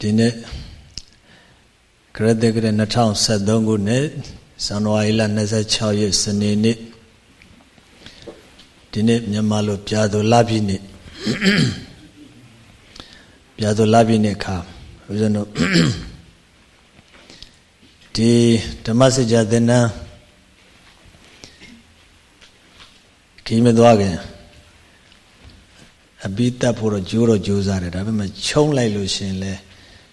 ဒီနေ့ကရတက်ကရ2023ခုနှစ်ဇန်နဝါရီလ26ရက်စနေနေ့ဒီနေ့မြန်မာလိုပြာသူလပြည့်နေ့ပြာသူလပြည့်နေ့ခါဦးဇင်းတို့ဒီဓမ္မစကြာသင်္นานခီးမသွားခင်အပိတတ်ဖို့တော့ကြိုးတော့ကြိုးစားတယ်ဒါပေမဲ့ခြုံလိုက်လို့ရှင်လဲ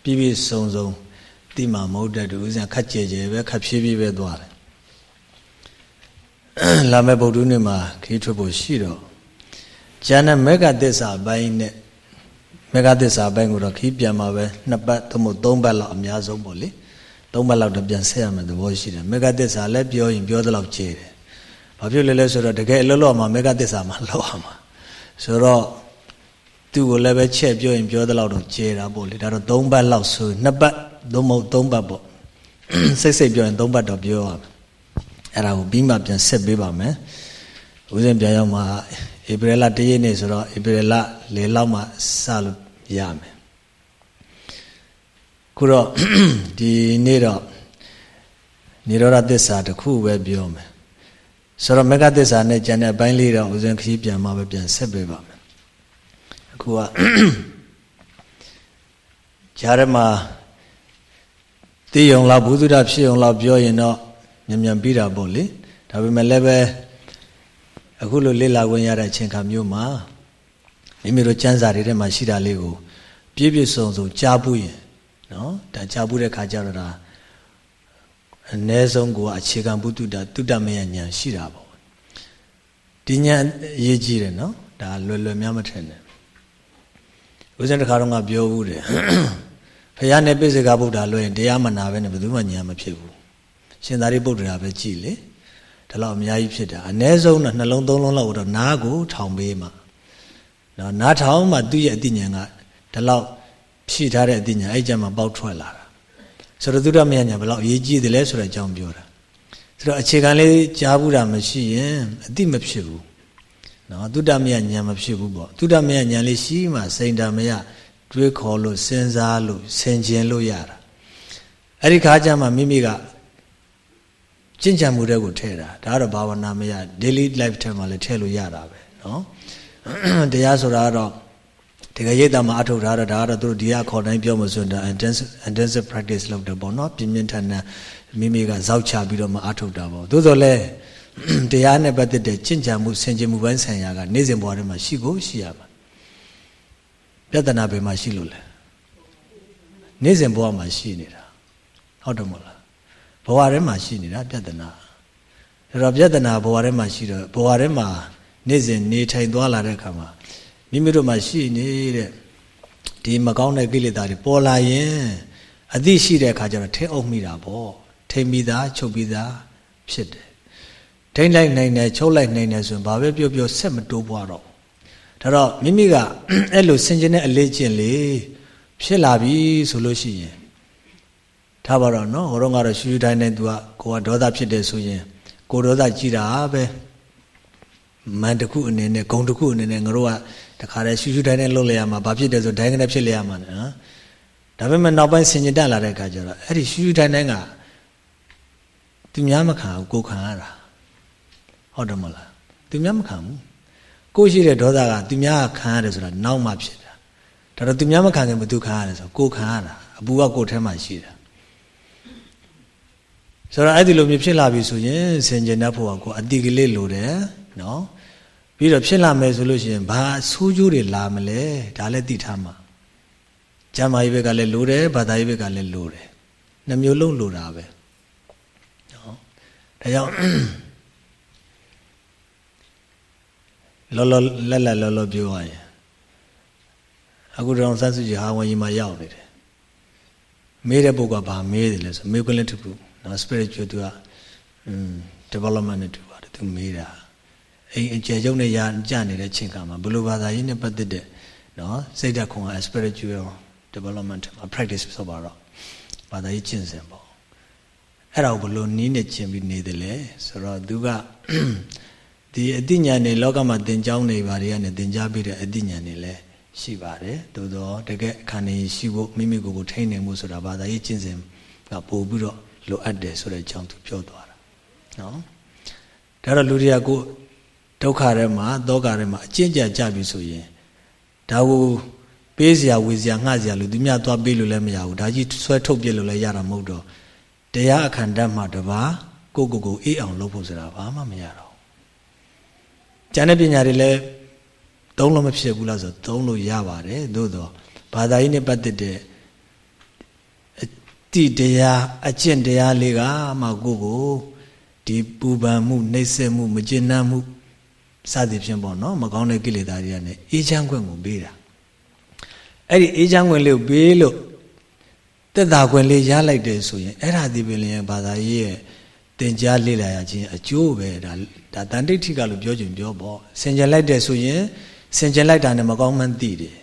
ပြည့်ပြည့်စုံစုံတိမာမဟုတ်တဲ့သူဥစဉ်ခက်ကြဲကြဲပဲခက်ဖြည်းဖြည်းပဲသွားတယ်လာမဲ့ဗုဒ္ဓနေ့မှာခီးထွက်ဖို့ရှိတော့ကျန်တဲ့မေဃသစ္စာပိုင်းနဲ့မေဃသစ္စာပိုင်းကိုတော့ခီးပြန်มาပဲနှစ်ပတ်သို့မဟုတ်သုံးပတ်လောက်အများဆုံးပေါ့လေသုံးပတ်လောက်တော့ပြန်ဆက်ရမယ်သဘောရှိတယ်မေဃသစ္စာလည်းပြောရင်ပြောသလောက်ကျဲတယ်ဘာဖြစ်လဲလဲဆိုတော့တကယ်အလောလောမှာမေဃသစ္စာမှာလောက်ရမှာဆိုတော့ သူ့ကိုလည်းပဲချက်ပြောရင်ပြောသလောက်တော့ကျဲတာပေါ့လေဒါတော့၃ပတ်လောက်ဆိုနှစ်ပတ်သုံးမဟုတ်၃ပတ်ပေါ့စိတ်စိတ်ပြောရင်၃ပတ်တော့ပြောရမယ်အဲ့ဒါကိုပြီးမှပြန်ဆက်ပေးပါမယ်ဦးဇင်းပြန်ရောက်မှဧပြီလ၁ရက်နေ့ဆိုတော့ဧပြီလ၄လောက်မှစလို့ရမယ်ခုတော့ဒီနေ့တော့និရောဓသစ္စာတစ်ခုပဲပြောမယ်ဆိုတော့မေဃသစ္စာနဲ့ကျန်တဲ့အပိုင်းလေးတော့ဦးဇင်းခရီးပြန်မှပဲပြန်ဆက်ပေးပါမယ် အခုကဂျားရမှာသိယုံလောက်ဘုသူဒ္ဓဖြစ်ယုံလောက်ပြောရင်တော့မြန်မြန်ပြီးတာပေါ့လေဒါပေမဲ့လည်းပဲအခုလိုလေ့လာခွင့်ရတဲ့အချိန်ခါမျိုးမှာမိမိတို့စံစာတွေထဲမှာရှိတာလေးကိုပြည့်ပြည့်စုံစုံကြားဘူးရင်နော်ဒါကြားဘူးတဲ့ခါကျတော့ဒါအ ਨੇ ဆုံးကိုအခြေခံဘုသူဒ္ဓတုဒ္ဓမယဉာဏ်ရှိတာပေါ့ဒီဉာဏ်အရေးကြီးတယ်နော်ဒါလွယ်လွယ်များမထင်နဲ့ ဦးဇင်းတခါတော့ငါပြောဘူးတယ်ဖះနဲ့ပိစိကဗုဒ္ဓလွှဲရင်တရားမနာပဲနဲ့ဘယ်သူမှညာမဖြစ်ဘူးရှင်သာရိပုတ္တရာပဲကြည်လေဒါတော့အများကြီးဖြစ်တာအ ਨੇ ဆုံးတော့နှလုံးသုံးလုံးလောက်တော့နားကိုထောင်ပေးမှနော်နားထောင်မှသူ့ရဲ့အသိဉာဏ်ကဒါလောက်ဖြည့်ထားတဲ့အသိဉာဏ်အဲ့ကြမှာပေါက်ထွက်လာတာဆိုတော့သူရမယညာဘယ်လောက်အရေးကြီးတယ်လဲဆိုတဲ့အကြောင်းပြောတာဆိုတော့အခြေခံလေးကြားဘူးတာမရှိရင်အသိမဖြစ်ဘူး နော်သုတမယဉာဏ်မဖြစ်ဘူးပေါ့သုတမယဉာဏ်လေးရှိမှစိန်တမယတွေးခေါ်လို့စဉ်းစားလို့ဆင်ခြင်လို့ရတာအဲ့ဒီခါကျမှမိမိကကျင့်ကြံမှုတွေကိုထည့်တာဒါကတော့ဘာဝနာမယ daily life ထဲမှာလည်းထည့်လို့ရတာပဲနော်တရားဆိုတာကတော့တကယ်ရိတ်တာမှာအထုတ်ထားတော့ဒါကတော့သူတို့ဒီကခေါ်တိုင်းပြောမှဆိုရင် intensive intensive practice လုပ်တယ်ပေါ့နော်ပြင်းပြင်းထန်ထန်မိမိကဇောက်ချပြီးတော့မှအထုတ်တာပေါ့သို့သော်လည်း တရားနဲ့ပတ်သက်တဲ့ကျင့်ကြံမှုဆင်ခြင်မှုပိုင်းဆိုင်ရာကနေ့စဉ်ဘဝထဲမှာရှိကိုရှိရမှာပြဿနာဘယ်မှာရှိလို့လဲနေ့စဉ်ဘဝမှာရှိနေတာဟုတ်တယ်မဟုတ်လားဘဝထဲမှာရှိနေတာပြဿနာအဲ့တော့ပြဿနာဘဝထဲမှာရှိတော့ဘဝထဲမှာနေ့စဉ်နေထိုင်သွားလာတဲ့အခါမှာမိမိတို့မှာရှိနေတဲ့ဒီမကောင်းတဲ့ကိလေသာတွေပေါ်လာရင်အသိရှိတဲ့အခါကျတော့ထဲအုပ်မိတာပေါ့ထိမိသားချုပ်ပြီးသားဖြစ်တယ် ထိမ့်လိုက်နိုင်တယ်ချုပ်လိုက်နိုင်တယ်ဆိုရင်ဘာပဲပြောပြောဆက်မတိုးပွားတော့ဒါတော့မိမိကအဲ့လိုဆင်ခြင်တဲ့အလေးကျင့်လေဖြစ်လာပြီဆိုလို့ရှိရင်ထားပါတော့နော်ဟိုတော့ကတော့ရှူရှူတိုင်းနဲ့ तू ကကိုကဒေါသဖြစ်တယ်ဆိုရင်ကိုဒေါသကြည်တာပဲမန်တခုအနေနဲ့ဂုံတခုအနေနဲ့ငါတို့ကတခါတည်းရှူရှူတိုင်းနဲ့လှုပ်လိုက်ရမှာဘာဖြစ်တယ်ဆိုဒိုင်းကနေဖြစ်လိုက်ရမှာနော်ဒါပေမဲ့နောက်ပိုင်းဆင်ခြင်တက်လာတဲ့အခါကျတော့အဲ့ဒီရှူရှူတိုင်းတိုင်းကသူများမခံဘူးကိုခံရတာ ဟုတ်တယ်မလားသူများမခံဘူးကိုရှိတဲ့ဒေါသကသူများခံရတယ်ဆိုတာနောက်မှဖြစ်တာဒါတော့သူများမခံခင်ဘသူခံရတယ်ဆိုကိုခံရတာအပူကကိုထဲမှာရှိတာဆိုတော့အဲ့ဒီလိုမျိုးဖြစ်လာပြီဆိုရင်ဆင်ကျင်တတ်ဖို့ကကိုအတိကလေးလိုတယ်နော်ပြီးတော့ဖြစ်လာမယ်ဆိုလို့ရှိရင်ဘာဆိုးကျိုးတွေလာမလဲဒါလည်းသိထားမှာကျမ်းမာရေးဘက်ကလည်းလိုတယ်ဘာသာရေးဘက်ကလည်းလိုတယ်နှမျိုးလုံးလိုတာပဲနော်ဒါကြောင့် လောလောလက်လက်လောလောပြောရရင်အခုတော့စသစုကြီးဟာဝန်ကြီးမှာရောက်နေတယ်မေးတဲ့ပုဂ္ဂိုလ်ကဘာမေးတယ်လဲဆိုမေးခွန်းလေးတစ်ခုနော် spiritual သူက development နဲ့တူပါတယ်သူမေးတာအိမ်အကျယ်ကျုံနဲ့ရကြနေတဲ့ချိန်ကမှာဘလို့ဘာသာရေးနဲ့ပတ်သက်တဲ့နော်စိတ်ဓာတ်ခွန်အား spiritual development မှာ practice ဆိုပါတော့ဘာသာရေးကျင့်စဉ်ပေါ့အဲ့ဒါကိုဘလို့နီးနဲ့ကျင့်ပြီးနေတယ်လေဆိုတော့သူက ဒီအသိဉာဏ်တွေလောကမှာသင်ကြောင်းနေပါတွေကနေသင်ကြားပြီးတဲ့အသိဉာဏ်တွေလဲရှိပါတယ်သို့တော့တကယ်အခန္ဓာရှိဖို့မိမိကိုယ်ကိုထိန်းနေမှုဆိုတာဘာသာရေးကျင့်စဉ်ကပို့ပြီးတော့လိုအပ်တယ်ဆိုတဲ့အကြောင်းသူပြောသွားတာနော်ဒါတော့လူတွေကကိုဒုက္ခထဲမှာသောကထဲမှာအကျင့်ကြကြပြီဆိုရင်ဒါကိုပေးစရာဝေစရာငှစရာလူသူများသွားပေးလို့လည်းမရဘူးဒါကြီးဆွဲထုတ်ပြလို့လည်းရတာမဟုတ်တော့တရားအခန္ဓာမှာတပါကိုကိုကိုအေးအောင်လုပ်ဖို့ဆိုတာဘာမှမရတော့ ကျန်တဲ့ပညာတွေလည်းသုံးလို့မဖြစ်ဘူးလားဆိုသုံးလို့ရပါတယ်သို့တော့ဘာသာရေးနဲ့ပတ်သက်တဲ့အတိတရားအကျင့်တရားလေးကမှကိုကိုဒီပူပန်မှုနှိပ်စက်မှုမကျေနပ်မှုစသည်ဖြင့်ပေါ့နော်မကောင်းတဲ့ကိလေသာတွေကနေအေးချမ်းခွင့်ကိုပေးတာအဲ့ဒီအေးချမ်းခွင့်လေးကိုပေးလို့တက်တာခွင့်လေးရလိုက်တယ်ဆိုရင်အဲ့ဒါဒီပင်လည်းဘာသာရေးရဲ့သင်ကြားလေ့လာရခြင်းအကျိုးပဲဒါ ဒါတန်တိဋ္ဌိကလို့ပြောချင်ပြောပေါ့ဆင်ခြင်လိုက်တယ်ဆိုရင်ဆင်ခြင်လိုက်တာနဲ့မကောင်းမှန်းသိတယ်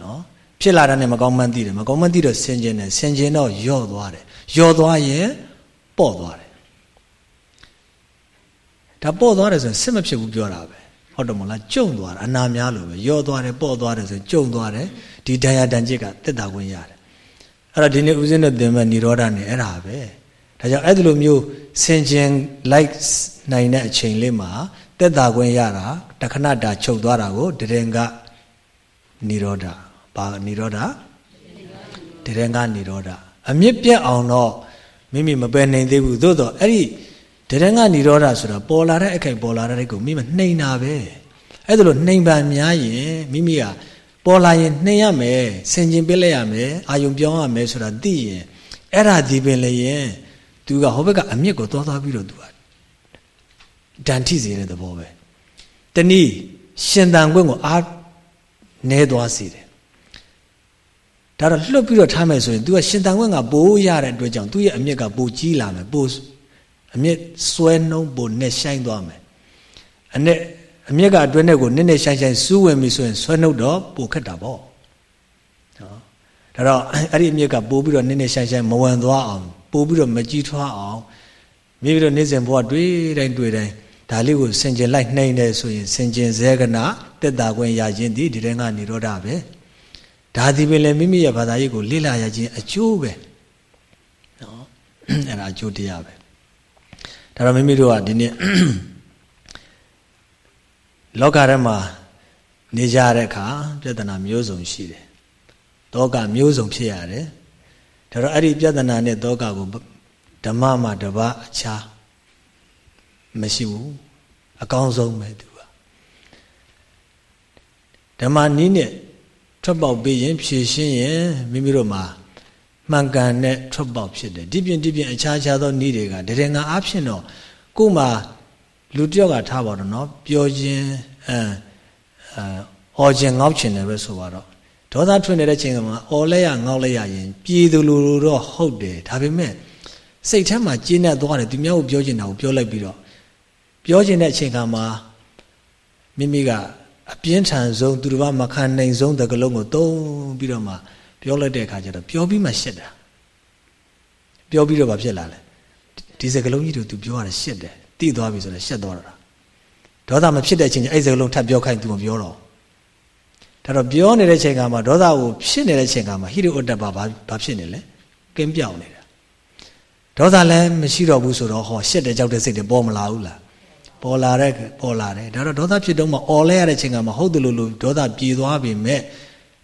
နော်ဖြစ်လာတာနဲ့မကောင်းမှန်းသိတယ်မကောင်းမှန်းသိတော့ဆင်ခြင်တယ်ဆင်ခြင်တော့ယော့သွားတယ်ယော့သွားရင်ပေါ့သွားတယ်ဒါပေါ့သွားတယ်ဆိုရင်စစ်မဖြစ်ဘူးပြောတာပဲဟုတ်တယ်မလားကြုံသွားတာအနာများလို့ပဲယော့သွားတယ်ပေါ့သွားတယ်ဆိုရင်ကြုံသွားတယ်ဒီတရားတန်จิตကတက်တာခွင့်ရတယ်အဲ့တော့ဒီနေ့ဦးဇင်းတို့သင်မဲ့និရောဓနဲ့အဲ့ဒါပဲဒါကြောင့်အဲ့ဒီလိုမျိုး ဆင်ခြင်လိုက်နိုင်တဲ့အချိန်လေးမှာတက်တာခွင့်ရတာတခဏတာချုပ်သွားတာကိုတရင်ကနိရောဓဘာနိရောဓတရင်ကနိရောဓအမြင့်ပြတ်အောင်တော့မိမိမပယ်နိုင်သေးဘူးသို့တော့အဲ့ဒီတရင်ကနိရောဓဆိုတာပေါ်လာတဲ့အခိုက်ပေါ်လာတဲ့ကိုမိမနှိမ်တာပဲအဲ့ဒါလို့နှိမ်ပန်များရင်မိမိကပေါ်လာရင်နှိမ်ရမယ်ဆင်ခြင်ပြစ်လိုက်ရမယ်အာယုံပြောင်းရမယ်ဆိုတာသိရင်အဲ့ဒါဒီပင်လည်းရင် သူကဟိုဘက်ကအမြင့်ကိုသွားသွားပြီးတော့သူကဒဏ်ထိစေတဲ့သဘောပဲတနည်းရှင်တန်ခွင့်ကိုအားနဲသွားစေတယ်ဒါတော့လွတ်ပြီးတော့ထားမယ်ဆိုရင် तू ကရှင်တန်ခွင့်ကပိုးရတဲ့အတွက်ကြောင့်သူ့ရဲ့အမြင့်ကပိုကြီးလာမယ်ပိုးအမြင့်ဆွဲနှုံးပိုနဲ့ရှိုင်းသွားမယ်အနဲ့အမြင့်ကအတွင်းနဲ့ကိုနည်းနည်းရှိုင်းရှိုင်းစူးဝင်ပြီဆိုရင်ဆွဲနှုတ်တော့ပိုခက်တာပေါ့နော်ဒါတော့အဲ့ဒီအမြင့်ကပိုးပြီးတော့နည်းနည်းရှိုင်းရှိုင်းမဝင်သွားအောင် ပိုးပြီးတော့မကြီးထွားအောင်မိပြီးတော့နေ့စဉ်ဘဝတွေ့တိုင်းတွေ့တိုင်းဒါလေးကိုဆင်ကျင်လိုက်နှိမ့်တယ်ဆိုရင်ဆင်ကျင်စေကနာတက်တာခွင့်ရခြင်းဒီဒီတဲ့ကနေရောဓပဲဒါဒီပင်လည်းမိမိရဲ့ဘာသာရေးကိုလေ့လာရခြင်းအကျိုးပဲနော်အဲ့ဒါအကျိုးတရားပဲဒါတော့မိမိတို့ကဒီနေ့လောကထဲမှာနေကြတဲ့အခါပြဿနာမျိုးစုံရှိတယ်တောကမျိုးစုံဖြစ်ရတယ် ဒါတော့အဲ့ဒီပြဿနာနဲ့တောကကိုဓမ္မမှာတပါအခြားမရှိဘူးအကောင်းဆုံးပဲသူကဓမ္မနည်းနဲ့ထွက်ပေါက်ပေးရင်ဖြည့်ရှင်းရင်မိမိတို့မှာမှန်ကန်တဲ့ထွက်ပေါက်ဖြစ်တယ်ဒီပြင်ဒီပြင်အခြားအခြားသောနည်းတွေကတကယ်ငါအားဖြင့်တော့ကို့မှာလူတယောက်ကထားပါတော့နော်ပြောခြင်းအဲဟောခြင်းငေါက်ခြင်းတယ်ပဲဆိုပါတော့ ဒေါသထွင်နေတဲ့ချိန်မှာအော်လဲရငေါက်လဲရရင်ပြည်သူလူတော့ဟုတ်တယ်ဒါပေမဲ့စိတ်ထဲမှာကျဉ်းနေသွားတယ်သူများကိုပြောချင်တာကိုပြောလိုက်ပြီးတော့ပြောချင်တဲ့အချိန်ခါမှာမိမိကအပြင်းထန်ဆုံးသူတစ်ပါးမခံနိုင်ဆုံးတကလုံးကိုတုံးပြီးတော့မှပြောလိုက်တဲ့အခါကျတော့ပြောပြီးမှရှစ်တာပြောပြီးတော့ဘာဖြစ်လာလဲဒီစကလုံးကြီးတို့ तू ပြောရတယ်ရှစ်တယ်တိသွားပြီဆိုတော့ရှက်သွားတာဒေါသမဖြစ်တဲ့အချိန်ကျအဲ့စကလုံးထပ်ပြောခိုင်း तू မပြောတော့ ဒါတော့ပြောနေတဲ့ချိန်ကမှဒေါသကိုဖြစ်နေတဲ့ချိန်ကမှဟိရိဥတ္တပဘာဘာဖြစ်နေလဲကင်းပြောင်းနေတာဒေါသလည်းမရှိတော့ဘူးဆိုတော့ဟောရှက်တဲ့ကြောက်တဲ့စိတ်တွေပေါ်မလာဘူးလားပေါ်လာတဲ့ပေါ်လာတယ်ဒါတော့ဒေါသဖြစ်တော့မှអော်လဲရတဲ့ချိန်ကမှဟုတ်တယ်လို့လို့ဒေါသပြေသွားပြီမဲ့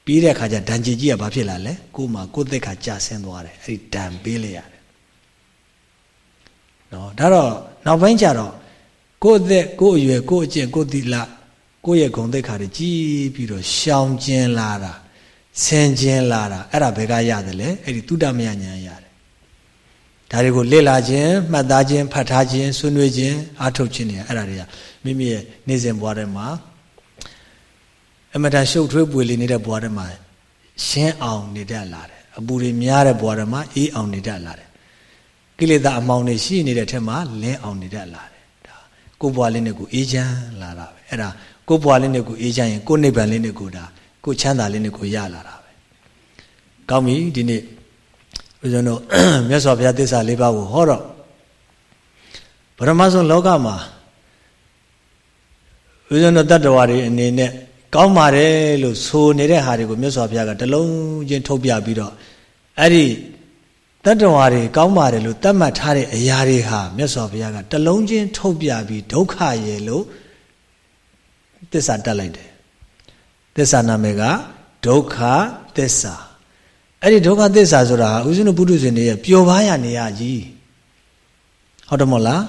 ပြီးတဲ့အခါကျဒဏ်ကြီးကြီးကဘာဖြစ်လာလဲကို့မှာကိုယ်သက်ခါကြာဆင်းသွားတယ်အဲ့ဒီဒဏ်ပေးလိုက်ရတယ်နော်ဒါတော့နောက်ပိုင်းကျတော့ကိုယ့်အသက်ကိုယ့်အရွယ်ကိုယ့်အကျင့်ကိုယ့်သီလ ကိုယ့်ရဲ့ဂုဏ်သက်ခါတွေကြီးပြီးတော့ရှောင်ကျင်လာတာဆင်ကျင်လာတာအဲ့ဒါဘယ်ကရတယ်လဲအဲ့ဒီတုဒ္ဓမယညာရတယ်ဒါတွေကိုလေ့လာခြင်းမှတ်သားခြင်းဖတ်ထားခြင်းဆွေးနွေးခြင်းအားထုတ်ခြင်းတွေအဲ့ဒါတွေကမိမိရဲ့နေ့စဉ်ဘဝထဲမှာအမတန်ရှုပ်ထွေးပွေလေးနေတဲ့ဘဝထဲမှာရှင်းအောင်နေတတ်လာတယ်အပူတွေများတဲ့ဘဝထဲမှာအေးအောင်နေတတ်လာတယ်ကိလေသာအမောင်တွေရှိနေတဲ့ထက်မှာလင်းအောင်နေတတ်လာတယ်ဒါကိုယ်ဘဝလေးနဲ့ကိုအေးချမ်းလာတာပဲအဲ့ဒါ ကိုယ်ဘဝလေးနဲ့ကိုအေးချမ်းရင်ကိုယ်နိဗ္ဗာန်လေးနဲ့ကိုဒါကိုချမ်းသာလေးနဲ့ကိုရလာတာပဲကောင်းပြီဒီနေ့ဦးဇင်းတို့မြတ်စွာဘုရားသစ္စာလေးပါးကိုဟောတော့ပရမဆုံးလောကမှာဦးဇင်းတို့တတ္တဝါတွေအနေနဲ့ကကောင်းပါတယ်လို့ဆိုနေတဲ့ဟာတွေကိုမြတ်စွာဘုရားကတလုံးချင်းထုတ်ပြပြီးတော့အဲ့ဒီတတ္တဝါတွေကောင်းပါတယ်လို့သတ်မှတ်ထားတဲ့အရာတွေဟာမြတ်စွာဘုရားကတလုံးချင်းထုတ်ပြပြီးဒုက္ခရဲ့လို့ သစ္စာတက်လိုက်တယ်သစ္စာနာမည်ကဒုက္ခသစ္စာအဲ့ဒီဒုက္ခသစ္စာဆိုတာဥစ္စနပုထုဇဉ်တွေရဲ့ပျော်ပါးရနေရကြီးဟုတ်တယ်မို့လား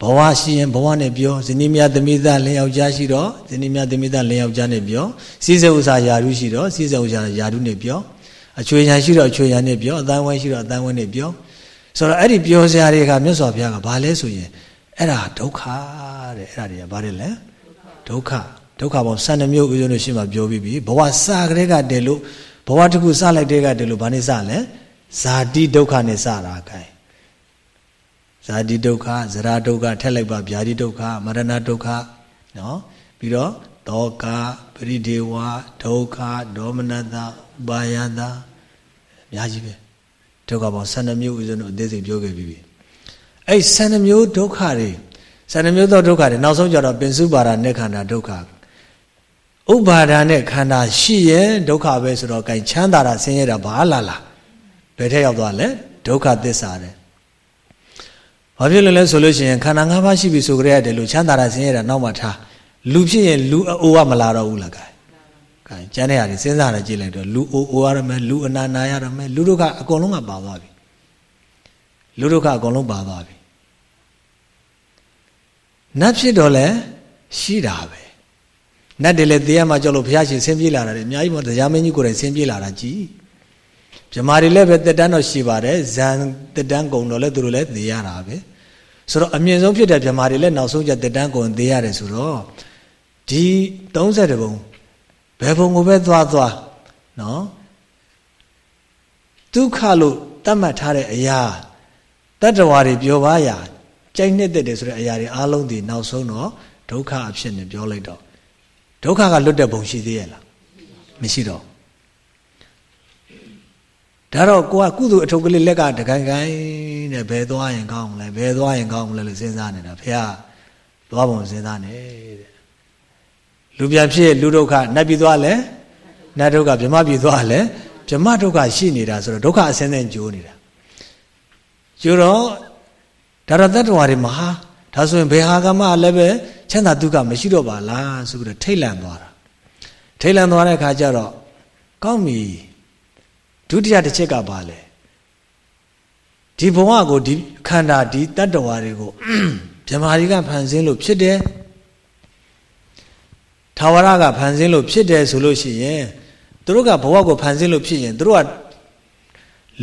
ဘဝရှိရင်ဘဝနဲ့ပြောဇနီးမြတ်သမီးသားလင်ယောက်ျားရှိတော့ဇနီးမြတ်သမီးသားလင်ယောက်ျားနဲ့ပြောစီးစဥစ္စာယာရုရှိတော့စီးစဥစ္စာယာရုနဲ့ပြောအချွေရန်ရှိတော့အချွေရန်နဲ့ပြောအတန်းဝဲရှိတော့အတန်းဝဲနဲ့ပြောဆိုတော့အဲ့ဒီပြောစရာတွေကမြတ်စွာဘုရားကဘာလဲဆိုရင်အဲ့ဒါဒုက္ခတဲ့အဲ့ဒါတွေကဘာတွေလဲဒုက္ခ ဒုက္ခပေါင်း12မျိုးဦးဇင်းတို့ရှင်းမှာပြောပြီးပြီဘဝစကလေးကတည်းလို့ဘဝတစ်ခုစလိုက်တဲ့ကတည်းလို့ဘာနဲ့စလဲဇာတိဒုက္ခနဲ့စတာခိုင်းဇာတိဒုက္ခဇရာဒုက္ခထက်လိုက်ပါဗျာတိဒုက္ခမရဏဒုက္ခနော်ပြီးတော့တောကပရိဒေဝဒုက္ခဒေါမနတဥပါယတာအများကြီးပဲဒုက္ခပေါင်း12မျိုးဦးဇင်းတို့အသေးစိတ်ပြောခဲ့ပြီးပြီအဲ့12မျိုးဒုက္ခတွေ12မျိုးသောဒုက္ခတွေနောက်ဆုံးကြတော့ပင်စုပါဒနဲ့ခန္ဓာဒုက္ခ ဥပါဒာနဲ့ခန္ဓာရှိရဲ့ဒုက္ခပဲဆိုတော့ gain ချမ်းသာတာဆင်းရဲတာဘာလာလာဘယ်ထက်ရောက်သွားလဲဒုက္ခသစ္စာတဲ့ဘာဖြစ်လို့လဲဆိုလို့ရှိရင်ခန္ဓာ၅ပါးရှိပြီဆိုကြရတယ်လို့ချမ်းသာတာဆင်းရဲတာနောက်မှထားလူဖြစ်ရင်လူအိုးကမလာတော့ဘူးလားကဲကဲကျန်တဲ့ဟာတွေစဉ်းစားရကြည့်လိုက်တော့လူအိုးအိုးရမယ်လူအနာနာရမယ်လူတို့ကအကုန်လုံးကပါသွားပြီလူတို့ကအကုန်လုံးပါသွားပြီနတ်ဖြစ်တော့လဲရှိတာပဲ နတ်တွေလည်းတရားမှကြောက်လို့ဘုရားရှင်ဆင်းပြေးလာတာလေအများကြီးမတရားမင်းကြီးကိုယ်တိုင်ဆင်းပြေးလာတာကြည်မြမာတွေလည်းပဲတက်တန်းတော့ရှိပါတယ်ဇန်တက်တန်းကုံတော့လည်းသူတို့လည်းသိရတာပဲဆိုတော့အမြင့်ဆုံးဖြစ်တဲ့မြမာတွေလည်းနောက်ဆုံးကျတက်တန်းကုံသိရတယ်ဆိုတော့ဒီ30ဘုံဘယ်ဘုံကိုပဲသွားသွားနော်ဒုက္ခလို့တတ်မှတ်ထားတဲ့အရာတတ္တဝါတွေပြောပါရာကြိုက်နှစ်သက်တယ်ဆိုတဲ့အရာတွေအားလုံးဒီနောက်ဆုံးတော့ဒုက္ခအဖြစ်နဲ့ပြောလိုက်တော့ ဒုက္ခကလွတ်တဲ့ဘုံရှိသေးရဲ့လားမရှိတော့ဒါတော့ကိုကကုသိုလ်အထုပ်ကလေးလက်ကတကိုင်ကိုင်နဲ့ဘယ်သွားရင်ကောင်းမလဲဘယ်သွားရင်ကောင်းမလဲလို့စဉ်းစားနေတာဖះသွားပုံစဉ်းစားနေတဲ့လူပြန်ဖြစ်လူဒုက္ခနတ်ပြည်သွားလဲနတ်ဒုက္ခဗြဟ္မပြည်သွားလဲဗြဟ္မဒုက္ခရှိနေတာဆိုတော့ဒုက္ခအစင်းစင်းကြိုးနေတာကျိုးတော့ဒါရတ္တဝါတွေမဟာ ဒါဆိုရင်ဘယ်ဟာကမှလည်းပဲချမ်းသာဒုက္ခမရှိတော့ပါလားဆိုပြီးတော့ထိတ်လန့်သွားတာထိတ်လန့်သွားတဲ့အခါကျတော့ကောင်းပြီဒုတိယတစ်ချက်ကပါလေဒီဘဝကိုဒီခန္ဓာဒီတတ္တဝါတွေကိုမြမာကြီးကဖန်ဆင်းလို့ဖြစ်တယ်ထာဝရကဖန်ဆင်းလို့ဖြစ်တယ်ဆိုလို့ရှိရင်သူတို့ကဘဝကိုဖန်ဆင်းလို့ဖြစ်ရင်သူတို့က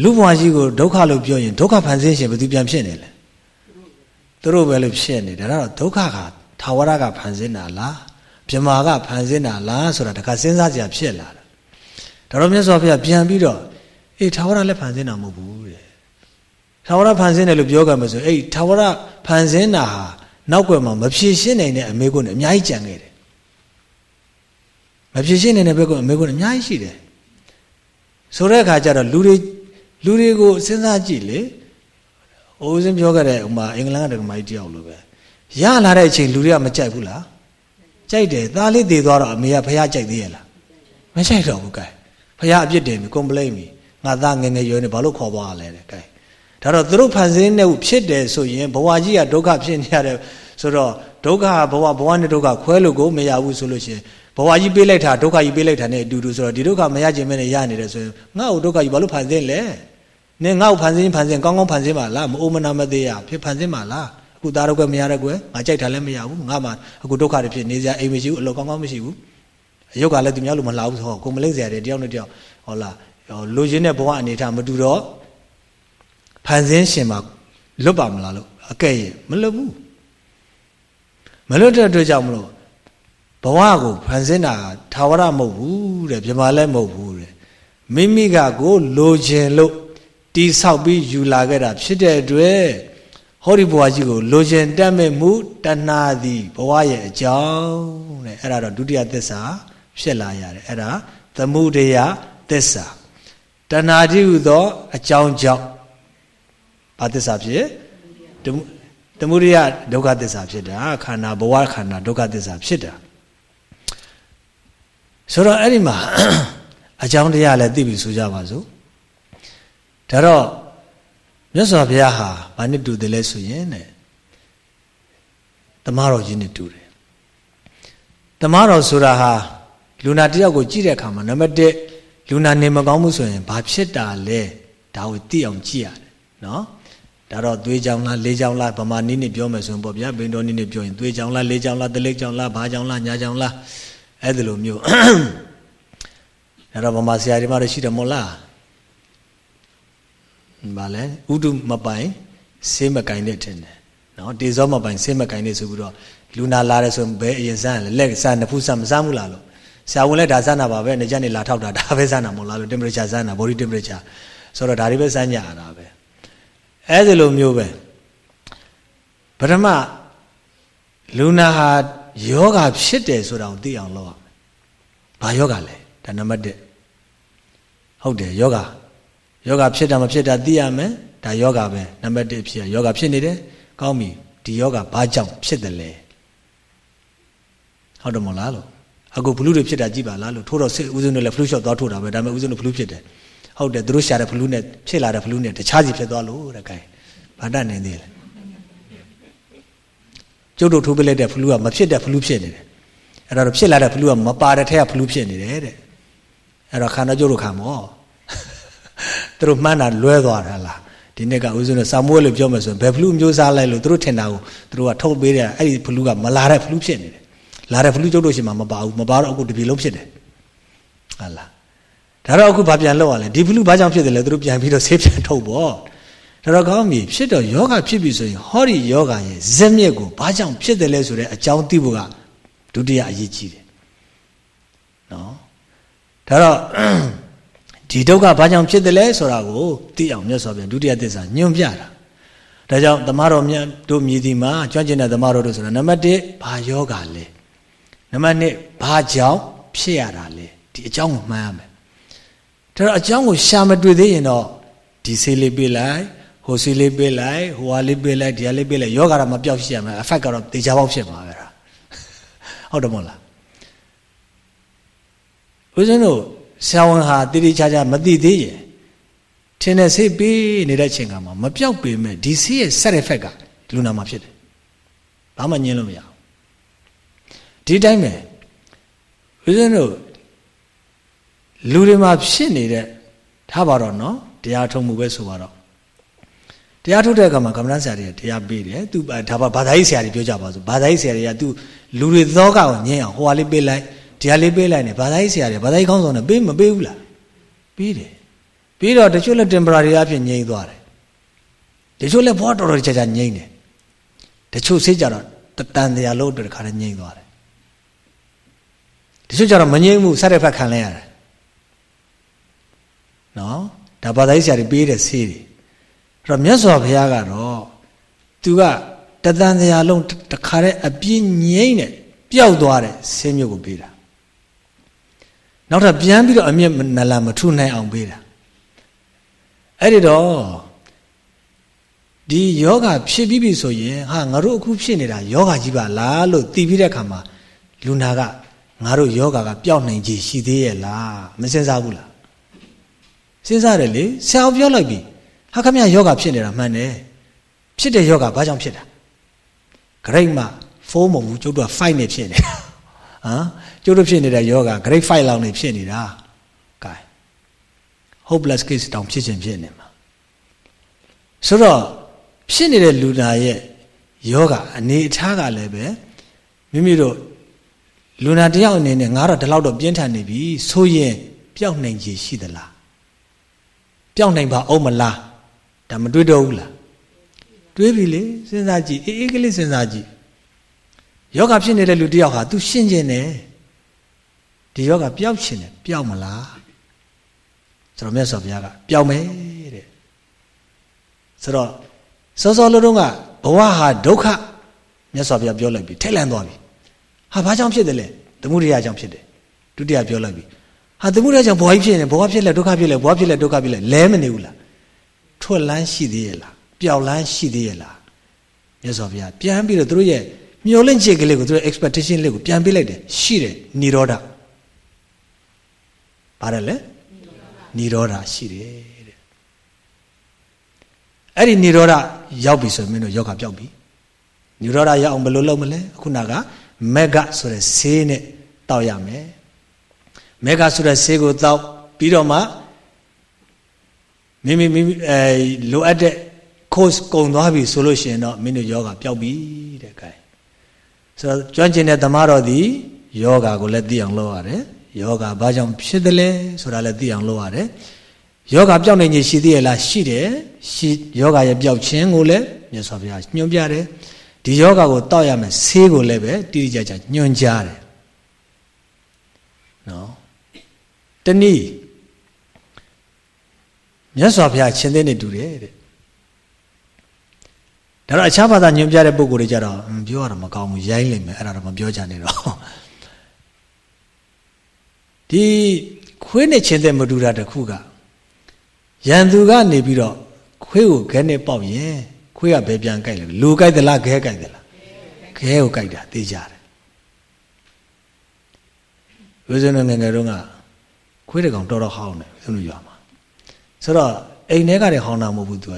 လူဘဝကြီးကိုဒုက္ခလို့ပြောရင်ဒုက္ခဖန်ဆင်းရှင်ဘယ်သူပြန်ဖြစ်နေလဲ သူတို့ပဲလို့ဖြစ်နေတယ်ဒါတော့ဒုက္ခကထာဝရကဖန်ဆင်းတာလားမြမာကဖန်ဆင်းတာလားဆိုတာတခါစဉ်းစားကြဖြစ်လာတာဒါတော့မြတ်စွာဘုရားပြန်ပြီးတော့အေးထာဝရလည်းဖန်ဆင်းတာမဟုတ်ဘူးတဲ့ထာဝရဖန်ဆင်းတယ်လို့ပြောကြမှာဆိုအေးထာဝရဖန်ဆင်းတာဟာနောက်ွယ်မှာမဖြေရှင်းနိုင်တဲ့အမေကွန်းအများကြီးကြံခဲ့တယ်မဖြေရှင်းနိုင်တဲ့ဘက်ကအမေကွန်းအများကြီးရှိတယ်ဆိုတဲ့အခါကျတော့လူတွေလူတွေကိုစဉ်းစားကြည့်လေ အိုးစင်းပြောခဲ့တဲ့ဥမာအင်္ဂလန်ကတက္ကမကြီးတယောက်လိုပဲရလာတဲ့အချိန်လူတွေကမကြိုက်ဘူးလားကြိုက်တယ်သားလေးတည်သွားတော့အမေကဖះကြိုက်သေးရဲ့လားမကြိုက်တော့ဘူးကဲဖះအပြစ်တင်ပြီကွန်ပလိတ်ပြီငါသားငငယ်ရွယ်နေဘာလို့ခေါ်သွားရလဲတဲ့ကဲဒါတော့သူတို့ဖန်ဆင်းတဲ့ဖြစ်တယ်ဆိုရင်ဘဝကြီးကဒုက္ခဖြစ်နေရတယ်ဆိုတော့ဒုက္ခဘဝဘဝနဲ့ဒုက္ခခွဲလို့ကိုမရဘူးဆိုလို့ရှိရင်ဘဝကြီးပေးလိုက်တာဒုက္ခကြီးပေးလိုက်တာနဲ့အတူတူဆိုတော့ဒီဒုက္ခမရခြင်းမဲ့နဲ့ရနေတယ်ဆိုရင်ငါ့ကိုဒုက္ခကြီးဘာလို့ဖန်ဆင်းလဲ နင်ငါ့ကိုဖန်ဆင်းဖန်ဆင်းကောင်းကောင်းဖန်ဆင်းပါလားမအိုမနာမသေးရဖြစ်ဖန်ဆင်းပါလားအခုသားတော့ကွယ်မရတဲ့ကွယ်ငါကြိုက်တာလည်းမရဘူးငါမှအခုဒုက္ခတွေဖြစ်နေစရာအိမ်မရှိဘူးအလုပ်ကောင်းကောင်းမရှိဘူးအယုတ်ကလည်းသူများလိုမလှဘူးဆိုတော့ကိုမလိမ့်စရာတွေတယောက်နဲ့တယောက်ဟောလားလိုချင်တဲ့ဘဝအနေထားမတူတော့ဖန်ဆင်းရှင်မှာလွတ်ပါမလားလို့အကဲ့ရမလွတ်ဘူးမလွတ်တဲ့အတွက်ကြောင့်မလို့ဘဝကိုဖန်ဆင်းတာထာဝရမဟုတ်ဘူးတဲ့ပြမလည်းမဟုတ်ဘူးတဲ့မိမိကကိုလိုချင်လို့ တိဆောက်ပြီးယူလာခဲ့တာဖြစ်တဲ့အတွက်ဟောဒီဘဝကြီးကိုလိုချင်တတ်မဲ့မှုတဏှာသည်ဘဝရဲ့အကြောင်းတဲ့အဲ့ဒါတော့ဒုတိယသစ္စာဖြစ်လာရတယ်အဲ့ဒါသမုဒယသစ္စာတဏှာတိဟုသောအကြောင်းကြောင့်ဘာသစ္စာဖြစ်သမုဒယဒုက္ခသစ္စာဖြစ်တာခန္ဓာဘဝခန္ဓာဒုက္ခသစ္စာဖြစ်တာဆိုတော့အဲ့ဒီမှာအကြောင်းတရားလည်းသိပြီဆိုကြပါစို့ ဒါတော့မြတ်စွာဘုရားဟာဘာနဲ့တူတယ်လဲဆိုရင်တဲ့တမတော်ကြီးနဲ့တူတယ်တမတော်ဆိုတာဟာလူနာတယောက်ကိုကြည့်တဲ့အခါမှာနံပါတ်1လူနာနေမကောင်းမှုဆိုရင်ဘာဖြစ်တာလဲဒါကိုသိအောင်ကြည့်ရတယ်နော်ဒါတော့သွေးကြောင်လားလေးကြောင်လားဗမာနည်းနဲ့ပြောမယ်ဆိုရင်ပေါ့ဗျာဘိန်းတော်နည်းနဲ့ပြောရင်သွေးကြောင်လားလေးကြောင်လားတလိပ်ကြောင်လားဘာကြောင်လားညာကြောင်လားအဲ့ဒါလိုမျိုးအဲ့တော့ဗမာဆရာတွေမှတော့ရှိတယ်မို့လား ဘာလဲဥဒုမပိုင်ဆေးမကင်တဲ့ထင်တယ်နော်တေဇောမပိုင်ဆေးမကင်တဲ့ဆိုပြီးတော့လူနာလာတယ်ဆိုရင်ဘယ်အရင်စမ်းလဲလက်စမ်းနဖူးစမ်းမစမ်းဘူးလားလို့ဆရာဝန်လည်းဒါစမ်းတာပါပဲနေကြနေလာထောက်တာဒါပဲစမ်းတာမဟုတ်လားလို့ temperature စမ်းတာ body temperature ဆိုတော့ဒါတွေပဲစမ်းကြရတာပဲအဲ့ဒီလိုမျိုးပဲပထမလူနာဟာယောဂဖြစ်တယ်ဆိုတာကိုသိအောင်လုပ်ရမယ်။ဘာယောဂလဲဒါနံပါတ်1ဟုတ်တယ်ယောဂ ယောဂဖြစ်တာမဖြစ်တာသိရမယ်ဒါယောဂပဲနံပါတ်1ဖြစ်ရယောဂဖြစ်နေတယ်ကောင်းပြီဒီယောဂဘာကြောင့်ဖြစ်တယ်လဲဟုတ်တယ်မလားလို့အခုဘလူးတွေဖြစ်တာကြည့်ပါလားလို့ထိုးတော့စစ်ဦးဇင်းတို့လည်းဖလူးရှော့သွားထိုးတာပဲဒါပေမဲ့ဦးဇင်းတို့ဖလူးဖြစ်တယ်ဟုတ်တယ်သူတို့ရှာတဲ့ဖလူးနဲ့ဖြစ်လာတဲ့ဖလူးနဲ့တခြားစီဖြစ်သွားလို့တဲ့ခိုင်ဘာတတ်နေသေးလဲကျုပ်တို့ထိုးပလိုက်တဲ့ဖလူးကမဖြစ်တဲ့ဖလူးဖြစ်နေတယ်အဲ့တော့ဖြစ်လာတဲ့ဖလူးကမပါတဲ့ထက်ကဖလူးဖြစ်နေတယ်တဲ့အဲ့တော့ခန္ဓာကျုပ်တို့ခံမော သူတို့မှန်းတာလွဲသွားတာလားဒီနေ့ကဦးဇင်းတို့စာမိုးလို့ပြောမယ်ဆိုရင်ဘယ်ဖလူးမျိုးစားလိုက်လို့သူတို့ထင်တာကိုသူတို့ကထုတ်ပေးတယ်အဲ့ဒီဖလူးကမလာတဲ့ဖလူးဖြစ်နေတယ်လာတဲ့ဖလူးကျုပ်တို့ရှင်မှာမပါဘူးမပါတော့အခုတပြီလုံးဖြစ်တယ်ဟာလားဒါတော့အခုဘာပြန်လောက်ရလဲဒီဖလူးဘာကြောင့်ဖြစ်တယ်လဲသူတို့ပြန်ပြီးတော့ဆေးပြန်ထုတ်ပေါ့ဒါတော့ကောင်းပြီဖြစ်တော့ယောဂဖြစ်ပြီဆိုရင်ဟောဒီယောဂရဲ့ဇက်မြက်ကိုဘာကြောင့်ဖြစ်တယ်လဲဆိုတဲ့အကြောင်းသိဖို့ကဒုတိယအရေးကြီးတယ်နော်ဒါတော့ ဒီဒုက္ခဘာကြောင့်ဖြစ်တယ်လဲဆိုတာကိုသိအောင်မြတ်စွာဘုရားဒုတိယသစ္စာညွှန်ပြတာဒါကြောင့်သမားတော်မြတ်တို့မြည်ဒီမှာကြွကျင်တဲ့သမားတော်တို့ဆိုတာနံပါတ်1ဘာယောဂလဲနံပါတ်2ဘာကြောင့်ဖြစ်ရတာလဲဒီအကြောင်းကိုမှန်းရမယ်ဒါတော့အကြောင်းကိုရှာမတွေ့သေးရင်တော့ဒီဆေးလေးပေးလိုက်ဟိုဆေးလေးပေးလိုက်ဟိုဟာလေးပေးလိုက်ဒီဟာလေးပေးလိုက်ယောဂါတော့မပြောက်ရှိရမယ် effect ကတော့တေချာပေါက်ဖြစ်မှာပဲဟုတ်တယ်မဟုတ်လားဦးဇင်းတို့ ဆရာဝန်ဟာတိတိကျကျမသိသေးရင်ထင်းတဲ့ဆေးပေးနေတဲ့ချိန်ကမှာမပြောက်ပေမဲ့ဒီဆေးရဲ့ side effect ကလူနာမှာဖြစ်တယ်ဘာမှညင်းလို့မရဘူးဒီတိုင်းပဲဦးဇင်းတို့လူတွေမှာဖြစ်နေတဲ့ထားပါတော့နော်တရားထုံမှုပဲဆိုပါတော့တရားထုတ်တဲ့အခါမှာကမ္မဋ္ဌာန်းဆရာတွေကတရားပေးတယ်သူဒါပါဘာသာရေးဆရာတွေပြောကြပါစို့ဘာသာရေးဆရာတွေကသူလူတွေသောကကိုညင်းအောင်ဟိုဟာလေးပေးလိုက် တရားလေးပေးလိုက်နေဘာသာရေးဆရာတွေဘာသာရေးခေါင်းဆောင်တွေပေးမပေးဘူးလားပေးတယ်ပြီးတော့တချို့လည်း temporary အဖြစ်ငြိမ့်သွားတယ်တချို့လည်းဘောတော်တော်ကြာကြာငြိမ့်တယ်တချို့ဆေးကြတော့တတန်တရားလို့တခါတည်းငြိမ့်သွားတယ်တချို့ကြတော့မငြိမ့်မှုဆက်တဲ့ဖက်ခံလဲရတယ်နော်ဒါဘာသာရေးဆရာတွေပေးတဲ့ဆေးတွေအဲ့တော့မြတ်စွာဘုရားကတော့သူကတတန်တရားလုံးတခါတည်းအပြင်းငြိမ့်နဲ့ပျောက်သွားတဲ့ဆေးမျိုးကိုပေးတာ နောက်ထပ်ပြန်ပြီးတော့အမျက်နလာမထုနိုင်အောင်ပေးတာအဲ့ဒီတော့ဒီယောဂဖြစ်ပြီးပြီဆိုရင်ဟာငါတို့အခုဖြစ်နေတာယောဂကြီးပါလားလို့သိပြီးတဲ့အခါမှာလူနာကငါတို့ယောဂကပျောက်နိုင်ကြီးရှိသေးရဲ့လားမစင်စားဘူးလားစဉ်းစားတယ်လေဆရာပြောလိုက်ပြီဟာခမရယောဂဖြစ်နေတာမှန်တယ်ဖြစ်တဲ့ယောဂဘာကြောင့်ဖြစ်တာဂရိတ်မှ4မဟုတ်ဘူးကျုပ်တို့က5နဲ့ဖြစ်နေတာဟမ် ကျုပ်တို့ဖြစ်နေတဲ့ယောဂ grade 5လောက်နေဖြစ်နေတာကဲ hopeless case တောင်ဖြစ်ခြင်းဖြစ်နေမှာဆိုတော့ဖြစ်နေတဲ့လူနာရဲ့ယောဂအနေအထားကလည်းပဲမိမိတို့လူနာတယောက်အနေနဲ့ငါတော့ဒီလောက်တော့ပြင်းထန်နေပြီဆိုရင်ပျောက်နိုင်ခြေရှိသလားပျောက်နိုင်ပါအောင်မလားဒါမတွေးတော့ဘူးလားတွေးပြီလေစဉ်းစားကြည့်အေးအေးကလေးစဉ်းစားကြည့်ယောဂဖြစ်နေတဲ့လူတယောက်ဟာ तू ရှင်းကျင်တယ် ဒီယောဂပျောက်ခြင်းတယ်ပျောက်မလားဆိုတော့မြတ်စွာဘုရားကပျောက်မယ်တဲ့ဆိုတော့စောစောလုံးတုန်းကဘဝဟာဒုက္ခမြတ်စွာဘုရားပြောလိုက်ပြီထိတ်လန့်သွားပြီဟာဘာကြောင့်ဖြစ်တယ်လဲသမုဒိယကြောင့်ဖြစ်တယ်ဒုတိယပြောလိုက်ပြီဟာသမုဒိယကြောင့်ဘဝကြီးဖြစ်နေဘဝဖြစ်လဲဒုက္ခဖြစ်လဲဘဝဖြစ်လဲဒုက္ခဖြစ်လဲလဲမနေဘူးလားထွက်လန်းရှိသေးရဲ့လားပျောက်လန်းရှိသေးရဲ့လားမြတ်စွာဘုရားပြန်ပြီးတော့သူတို့ရဲ့မျောလင့်ချက်ကလေးကိုသူတို့ expectation လေးကိုပြန်ပေးလိုက်တယ်ရှိတယ်និရောဓ ပါတယ်လေនិရောဓရှိတယ်တဲ့အဲ့ဒီនិရောဓရောက်ပြီဆိုရင်မင်းတို့ယောဂပျောက်ပြီនិရောဓရောက်အောင်ဘယ်လိုလုပ်မလဲခုနကမက်ကဆိုတဲ့ဆေးနဲ့တောက်ရမယ်မက်ကဆိုတဲ့ဆေးကိုတောက်ပြီးတော့မှမိမိမိအဲလိုအပ်တဲ့ course ကုံသွားပြီဆိုလို့ရှိရင်တော့မင်းတို့ယောဂပျောက်ပြီတဲ့ကဲဆိုတော့ကျွမ်းကျင်တဲ့သမားတော်သည်ယောဂကိုလည်းသိအောင်လုပ်ရတယ် ယောဂဘာကြောင့်ဖြစ်တယ်လဲဆိုတာလည်းသိအောင်လုပ်ရတယ်ယောဂပျောက်နိုင်ခြင်းရှိသေးရဲ့လားရှိတယ်ရှိယောဂရဲ့ပျောက်ခြင်းကိုလည်းမြတ်စွာဘုရားညွှန်ပြတယ်ဒီယောဂကိုတောက်ရမယ်ဆေးကိုလည်းပဲတိတိကျကျညွှန်ကြားတယ်နော်တနည်းမြတ်စွာဘုရားရှင်သင်းနေတူတယ်တဲ့ဒါတော့အခြားဘာသာညွှန်ပြတဲ့ပုံကိုယ်တွေကြတော့ပြောရတာမကောင်းဘူးရိုင်းလိမ့်မယ်အဲ့ဒါတော့မပြောကြနဲ့တော့ ဒီခွေးနဲ့ချင်းတဲ့မတူတာတခုကရန်သူကနေပြီးတော့ခွေးကိုခဲနဲ့ပေါက်ရင်ခွေးကဘယ်ပြန်ကြိုက်လဲလူကြိုက်သလားခဲကြိုက်သလားခဲကိုကြိုက်တာသိကြတယ်ဝိဇ္ဇနငယ်ငယ်တုန်းကခွေးတကောင်တော်တော်ဟောင်းတယ်သူတို့ရွာမှာဆိုတော့အိမ်ထဲကတည်းဟောင်းတာမဟုတ်ဘူးသူက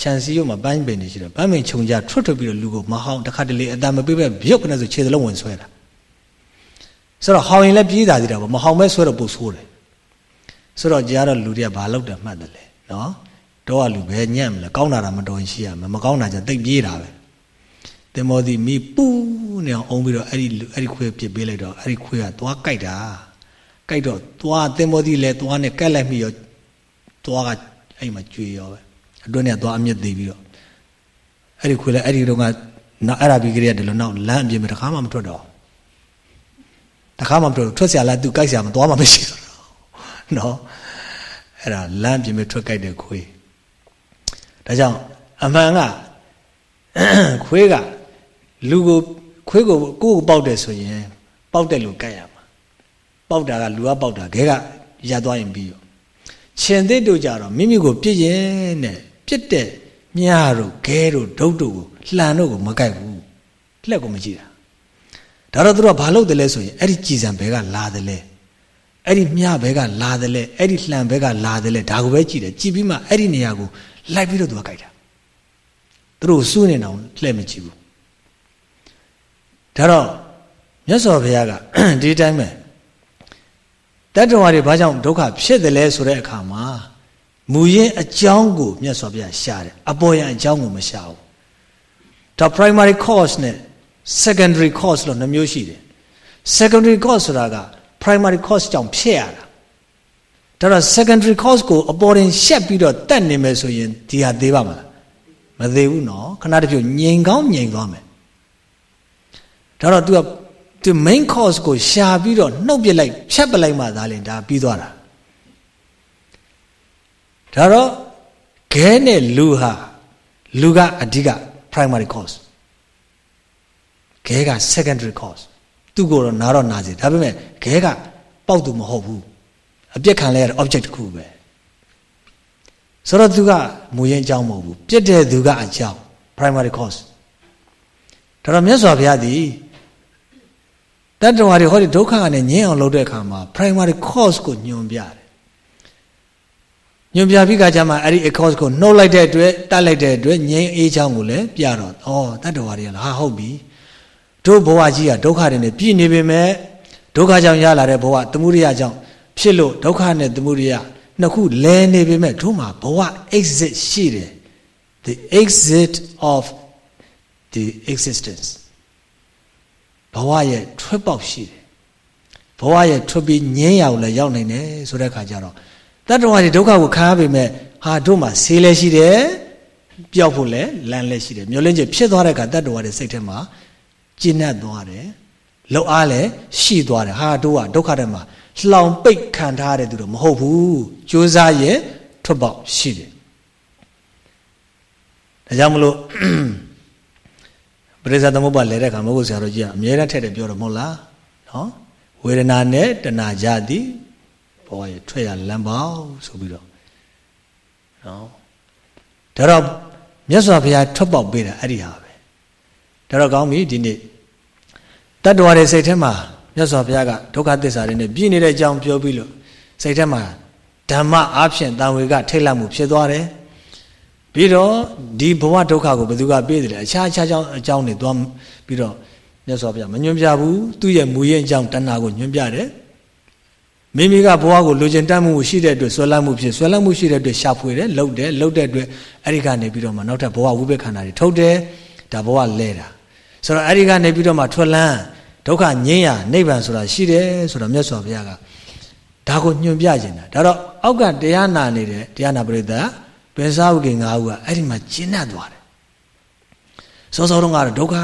ခြံစည်းရုံးမှာပန်းပင်နေရှိတော့ပန်းပင်ခြုံကြထွတ်ထွတ်ပြီးတော့လူကိုမဟောင်းတခါတလေအတန်မပေးပဲပြုတ်ကနေဆိုခြေစလုံးဝင်ဆွဲတာ ဆိုတော့ဟောင်းရင်လည်းပြေးတာသေးတာပေါ့မဟောင်းမဲဆွဲတော့ပုတ်ဆိုးတယ်ဆိုတော့ကြားတော့လူတွေကဘာလုပ်တယ်မှတ်တယ်လေနော်တော့ကလူပဲညံ့မလဲကောင်းတာတော့မတော်ရင်ရှိရမယ်မကောင်းတာကျတိတ်ပြေးတာပဲတင်မောဒီမိပူးနေအောင်အုံးပြီးတော့အဲ့ဒီအဲ့ဒီခွေးပြစ်ပေးလိုက်တော့အဲ့ဒီခွေးကသွားကြိုက်တာကြိုက်တော့သွားတင်မောဒီလဲသွားနဲ့ကက်လိုက်ပြီးရောသွားကအဲ့မှာကြွေရောပဲအတွင်းနဲ့သွားအမြင့်သေးပြီးတော့အဲ့ဒီခွေလဲအဲ့ဒီတော့ကနောက်အဲ့ဒါပြီးကြရတယ်လို့နောက်လမ်းအပြင်မှာတခါမှမထွက်တော့ တခါမှမပြောထွက်ဆရာလားသူကြိုက်ဆရာမသွားမှမရှိတော့နော်အဲ့ဒါလမ်းပြင်ပြထွက်ကြိုက်တဲ့ခွေးဒါကြောင့်အမှန်ကခွေးကလူကိုခွေးကိုကိုယ့်ကိုပေါက်တယ်ဆိုရင်ပေါက်တယ်လို့ကြိုက်ရမှာပေါက်တာကလူကပေါက်တာခဲကရသွားရင်ပြီးရောရှင်သစ်တို့ကြတော့မိမိကိုပြစ်ရင်နဲ့ပြစ်တဲ့မြားတို့ခဲတို့ဒုတ်တို့ကိုလှန်တို့ကိုမကြိုက်ဘူးလက်ကိုမကြည့်တာ ဒါတော့သူတို့ကဘာလုပ်တယ်လဲဆိုရင်အဲ့ဒီကြည်စံဘဲကလာတယ်လဲအဲ့ဒီမြားဘဲကလာတယ်လဲအဲ့ဒီလှန်ဘဲကလာတယ်လဲဒါကိုပဲကြည့်တယ်ကြည့်ပြီးမှအဲ့ဒီနေရာကိုလိုက်ပြီးတော့သူကကြိုက်တာသူတို့စူးနေအောင်လှည့်မကြည့်ဘူးဒါတော့မြတ်စွာဘုရားကဒီတိုင်းပဲတတ္တဝါတွေဘာကြောင့်ဒုက္ခဖြစ်တယ်လဲဆိုတဲ့အခါမှာမူရင်းအကြောင်းကိုမြတ်စွာဘုရားရှာတယ်အပေါ်ရန်အကြောင်းကိုမရှာဘူးဒါ primary cause နဲ့ secondary cause လို့နှမျိုးရှိတယ် secondary cause ဆိုတာက primary cause ကြောင့်ဖြစ်ရတာဒါတော့ secondary cause ကိုအပေါ်ရင်ရှက်ပြီးတော့တတ်နေမယ်ဆိုရင်ဒီဟာသေးပါမလားမသေးဘူးနော်ခဏတစ်ဖြုတ်ငြိမ်ကောင်းငြိမ်သွားမယ်ဒါတော့ तू ကသူ main cause ကိုရှာပြီးတော့နှုတ်ပစ်လိုက်ဖြတ်ပလိုက်မှသာလင်ဒါပြီးသွားတာဒါတော့ခဲနဲ့လူဟာလူကအဓိက primary cause ခဲက secondary cause သူ့ကိုတော့နာတော့နာစီဒါပေမဲ့ခဲကပေါက်သူမဟုတ်ဘူးအပြစ်ခံလဲရတဲ့ object တစ်ခုပဲဆိုတော့သူကမူရင်းအကြောင်းမဟုတ်ဘူးပြစ်တဲ့သူကအကြောင်း primary cause ဒါတော့မြတ်စွာဘုရားသည်တတ္တဝါတွေဟောဒီဒုက္ခကနေငြင်းအောင်လုပ်တဲ့အခါမှာ primary cause ကိုညွန်ပြတယ်ညွန်ပြပြီးကကြမှာအဲ့ဒီ cause ကိုနှုတ်လိုက်တဲ့အတွက်တတ်လိုက်တဲ့အတွက်ငြင်းအေးချောင်းကိုလည်းပြတော့ဩတတ္တဝါတွေကလည်းဟာဟုတ်ပြီ တို့ဘဝကြီးကဒုက္ခတွေနဲ့ပြည့်နေပေမဲ့ဒုက္ခကြောင့်ရလာတဲ့ဘဝသမှုရိယကြောင့်ဖြစ်လို့ဒုက္ခနဲ့သမှုရိယနှစ်ခုလဲနေပေမဲ့တို့မှာဘဝ exit ရှိတယ် the exit of the existence ဘဝရဲ့ထွက်ပေါက်ရှိတယ်ဘဝရဲ့ထွက်ပြီးငြင်းရအောင်လည်းရောက်နိုင်တယ်ဆိုတဲ့အခါကျတော့တတ္တဝါတွေဒုက္ခကိုခံရပေမဲ့ဟာတို့မှာဆေးလည်းရှိတယ်ပျောက်ဖို့လည်းလမ်းလည်းရှိတယ်မျောလင်းချက်ဖြစ်သွားတဲ့အခါတတ္တဝါတွေစိတ်ထဲမှာ ကျဉ်တ်သွားတယ်လောက်အားလည်းရှိသွားတယ်ဟာတို့ကဒုက္ခထဲမှာလှောင်ပိတ်ခံထားရတဲ့သူတော့မဟုတ်ဘူးကြိုးစားရဲ့ထွက်ပေါက်ရှိတယ်ဒါကြောင့်မလို့ပရိစ္ဆသမုပ္ပါလဲတဲ့ခါမဟုတ်ဆရာတော်ကြီးကအမြဲတမ်းထည့်တယ်ပြောတော့မဟုတ်လားနော်ဝေဒနာနဲ့တဏှာကြသည်ဘောရဲ့ထွက်ရလမ်းပေါက်ဆိုပြီးတော့နော်ဒါတော့မြတ်စွာဘုရားထွက်ပေါက်ပေးတာအဲ့ဒီဟာပဲ ဒါတော့ကောင်းပြီဒီနေ့တတ္တဝါတွေစိတ်ထဲမှာမြတ်စွာဘုရားကဒုက္ခသစ္စာတွေနဲ့ပြည့်နေတဲ့အကြောင်းပြောပြီးလို့စိတ်ထဲမှာဓမ္မအားဖြင့်တန်ဝေကထိတ်လန့်မှုဖြစ်သွားတယ်ပြီးတော့ဒီဘဝဒုက္ခကိုဘယ်သူကပေးတယ်လဲအခြားအခြားအကြောင်းတွေသွားပြီးတော့မြတ်စွာဘုရားမညွှန်ပြဘူးသူ့ရဲ့မူရဲ့အကြောင်းတဏှာကိုညွှန်ပြတယ်မိမိကဘဝကိုလိုချင်တတ်မှုရှိတဲ့အတွက်ဆွဲလန်းမှုဖြစ်ဆွဲလန်းမှုရှိတဲ့အတွက်ရှာဖွေတယ်လှုပ်တယ်လှုပ်တဲ့အတွက်အဲ့ဒီကနေပြီးတော့မှနောက်ထပ်ဘဝဝိပက္ခဏာတွေထုတ်တယ်ဒါဘဝလဲတာ ဆိုတော့အဲ့ဒီကနေပြီးတော့မှထွက်လန်းဒုက္ခငြိမ်းရနိဗ္ဗာန်ဆိုတာရှိတယ်ဆိုတော့မြတ်စွာဘုရားကဒါကိုညွှန်ပြခြင်းတာဒါတော့အောက်ကတရားနာနေတဲ့တရားနာပရိသတ်ပင်စားဥကေ၅ဦးကအဲ့ဒီမှာကျဉ်း납သွားတယ်စောစောတုန်းကတော့ဒုက္ခ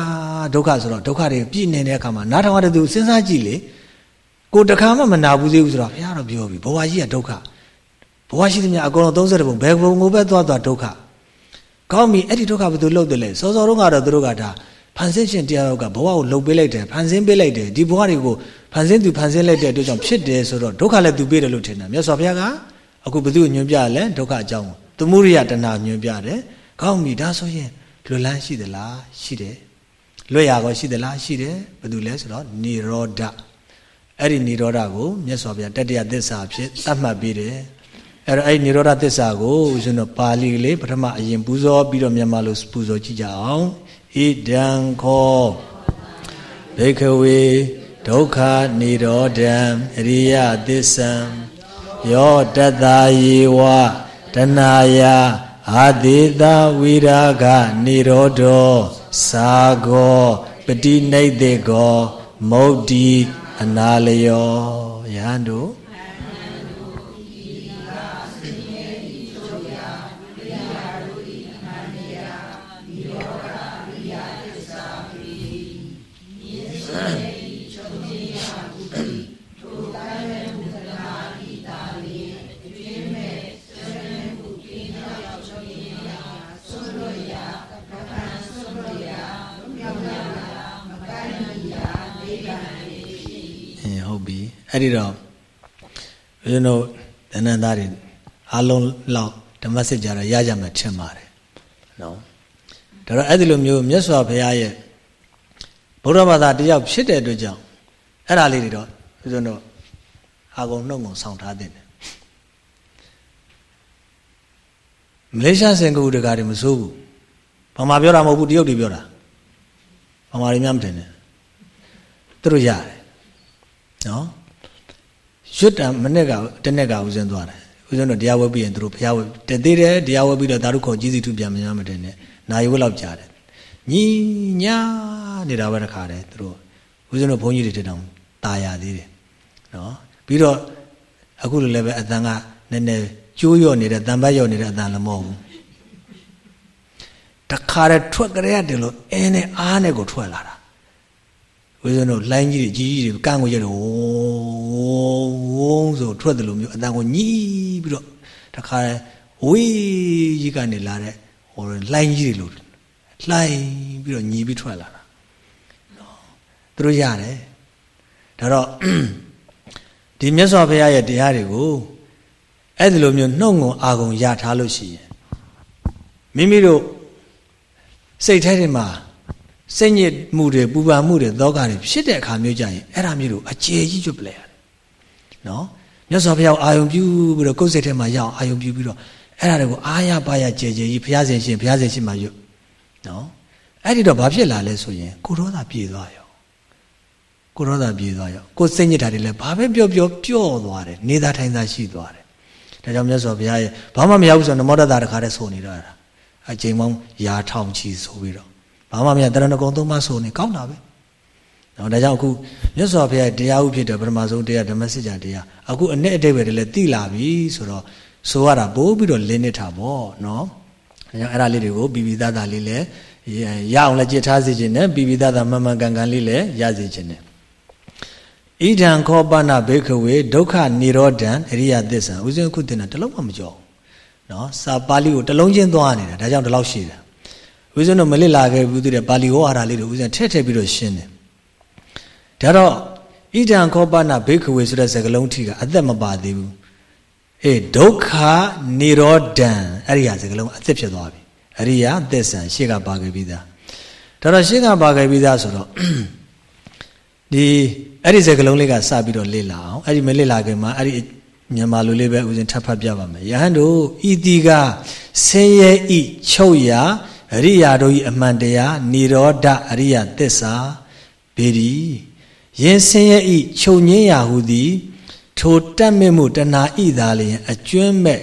ဒုက္ခဆိုတော့ဒုက္ခတွေပြည့်နေတဲ့အခါမှာနားထောင်ရတဲ့သူစဉ်းစားကြည့်လေကိုတခါမှမနာဘူးသေးဘူးဆိုတော့ဘုရားတော့ပြောပြီဘဝကြီးကဒုက္ခဘဝရှိသမျှအကုန်လုံး30ပုံဘယ်ဘုံကိုပဲသွားသွားဒုက္ခကောင်းပြီအဲ့ဒီဒုက္ခဘယ်သူလှုပ်တယ်လဲစောစောတုန်းကတော့သူတို့ကဒါ ဖန်ဆင်းရှင်တရားတော်ကဘဝကိုလှုပ်ပေးလိုက်တယ်ဖန်ဆင်းပေးလိုက်တယ်ဒီဘဝတွေကိုဖန်ဆင်းသူဖန်ဆင်းလိုက်တဲ့အတွက်ကြောင့်ဖြစ်တယ်ဆိုတော့ဒုက္ခလည်းသူပေးတယ်လို့ထင်တာမြတ်စွာဘုရားကအခုဘုသူ့ညွှန်ပြလဲဒုက္ခအကြောင်းကိုသမုဒိယတဏညွှန်ပြတယ်ကောင်းပြီဒါဆိုရင်လွတ်လန်းရှိသလားရှိတယ်လွတ်ရကောရှိသလားရှိတယ်ဘသူလဲဆိုတော့နိရောဓအဲ့ဒီနိရောဓကိုမြတ်စွာဘုရားတတ္တယသစ္စာဖြစ်သတ်မှတ်ပေးတယ်အဲ့တော့အဲ့ဒီနိရောဓသစ္စာကိုဦးဇင်းတို့ပါဠိလေးပထမအရင်ပူဇော်ပြီးတော့မြန်မာလိုပူဇော်ကြည့်ကြအောင် ဣဒံခောဘေခဝေဒုက္ခនិရောဓံအရိယသစ္ဆံယောတတ္တာယေဝတဏယအာတိတဝိရာဂនិရောဓောသာဂောပတိနိတေကောမௌဒ္ဒီအနာလယောယဟန်တို့ အဲ့ဒီတော့ဘုရားတို့တဏ္ဍသားတွေအလုံးလောက်ဓမ္မစစ်ကြတော့ရကြမှာထင်ပါတယ်နော်ဒါတော့အဲ့ဒီလိုမျိုးမြတ်စွာဘုရားရဲ့ဘုရားဘာသာတယောက်ဖြစ်တဲ့အတွက်ကြောင့်အဲ့ဒါလေးတွေတော့ဘုရားတို့အာကုံနှုတ်ငုံဆောင်ထားတဲ့မလေးရှားစင်ကူတကာတွေမစိုးဘူးဘာမှပြောတာမဟုတ်ဘူးတရုတ်တွေပြောတာဘာမှတွေများမတင်နဲ့သူတို့ရတယ်နော် ရွတ်တံမနေ့ကတနေ့ကဦးဇင်းသွားတယ်ဦးဇင်းတို့တရားဝဲပြီးရင်တို့ဘုရားဝဲတသေးတယ်တရားဝဲပြီးတော့သာဓုခေါ်ကြီးစီထုပြန်မရမတင်နဲ့နိုင်ဝဲလောက်ကြားတယ်ညီညာနေတာပဲတခါတယ်တို့ဦးဇင်းတို့ဘုန်းကြီးတွေတောင်ตายရသေးတယ်နော်ပြီးတော့အခုလိုလည်းပဲအတန်ကနည်းနည်းကျိုးရော့နေတဲ့တန်ပတ်ရော့နေတဲ့အတန်လည်းမဟုတ်ဘူးတခါတည်းထွက်ကြရတယ်လို့အင်းနဲ့အားနဲ့ကိုထွက်လာတာ ဝိဇ္ဇနုလိုင်းကြီးတွေကြီးကြီးတွေကန်းကိုရက်တော့ဝုန်းဆိုထွက်တယ်လို့မျိုးအတန်ကိုညီးပြီးတော့တခါဝေးကြီးကနေလာတဲ့ဟိုလိုင်းကြီးတွေလို့လှိုင်းပြီးတော့ညီးပြီးထွက်လာတာနော်သူတို့ရတယ်ဒါတော့ဒီမြတ်စွာဘုရားရဲ့တရားတွေကိုအဲ့ဒီလိုမျိုးနှုတ်ငုံအာကုံရထားလို့ရှိရင်မိမိတို့စိတ်ထဲထဲမှာ စိတ်ညစ်မှုတွေပူပန်မှုတွေသောကတွေဖြစ်တဲ့အခါမျိုးကြရင်အဲ့ဒါမျိုးကိုအကျေကြီးကျွတ်ပလဲရတယ်နော်မြတ်စွာဘုရားအာယုံပြုပြီးတော့ကိုယ်စိတ်ထဲမှာရအောင်အာယုံပြုပြီးတော့အဲ့ဒါတွေကိုအားရပါရကြဲကြဲကြီးဘုရားရှင်ရှင်ဘုရားရှင်ရှင်မှာရွတ်နော်အဲ့ဒီတော့ဘာဖြစ်လာလဲဆိုရင်ကိုရောသာပြေသွားရောကိုရောသာပြေသွားရောကိုစိတ်ညစ်တာတွေလည်းဘာပဲပြောပြောပျော့သွားတယ်နေသာထိုင်သာရှိသွားတယ်ဒါကြောင့်မြတ်စွာဘုရားရဲ့ဘာမှမရဘူးဆိုတော့နမောတတာတခါတည်းဆိုနေတော့တာအချိန်ပေါင်းရာထောင်ချီဆိုပြီးတော့ ဘာမှမရတရဏဂုံသုံးပါးဆိုနေကောင်းတာပဲနော်ဒါကြောင့်အခုမြတ်စွာဘုရားတရားဥဖြစ်တယ်ပထမဆုံးတရားဓမ္မစစ်ကြာတရားအခုအနဲ့အတိတ်ပဲလည်းသိလာပြီဆိုတော့ဆိုရတာပို့ပြီးတော့လင်းနေတာပေါ့နော်ဒါကြောင့်အဲ့ဒါလေးတွေကိုပြီးပြီးသားသားလေးလည်းရအောင်လည်းကြည်ထားစေခြင်းနဲ့ပြီးပြီးသားသားမှန်မှန်ကန်ကန်လေးလည်းရစေခြင်းနဲ့ဣဒံခောပနာဘေခဝေဒုက္ခនិရောဓံအရိယသစ္စာဦးဇင်းခုတင်တာတလုံးမှမကြောက်နော်စာပါဠိကိုတလုံးချင်းသွားနေတာဒါကြောင့်ဒီလောက်ရှိတာ ဦးဇင်းတို့မလစ်လာခဲ့ဘူးတဲ့ပါဠိဟောအားလေးတွေဦးဇင်းထည့်ထည့်ပြီးတော့ရှင်းတယ်ဒါတော့ဣဒံခောပနာဘေခဝေဆိုတဲ့စကားလုံးထီကအသက်မပါသေးဘူးအေးဒုက္ခនិရောဓံအဲ့ဒီဟာစကားလုံးအသက်ဖြစ်သွားပြီအရိယာသစ္ဆံရှေ့ကပါခဲ့ပြီးသားဒါတော့ရှေ့ကပါခဲ့ပြီးသားဆိုတော့ဒီအဲ့ဒီစကားလုံးလေးကစပြီးတော့လေ့လာအောင်အဲ့ဒီမလေ့လာခင်မှာအဲ့ဒီမြန်မာလူလေးပဲဥစဉ်ထပ်ဖတ်ပြပါမယ်ယဟန်တို့ဤတီကဆင်းရဲဤချုပ်ရာ အရိယာတို့ဤအမှန်တရားនិရောဓအရိယသစ္စာပေဒီယင်ဆင်းရဲဤချုပ်ငင်းရာဟုသည် ထိုတတ်မြမှုတဏှာဤသာလျင်အကျွမ်းမဲ့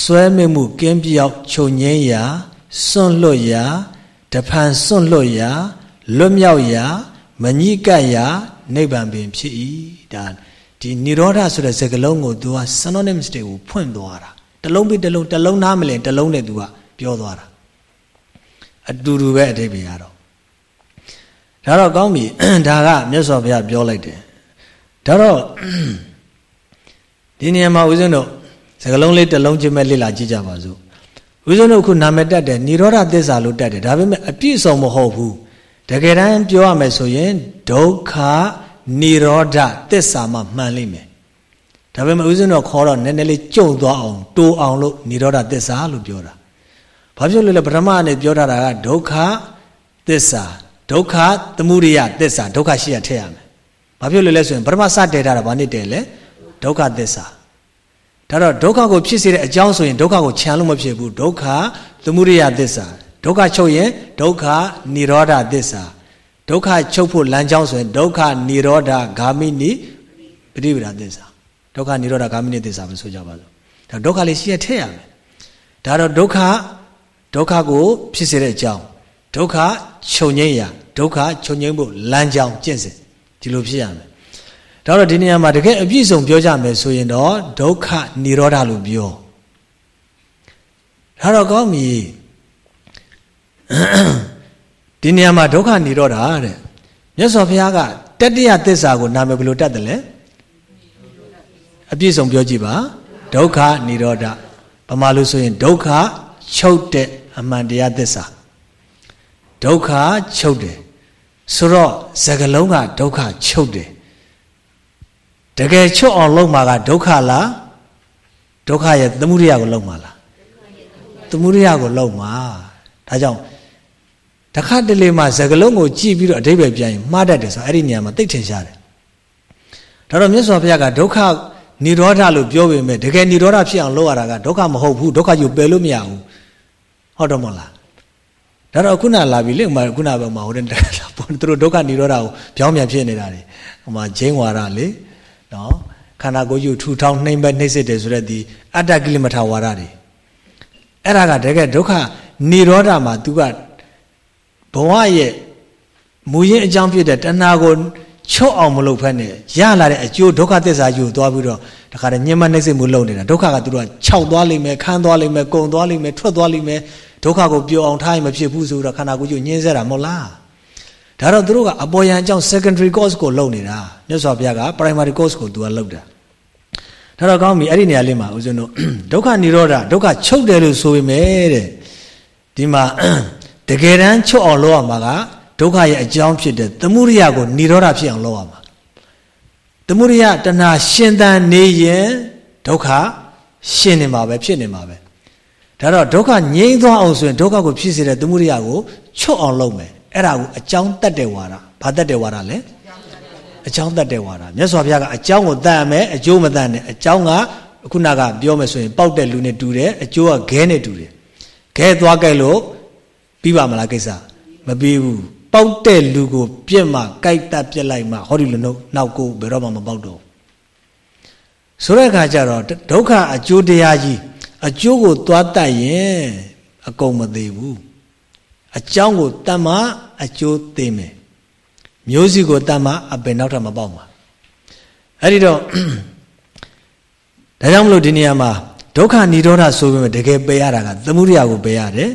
ဆွဲမြမှုကင်းပြောက်ချုပ်ငင်းရာစွန့်လွတ်ရာတဖန်စွန့်လွတ်ရာလွတ်မြောက်ရာမညိကပ်ရာနိဗ္ဗာန်ပင်ဖြစ်၏ဒါဒီនិရောဓဆိုတဲ့စကားလုံးကို तू က synonyms တွေကိုဖွင့်သွားတာတလုံးပြီးတလုံးတလုံးနားမလင်တလုံးနဲ့ तू ကပြောသွားတာ အတူတူပဲအတိပ္ပယ်ရတော့ဒါတော့ကောင်းပြီဒါကမြတ်စွာဘုရားပြောလိုက်တယ်ဒါတော့ဒီနေရာမှာဦးဇင်းတို့စကလုံးလေးတစ်လုံးချင်းပဲလေ့လာကြည့်ကြပါစို့ဦးဇင်းတို့ခုနာမည်တက်တယ်និရောဓသစ္စာလို့တက်တယ်ဒါပေမဲ့အပြည့်စုံမဟုတ်ဘူးတကယ်တမ်းပြောရမယ်ဆိုရင်ဒုက္ခនិရောဓသစ္စာမှမှန်လိမ့်မယ်ဒါပေမဲ့ဦးဇင်းတို့ခေါ်တော့နည်းနည်းလေးကြုံသွားအောင်တိုးအောင်လို့និရောဓသစ္စာလို့ပြောတာ ဘာဖြစ်လို့လဲပထမအနေပြောထားတာကဒုက္ခသစ္စာဒုက္ခသမုဒယသစ္စာဒုက္ခရှိရထည့်ရမယ်ဘာဖြစ်လို့လဲဆိုရင်ပထမစတည်ထားတာဘာနဲ့တည်လဲဒုက္ခသစ္စာဒါတော့ဒုက္ခကိုဖြစ်စေတဲ့အကြောင်းဆိုရင်ဒုက္ခကိုခြံလို့မဖြစ်ဘူးဒုက္ခသမုဒယသစ္စာဒုက္ခချုပ်ရင်ဒုက္ခនិရောဓသစ္စာဒုက္ခချုပ်ဖို့လမ်းကြောင်းဆိုရင်ဒုက္ခនិရောဓဂာမိနိပရိပဒသစ္စာဒုက္ခនិရောဓဂာမိနိသစ္စာပဲဆိုကြပါစို့ဒါဒုက္ခလေးရှိရထည့်ရမယ်ဒါတော့ဒုက္ခ ဒုက္ခကိုဖြစ်စေတဲ့အကြောင်းဒုက္ခချုပ်ငိမ့်ရာဒုက္ခချုပ်ငိမ့်ဖို့လမ်းကြောင်းကျင့်စဉ်ဒီလိုဖြစ်ရမယ်ဒါတော့ဒီနေရာမှာတကယ်အပြည့်စုံပြောကြမယ်ဆိုရင်တော့ဒုက္ခនិရောဓလို့ပြောဒါတော့ကောင်းပြီဒီနေရာမှာဒုက္ခនិရောဓတဲ့မြတ်စွာဘုရားကတတ္တယသစ္စာကိုနာမည်ဘယ်လိုတတ်တယ်လဲအပြည့်စုံပြောကြည့်ပါဒုက္ခនិရောဓဗမာလို့ဆိုရင်ဒုက္ခချုပ်တဲ့ အမှန်တရားသစ္စာဒုက္ခချုပ်တယ်ဆိုတော့စကလုံးကဒုက္ခချုပ်တယ်တကယ်ချုပ်အောင်လုပ်မှာကဒုက္ခလားဒုက္ခရဲ့သမုဒိယကိုလုပ်မှာလားသမုဒိယကိုလုပ်မှာဒါကြောင့်တခါတလေမှစကလုံးကိုကြည့်ပြီးတော့အဓိပ္ပာယ်ပြန်ရင်မှားတတ်တယ်ဆိုတော့အဲ့ဒီနေရာမှာသိထင်ရှားတယ်ဒါတော့မြတ်စွာဘုရားကဒုက္ခនិရောဓလို့ပြောပေမဲ့တကယ်និရောဓဖြစ်အောင်လုပ်ရတာကဒုက္ခမဟုတ်ဘူးဒုက္ခကြီးပယ်လို့မရဘူး ဟုတ်တော့မလားဒါတော့ခုနလာပြီလေဥမာခုနပဲဥမာဟိုတဲ့ပေါ်သူတို့ဒုက္ခនិရောဓကိုပြောင်းပြန်ဖြစ်နေတာလေဥမာဂျိန်းဝါဒလေနော်ခန္ဓာကိုယ်ယူထူထောင်နှိမ့်ပဲနှိမ့်စစ်တယ်ဆိုတဲ့ဒီအတ္တကိလမထာဝါဒတွေအဲ့ဒါကတကယ်ဒုက္ခនិရောဓမှာ तू ကဘဝရဲ့မူရင်းအကြောင်းဖြစ်တဲ့တဏှာကို ချုပ်အောင်မလုပ်ဖက်နဲ့ရလာတဲ့အကျိုးဒုက္ခသစ္စာယူသွားပြီးတော့တခါတည်းညှဉ်းမနှိမ့်စစ်မှုလုပ်နေတာဒုက္ခကသူတို့ကခြောက်သွားလိမ့်မယ်ခန်းသွားလိမ့်မယ်ကုံသွားလိမ့်မယ်ထွက်သွားလိမ့်မယ်ဒုက္ခကိုပျော်အောင်ထားရင်မဖြစ်ဘူးဆိုတော့ခန္ဓာကိုယ်ကျညှင်းဆဲတာမဟုတ်လားဒါတော့သူတို့ကအပေါ်ယံအကြောင်း secondary course ကိုလုပ်နေတာမြတ်စွာဘုရားက primary course ကိုသူကလုပ်တာဒါတော့ကောင်းပြီအဲ့ဒီနေရာလေးမှာဦးဇင်းတို့ဒုက္ခនិရောဓဒုက္ခချုပ်တယ်လို့ဆိုပေမဲ့တဲ့ဒီမှာတကယ်တမ်းချုပ်အောင်လုပ်ရမှာက ဒုက္ခရဲ့အကြောင်းဖြစ်တဲ့သမုဒိယကိုនិရောဓဖြစ်အောင်လုပ်ရမှာသမုဒိယတဏှာရှင်သန်နေရင်ဒုက္ခရှင်နေမှာပဲဖြစ်နေမှာပဲဒါတော့ဒုက္ခငြိမ်းသွားအောင်ဆိုရင်ဒုက္ခကိုဖြစ်စေတဲ့သမုဒိယကိုချုပ်အောင်လုပ်မယ်အဲ့ဒါကိုအကြောင်းတတ်တဲ့ဝါဒဘာတတ်တဲ့ဝါဒလဲအကြောင်းတတ်တဲ့ဝါဒမြတ်စွာဘုရားကအကြောင်းကိုတတ်ရမယ်အကျိုးမတတ်နဲ့အကြောင်းကခုနကပြောမယ်ဆိုရင်ပေါက်တဲ့လူနဲ့တူတယ်အကျိုးကခဲနဲ့တူတယ်ခဲသွားကြိုက်လို့ပြီးပါမလားကိစ္စမပြီးဘူး ပေါက်တဲ့လူကို ပြက်မှကြိုက်တတ်ပြက်လိုက်မှဟောဒီလူနောက်ကိုဘယ်တော့မှမပေါက်တော့ဆိုတဲ့အခါကျတော့ဒုက္ခအကျိုးတရားကြီးအကျိုးကိုသွားတတ်ရင်အကုန်မသေးဘူးအကြောင်းကိုတတ်မှအကျိုးသိမယ်မျိုးစီကိုတတ်မှအပင်နောက်ထပ်မပေါက်မှာအဲ့ဒီတော့ဒါကြောင့်မလို့ဒီနေရာမှာဒုက္ခនិရောဓဆိုပေမဲ့တကယ်ပယ်ရတာကသမှုရိယကိုပယ်ရတယ်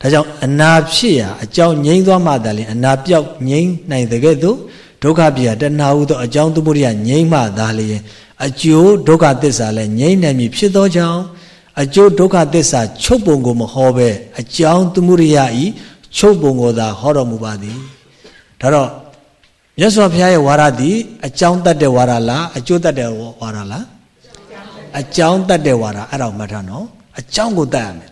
ဒါကြောင့်အနာဖြစ်ရာအကြောင်းငြိမ်းသွားမှတည်းအနာပြောက်ငြိမ်းနိုင်တဲ့ကဲ့သို့ဒုက္ခပြရာတဏှာဟုသောအကြောင်းသမှုရိယငြိမ်းမှသာလျင်အကျိုးဒုက္ခသစ္စာလည်းငြိမ်းနိုင်မည်ဖြစ်သောကြောင့်အကျိုးဒုက္ခသစ္စာချုပ်ပုံကိုမဟောပဲအကြောင်းသမှုရိယဤချုပ်ပုံကိုသာဟောတော်မူပါသည်ဒါတော့မြတ်စွာဘုရားရဲ့ဝါဒသည်အကြောင်းတတ်တဲ့ဝါဒလားအကျိုးတတ်တဲ့ဝါဒလားအကြောင်းတတ်တဲ့ဝါဒအဲ့ဒါမှတ်ထားနော်အကြောင်းကိုတတ်ရမယ်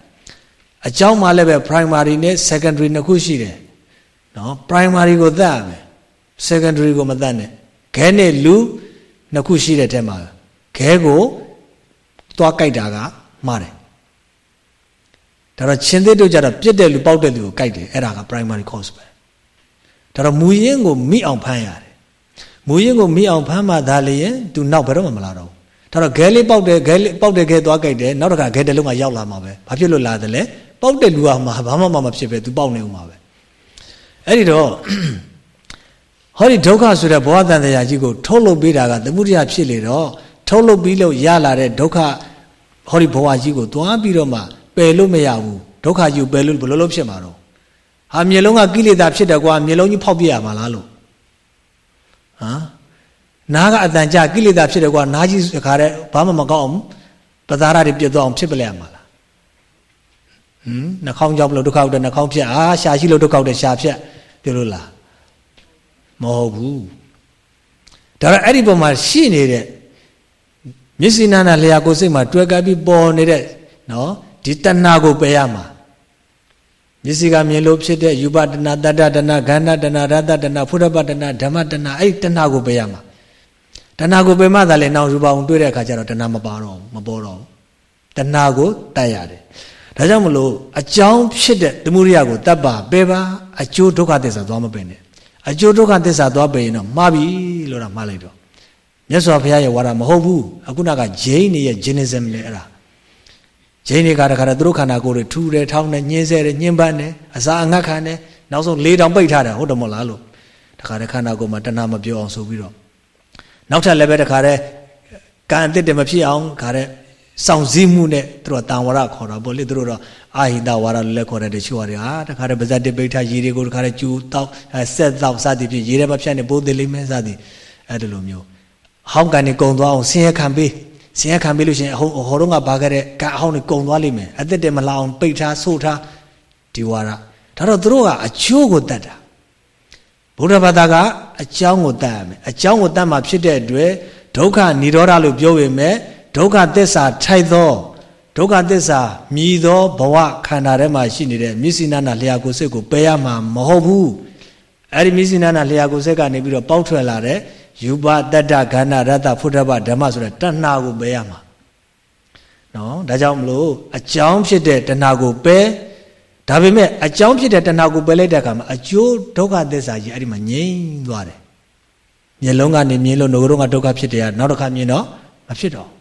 အကြောင်းမှလည်းပဲ primary နဲ့ secondary နှစ်ခုရှိတယ်နော် primary ကိုတတ်ရမယ် secondary ကိုမတတ်နဲ့ခဲနဲ့လူနှစ်ခုရှိတဲ့ထဲမှာခဲကိုသွားကြိုက်တာကမှားတယ်ဒါတော့ချင်းသေးတို့ကြတော့ပြစ်တဲ့လူပေါက်တဲ့လူကိုကြိုက်တယ်အဲ့ဒါက primary cause ပဲဒါတော့မူရင်းကိုမိအောင်ဖမ်းရတယ်မူရင်းကိုမိအောင်ဖမ်းမှသာလျင်သူနောက်ဘယ်တော့မှမလာတော့ဘူးဒါတော့ဂဲလေးပေါက်တယ်ဂဲလေးပေါက်တယ်ဂဲသွားကြိုက်တယ်နောက်တစ်ခါဂဲတစ်လုံးကရောက်လာမှာပဲဘာဖြစ်လို့လာတယ်လဲ ပေါက်တဲ့လူကမှဘာမှမဖြစ်ပဲသူပေါက်နေဦးမှာပဲအဲ့ဒီတော့ဟောဒီဒုက္ခဆိုတဲ့ဘဝတန်တရားကြီးကိုထုတ်လုပ်ပေးတာကသမုဒိယဖြစ်လေတော့ထုတ်လုပ်ပြီးလို့ရလာတဲ့ဒုက္ခဟောဒီဘဝကြီးကိုသွားပြီးတော့မှပယ်လို့မရဘူးဒုက္ခကြီးကိုပယ်လို့ဘယ်လိုလုပ်ဖြစ်မှာတော့ဟာမျက်လုံးကကိလေသာဖြစ်တယ်ကွာမျက်လုံးကြီးဖောက်ပြရမှာလားလို့ဟမ်နားကအတန်ကြကိလေသာဖြစ်တယ်ကွာနားကြီးခါတဲ့ဘာမှမကောက်အောင်ပဇာရတွေပြတ်သွားအောင်ဖြစ်ပလဲရမှာလား ဟမ်နှာခေါင်းကြောက်လို့ဒုက္ခဟုတ်တယ်နှာခေါင်းဖြတ်အာရှာရှိလို့ဒုက္ခဟုတ်တယ်ရှာဖြတ်ပြောလို့လားမဟုတ်ဘူးဒါတော့အဲ့ဒီပုံမှာရှိနေတဲ့မျက်စိနာနာလျာကိုစိတ်မှာတွေ့ကပ်ပြီးပေါ်နေတဲ့နော်ဒီတဏှာကိုပယ်ရမှာမျက်စိကမြင်လို့ဖြစ်တဲ့ယူပတဏတတ္တတဏခန္ဓာတဏရတတဏဖုရပတဏဓမ္မတဏအဲ့ဒီတဏှာကိုပယ်ရမှာတဏှာကိုပယ်မှသာလေနောက်ရူပအောင်တွေ့တဲ့အခါကျတော့တဏှာမပါတော့မပေါ်တော့တဏှာကိုတတ်ရတယ် ဒါကြောင့်မလို့အကြောင်းဖြစ်တဲ့သမုဒိယကိုတတ်ပါပယ်ပါအကျိုးဒုက္ခသစ္စာသွားမပင်နဲ့အကျိုးဒုက္ခသစ္စာသွားပယ်ရင်တော့မှားပြီလို့တော့မှားလိုက်တော့မြတ်စွာဘုရားရဲ့ဝါဒမဟုတ်ဘူးအခုနကဂျိန်းနေရဲ့ genism လေအဲ့ဒါဂျိန်းတွေကတခါတည်းသူတို့ခန္ဓာကိုယ်တွေထူတယ်ထောင်းတယ်ညှင်းဆဲတယ်ညှင်းပန်းတယ်အစာအငတ်ခံတယ်နောက်ဆုံးလေးတောင်ပိတ်ထားတယ်ဟုတ်တယ်မဟုတ်လားလို့တခါတည်းခန္ဓာကိုယ်မှာတဏှာမပြောအောင်ဆိုပြီးတော့နောက်ထပ်လည်းပဲတခါတည်းကံအစ်စ်တမဖြစ်အောင်ခါတဲ့ စောင့်စည်းမှုနဲ့သူတို့တန်ဝရခေါ်တာပေါ့လေသူတို့တော့အာဟိတဝါရလည်းခေါ်တယ်တချို့ဟာတခါတည်းပါဇတ်တိပိဋ္ဌရေတွေကိုတခါတည်းကျူတောက်ဆက်တောက်စသည်ဖြင့်ရေထဲမှာဖြတ်နေပိုးသေးလိမ့်မယ်စသည်အဲ့ဒါလိုမျိုးဟောင်းကန်နေကုံသွားအောင်ဆင်းရဲခံပေးဆင်းရဲခံပေးလို့ရှိရင်ဟိုဟောတော့ကဘာခဲ့တဲ့ကအဟောင်းနေကုံသွားလိမ့်မယ်အသက်တယ်မလာအောင်ပိတ်ထားဆို့ထားဒီဝါရဒါတော့သူတို့ကအချိုးကိုတတ်တာဘုရားဘာသာကအကြောင်းကိုတတ်ရမယ်အကြောင်းကိုတတ်မှဖြစ်တဲ့အတွက်ဒုက္ခនិရောဓလို့ပြောပေမဲ့ ဒုက္ခသစ္စာထိုက်သောဒုက္ခသစ္စာမြည်သောဘဝခန္ဓာထဲမှာရှိနေတဲ့မျက်စိနာနာလျှာကိုယ်စိတ်ကိုပယ်ရမှာမဟုတ်ဘူးအဲ့ဒီမျက်စိနာနာလျှာကိုယ်စိတ်ကနေပြီးတော့ပေါက်ထွက်လာတဲ့ယူပတတ္တခန္ဓာရတ္တဖုဒ္ဓဘဓမ္မဆိုတဲ့တဏှာကိုပယ်ရမှာနော်ဒါကြောင့်မလို့အကြောင်းဖြစ်တဲ့တဏှာကိုပယ်ဒါပေမဲ့အကြောင်းဖြစ်တဲ့တဏှာကိုပယ်လိုက်တဲ့အခါမှာအကျိုးဒုက္ခသစ္စာကြီးအဲ့ဒီမှာငြိမ့်သွားတယ်မျက်လုံးကနေမြင်လို့ငုံတော့ကဒုက္ခဖြစ်တယ်ကနောက်တစ်ခါမြင်တော့မဖြစ်တော့ဟော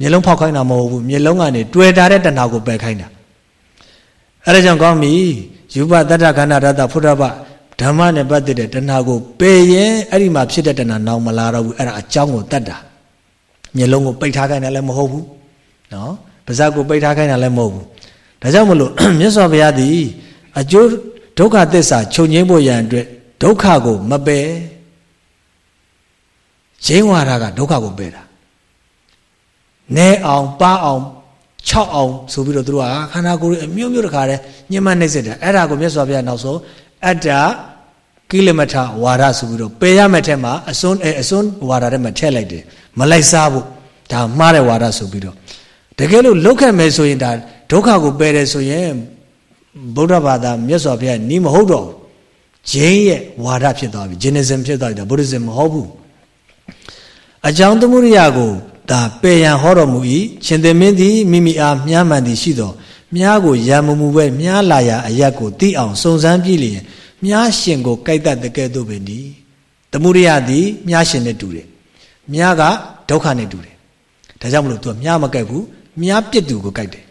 မျက်လုံးဖောက်ခိုင်းတာမဟုတ်ဘူးမျက်လုံးကနေတွေ့တာတဲ့တဏှာကိုပယ်ခိုင်းတာအဲဒါကြောင့်ကောင်းပြီယူပတတ္တခန္ဓာရတ္တဖုဒ္ဓဘဓမ္မနဲ့ပတ်သက်တဲ့တဏှာကိုပယ်ရင်အဲ့ဒီမှာဖြစ်တဲ့တဏှာနောင်မလာတော့ဘူးအဲ့ဒါအကြောင်းကိုတတ်တာမျက်လုံးကိုပိတ်ထားခိုင်းတာလည်းမဟုတ်ဘူးနော်ပါးစပ်ကိုပိတ်ထားခိုင်းတာလည်းမဟုတ်ဘူးဒါကြောင့်မလို့မြတ်စွာဘုရားသည်အကျိုးဒုက္ခသစ္စာချုပ်ငြိမ်းဖို့ရန်အတွက်ဒုက္ခကိုမပယ်ရင်းဝါဒကဒုက္ခကိုပယ်တာ နဲအောင်ပါအောင်6အောင်ဆိုပြီးတော့သူတို့ကခန္ဓာကိုယ်အမျိုးမျိုးတခါတည်းညှဉ်းမနှိမ့်စစ်တယ်အဲ့ဒါကိုမြတ်စွာဘုရားနောက်ဆုံးအတ္တကိလမထဝါဒဆိုပြီးတော့ပယ်ရမယ့်ထက်မှာအစွန်းအစွန်းဝါဒထဲမှာထည့်လိုက်တယ်မလိုက်စားဘူးဒါမှားတဲ့ဝါဒဆိုပြီးတော့တကယ်လို့လုတ်ခဲ့မယ်ဆိုရင်ဒါဒုက္ခကိုပယ်တယ်ဆိုရင်ဗုဒ္ဓဘာသာမြတ်စွာဘုရားနီးမဟုတ်တော့ဂျိန်းရဲ့ဝါဒဖြစ်သွားပြီဂျင်းနဇမ်ဖြစ်သွားပြီဒါဗုဒ္ဓဇမ်မဟုတ်ဘူးအကြောင်းသမုဒိယကို ဒါပယ်ရန်ဟောတော်မူ၏ရှင်သေမင်းသည်မိမိအားမြားမှန်သည်ရှိသောမြားကိုရံမမူပဲမြားလာရာအရက်ကိုသိအောင်စုံစမ်းကြည့်လျင်မြားရှင်ကိုကြိုက်တတ်တဲ့ကဲ့သို့ပင်ဒီသမုဒိယသည်မြားရှင်နဲ့တူတယ်မြားကဒုက္ခနဲ့တူတယ်ဒါကြောင့်မလို့ तू မြားမကြိုက်ဘူးမြားပြစ်သူကိုကြိုက်တယ်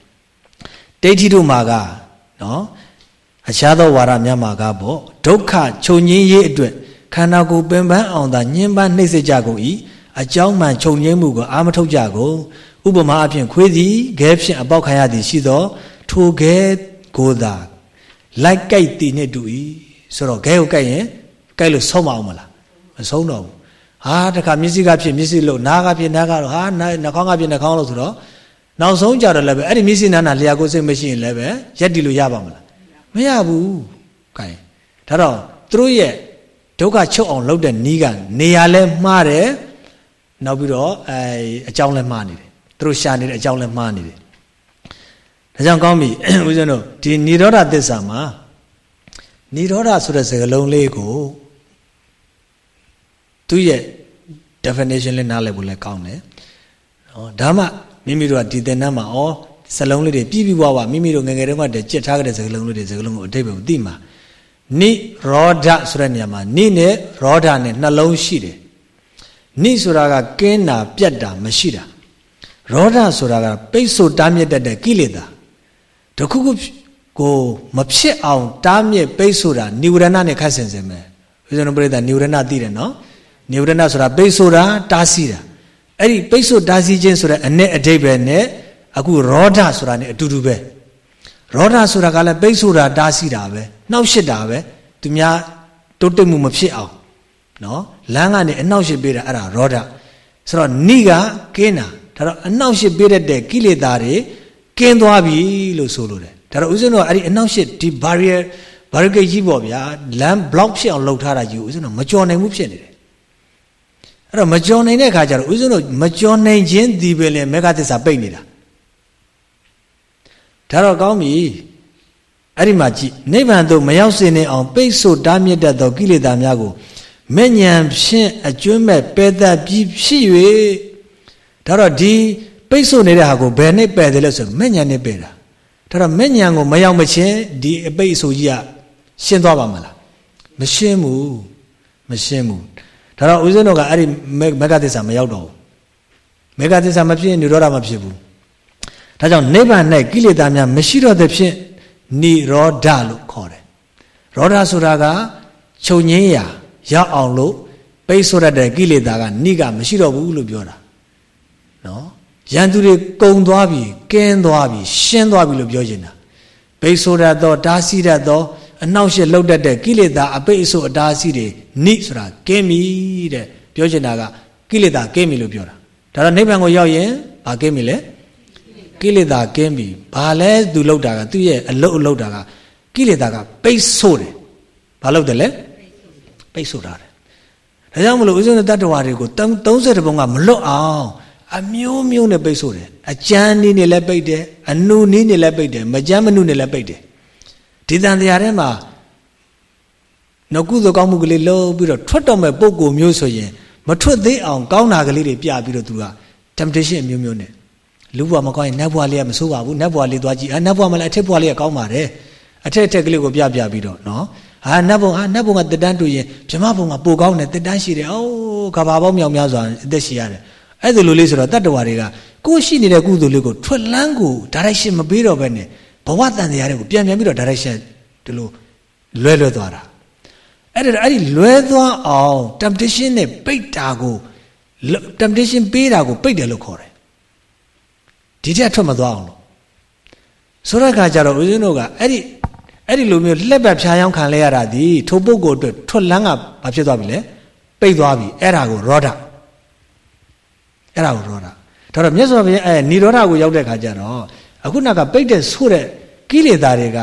ဒိဋ္ဌိတို့မှာကနော်အခြားသောဝါဒများမှာကပေါ့ဒုက္ခချုပ်ငြင်းရေးအတွက်ခန္ဓာကိုယ်ပင်ပန်းအောင်သာညှင်းပန်းနှိမ့်စစ်ကြကုန်၏ အကြောင်းမှန်ချုပ်ငြင်းမှုကိုအာမထုတ်ကြကုန်ဥပမာအဖြစ်ခွေးသည်ခဲဖြင့်အပေါက်ခံရသည်ရှိသောထိုခဲကိုသာလိုက်ကြိုက်တည်နှင့်တူ၏ဆိုတော့ခဲကိုကြိုက်ရင်ကြိုက်လို့ဆုံးမအောင်မလားမဆုံးတော့ဘူးဟာတခါမျက်စိကဖြစ်မျက်စိလို့နားကဖြစ်နားကတော့ဟာနှာခေါင်းကဖြစ်နှာခေါင်းလို့ဆိုတော့နောက်ဆုံးကြတော့လည်းပဲအဲ့ဒီမျက်စိနားနာလျှာကိုစိတ်မရှိရင်လည်းပဲရက်တီလို့ရပါမလားမရဘူးကဲဒါတော့သူတို့ရဲ့ဒုက္ခချုပ်အောင်လုပ်တဲ့နီးကနေရာလဲမှားတယ် နောက်ပြီးတော့အဲအကြောင်းလဲမှားနေတယ်သူတို့ရှာနေတဲ့အကြောင်းလဲမှားနေတယ်ဒါကြောင့်ကောင်းပြီဦးဇင်းတို့ဒီនិရောဓသစ္စာမှာនិရောဓဆိုတဲ့စကားလုံးလေးကို သူ့ရဲ့ definition လေးနားလည်ဖို့လည်းကောင်းတယ်နော်ဒါမှမိမိတို့ကဒီသင်္นานမှာဩစလုံးလေးတွေပြည့်ပြည့်ဝဝမိမိတို့ငငယ်တုန်းကတည်းကကြက်ထားကြတဲ့စကလုံးလေးတွေစကလုံးကိုအတိတ်ပဲသိမှာနိရောဓဆိုတဲ့နေရာမှာနိနဲ့ရောဓနဲ့နှလုံးရှိတယ် နိဆိုတာကကင်းတာပြတ်တာမရှိတာရောဓဆိုတာကပိတ်ဆို့တားမြစ်တတ်တဲ့ကိလေသာတခုခုကိုမဖြစ်အောင်တားမြစ်ပိတ်ဆို့တာနိဝရဏနဲ့ခတ်ဆင်စင်ပဲဥစ္စနပရိသနိဝရဏသိတယ်နော်နိဝရဏဆိုတာပိတ်ဆို့တာတားဆီးတာအဲ့ဒီပိတ်ဆို့တားဆီးခြင်းဆိုတဲ့အ내အဓိပ္ပာယ်နဲ့အခုရောဓဆိုတာ ਨੇ အတူတူပဲရောဓဆိုတာကလည်းပိတ်ဆိုတာတားဆီးတာပဲနှောက်ရှစ်တာပဲသူများတိုးတက်မှုမဖြစ်အောင်နော် လမ်းကနေအနှောက်ရှစ်ပေးတာအဲ့ဒါရောဓဆိုတော့နိကကင်းတာဒါတော့အနှောက်ရှစ်ပေးတဲ့ကိလေသာတွေကင်းသွားပြီလို့ဆိုလိုတယ်ဒါတော့ဦးဇင်းတို့ကအဲ့ဒီအနှောက်ရှစ်ဒီ barrier barricade ကြီးပေါ့ဗျာလမ်း block ဖြစ်အောင်လုပ်ထားတာကြီးဦးဇင်းတို့မကြော်နိုင်ဘူးဖြစ်နေတယ်အဲ့တော့မကြော်နိုင်တဲ့အခါကျတော့ဦးဇင်းတို့မကြော်နိုင်ခြင်းဒီပဲလေမေဃသစ္စာပိတ်နေတာဒါတော့ကောင်းပြီအဲ့ဒီမှာကြည့်နိဗ္ဗာန်သို့မရောက်စေနိုင်အောင်ပိတ်ဆို့တားမြစ်တတ်သောကိလေသာများကို မဲ့ညံဖြင့်အကျွမ်းမဲ့ပယ်တတ်ပြီးဖြစ်၍ဒါတော့ဒီပိတ်ဆို့နေတဲ့ဟာကိုဘယ်နဲ့ပယ်တယ်လဲဆိုမဲ့ညံနဲ့ပယ်တာဒါတော့မဲ့ညံကိုမရောက်မချင်းဒီအပိတ်အဆိုကြီးကရှင်းသွားပါမလားမရှင်းဘူးမရှင်းဘူးဒါတော့ဦးဇင်းတို့ကအဲ့ဒီမေဃသစ္စာမရောက်တော့ဘူးမေဃသစ္စာမဖြစ်ရင်និရောဓမဖြစ်ဘူးဒါကြောင့်နိဗ္ဗာန်၌ကိလေသာများမရှိတော့တဲ့ဖြင့်និရောဓလို့ခေါ်တယ်ရောဓဆိုတာကချုပ်ငင်းရာ ရောက်အောင်လို့ပိတ်ဆို့ရတဲ့ကိလေသာကနိကမရှိတော့ဘူးလို့ပြောတာနော်ရန်သူတွေကုံသွားပြီကင်းသွားပြီရှင်းသွားပြီလို့ပြောချင်တာပိတ်ဆို့ရတော့တားဆီးရတော့အနှောက်အယှက်လောက်တတ်တဲ့ကိလေသာအပိတ်အဆို့အတားအဆီးတွေနိဆိုတာကင်းပြီတဲ့ပြောချင်တာကကိလေသာကင်းပြီလို့ပြောတာဒါတော့နိဗ္ဗာန်ကိုရောက်ရင်ဘာကင်းပြီလဲကိလေသာကင်းပြီဘာလဲသူလောက်တာကသူ့ရဲ့အလုတ်အလုတ်တာကကိလေသာကပိတ်ဆို့တယ်ဘာလို့တယ်လဲ ပိတ်ဆို့တာတယ်ဒါကြောင့်မလို့ဥစ္စံတတ္တဝါတွေကို30ဘုံကမလွတ်အောင်အမျိုးမျိုးနဲ့ပိတ်ဆို့တယ်အကြမ်းနည်းနဲ့လည်းပိတ်တယ်အနုနည်းနဲ့လည်းပိတ်တယ်မကြမ်းမနုနဲ့လည်းပိတ်တယ်ဒီတန်တရားထဲမှာနှကုသိုလ်ကောင်းမှုကလေးလုံးပြီးတော့ထွက်တော့မဲ့ပုံကိုမျိုးဆိုရင်မထွက်သေးအောင်ကောင်းတာကလေးတွေပြပြီးတော့သူက temptation အမျိုးမျိုးနဲ့လူဘွားမကောင်းရင်နတ်ဘွားလေးကမဆိုးပါဘူးနတ်ဘွားလေးသွားကြည့်အာနတ်ဘွားမလည်းအထက်ဘွားလေးကကောင်းပါတယ်အထက်အထက်ကလေးကိုပြပြပြီးတော့နော် အာနတ်ဘုံအာနတ်ဘုံကတက်တန်းတူရင်ဗြဟ္မဘုံကပိုကောင်းတယ်တက်တန်းရှိတယ်အိုးကဘာပေါင်းမြောင်များစွာအသက်ရှိရတယ်အဲ့ဒါလိုလေးဆိုတော့တတ္တဝါတွေကကိုရှိနေတဲ့ကုသိုလ်လေးကိုထွက်လန်းကို direction မပေးတော့ဘဲနဲ့ဘဝတန်တရားတွေကိုပြန်ပြန်ပြီးတော့ direction ဒီလိုလွဲလွဲသွားတာအဲ့ဒါအဲ့ဒီလွဲသွားအောင် temptation နဲ့ပိတ်တာကို temptation ပေးတာကိုပိတ်တယ်လို့ခေါ်တယ်ဒီထက်ထွက်မသွားအောင်လို့ဆိုတဲ့အခါကျတော့ဦးဇင်းတို့ကအဲ့ဒီ အဲ့ဒီလိုမျိုးလက်ပတ်ဖြားယောင်းခံလဲရတာဒီထိုပုဂ္ဂိုလ်အတွက်ထွက်လန်းကဘာဖြစ်သွားပြီလဲပိတ်သွားပြီအဲ့ဒါကိုရောဒအဲ့ဒါကိုရောဒဒါတော့မြတ်စွာဘုရားအဲនិရောဓကိုရောက်တဲ့ခါကျတော့အခုနကပိတ်တဲ့ဆိုတဲ့ကိလေသာတွေက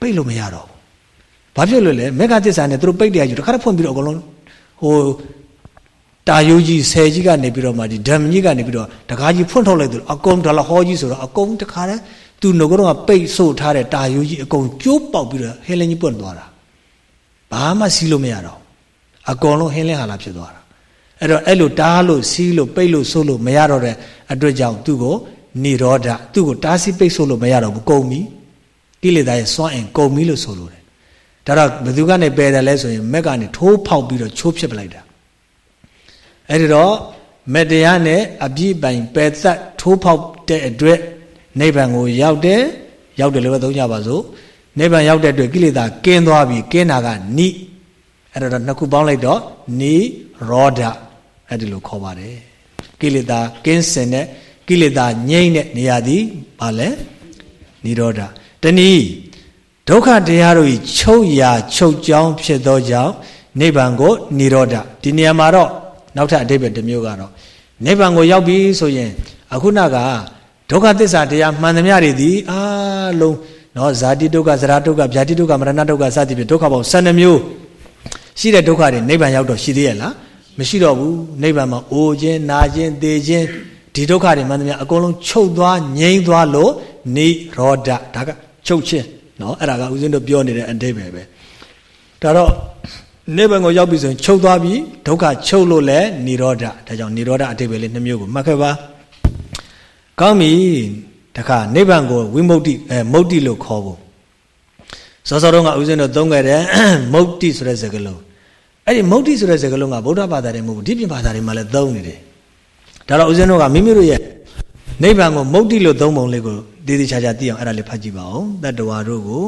ပိတ်လို့မရတော့ဘူးဘာဖြစ်လို့လဲမေဃသစ္စာနဲ့သူတို့ပိတ်တရားယူတခါတည်းဖွင့်ပြီးတော့အကုန်လုံးဟိုတာယိုးကြီးဆယ်ကြီးကနေပြီးတော့မှဒီဓမ္မကြီးကနေပြီးတော့တကားကြီးဖွင့်ထုတ်လိုက်သူအကုန်ဒေါ်လာဟောကြီးဆိုတော့အကုန်တခါတည်း သူငကတော့ပိတ်ဆို့ထားတဲ့တာယိုးကြီးအကုန်ကျိုးပေါက်ပြီးတော့ဟင်းလင်းကြီးပွင့်သွားတာဘာမှစီးလို့မရတော့အကုန်လုံးဟင်းလင်းဟာလာဖြစ်သွားတာအဲ့တော့အဲ့လိုတားလို့စီးလို့ပိတ်လို့ဆိုးလို့မရတော့တဲ့အတွက်ကြောင့်သူ့ကိုនិရောဓသူ့ကိုတားဆီးပိတ်ဆို့လို့မရတော့ဘူးကုန်ပြီကိလေသာရဲ့စွန့်အင်ကုန်ပြီလို့ဆိုလို့တယ်ဒါတော့ဘယ်သူကနေပယ်တယ်လဲဆိုရင်မက်ကနေထိုးဖောက်ပြီးတော့ချိုးဖြစ်ပလိုက်တာအဲ့ဒီတော့မေတ္တရားနဲ့အပြည့်ပိုင်ပယ်သက်ထိုးဖောက်တဲ့အတွက် နိဗ္ဗာန်ကိုရောက်တယ်ရောက်တယ်လို့ပဲသုံးကြပါစို့နိဗ္ဗာန်ရောက်တဲ့အတွက်ကိလေသာကင်းသွားပြီကင်းတာကနိအဲ့တော့နှစ်ခုပေါင်းလိုက်တော့နိရောဓအဲ့ဒီလိုခေါ်ပါတယ်ကိလေသာကင်းစင်တဲ့ကိလေသာငြိမ့်တဲ့နေရာသည်ဘာလဲနိရောဓတနည်းဒုက္ခတရားတို့ဤချုပ်ရာချုပ်ကြောင်းဖြစ်သောကြောင့်နိဗ္ဗာန်ကိုနိရောဓဒီနေရာမှာတော့နောက်ထပ်အဓိပ္ပာယ်တစ်မျိုးကတော့နိဗ္ဗာန်ကိုရောက်ပြီဆိုရင်အခုနက ဒုက္ခသစ္စာတရားမှန်သမျှတွေဒီအားလုံးနော်ဇာတိဒုက္ခဇရာဒုက္ခဗျာတိဒုက္ခမရဏဒုက္ခစသဖြင့်ဒုက္ခပေါင်း12မျိုးရှိတဲ့ဒုက္ခတွေနိဗ္ဗာန်ရောက်တော့ရှိသေးရဲ့လားမရှိတော့ဘူးနိဗ္ဗာန်မှာအိုခြင်းနာခြင်းသေခြင်းဒီဒုက္ခတွေမှန်သမျှအကုန်လုံးချုပ်သွားငြိမ်းသွားလို့နိရောဓဒါကချုပ်ခြင်းနော်အဲ့ဒါကဦးဇင်းတို့ပြောနေတဲ့အတိတ်ပဲပဲဒါတော့နိဗ္ဗာန်ကိုရောက်ပြီဆိုရင်ချုပ်သွားပြီဒုက္ခချုပ်လို့လဲនិရောဓဒါကြောင့်និရောဓအတိတ်ပဲလေးနှမျိုးကိုမှတ်ခဲ့ပါ ကောင်းပြီတခါနိဗ္ဗာန်ကိုဝိမု ക്തി အဲမု ക്തി လို့ခေါ်ဖို့စောစောတုန်းကဦးဇင်းတို့သုံးခဲ့တဲ့မု ക്തി ဆိုတဲ့စကားလုံးအဲ့ဒီမု ക്തി ဆိုတဲ့စကားလုံးကဗုဒ္ဓဘာသာတွေမဟုတ်ဘူးဒီပြင်ဘာသာတွေမှာလည်းသုံးနေတယ်ဒါတော့ဦးဇင်းတို့ကမိမိတို့ရဲ့နိဗ္ဗာန်ကိုမု ക്തി လို့သုံးပုံလေးကိုတည်တည်ချာချာသိအောင်အဲ့ဒါလေးဖတ်ကြည့်ပါဦးတတ္တဝါတို့ကို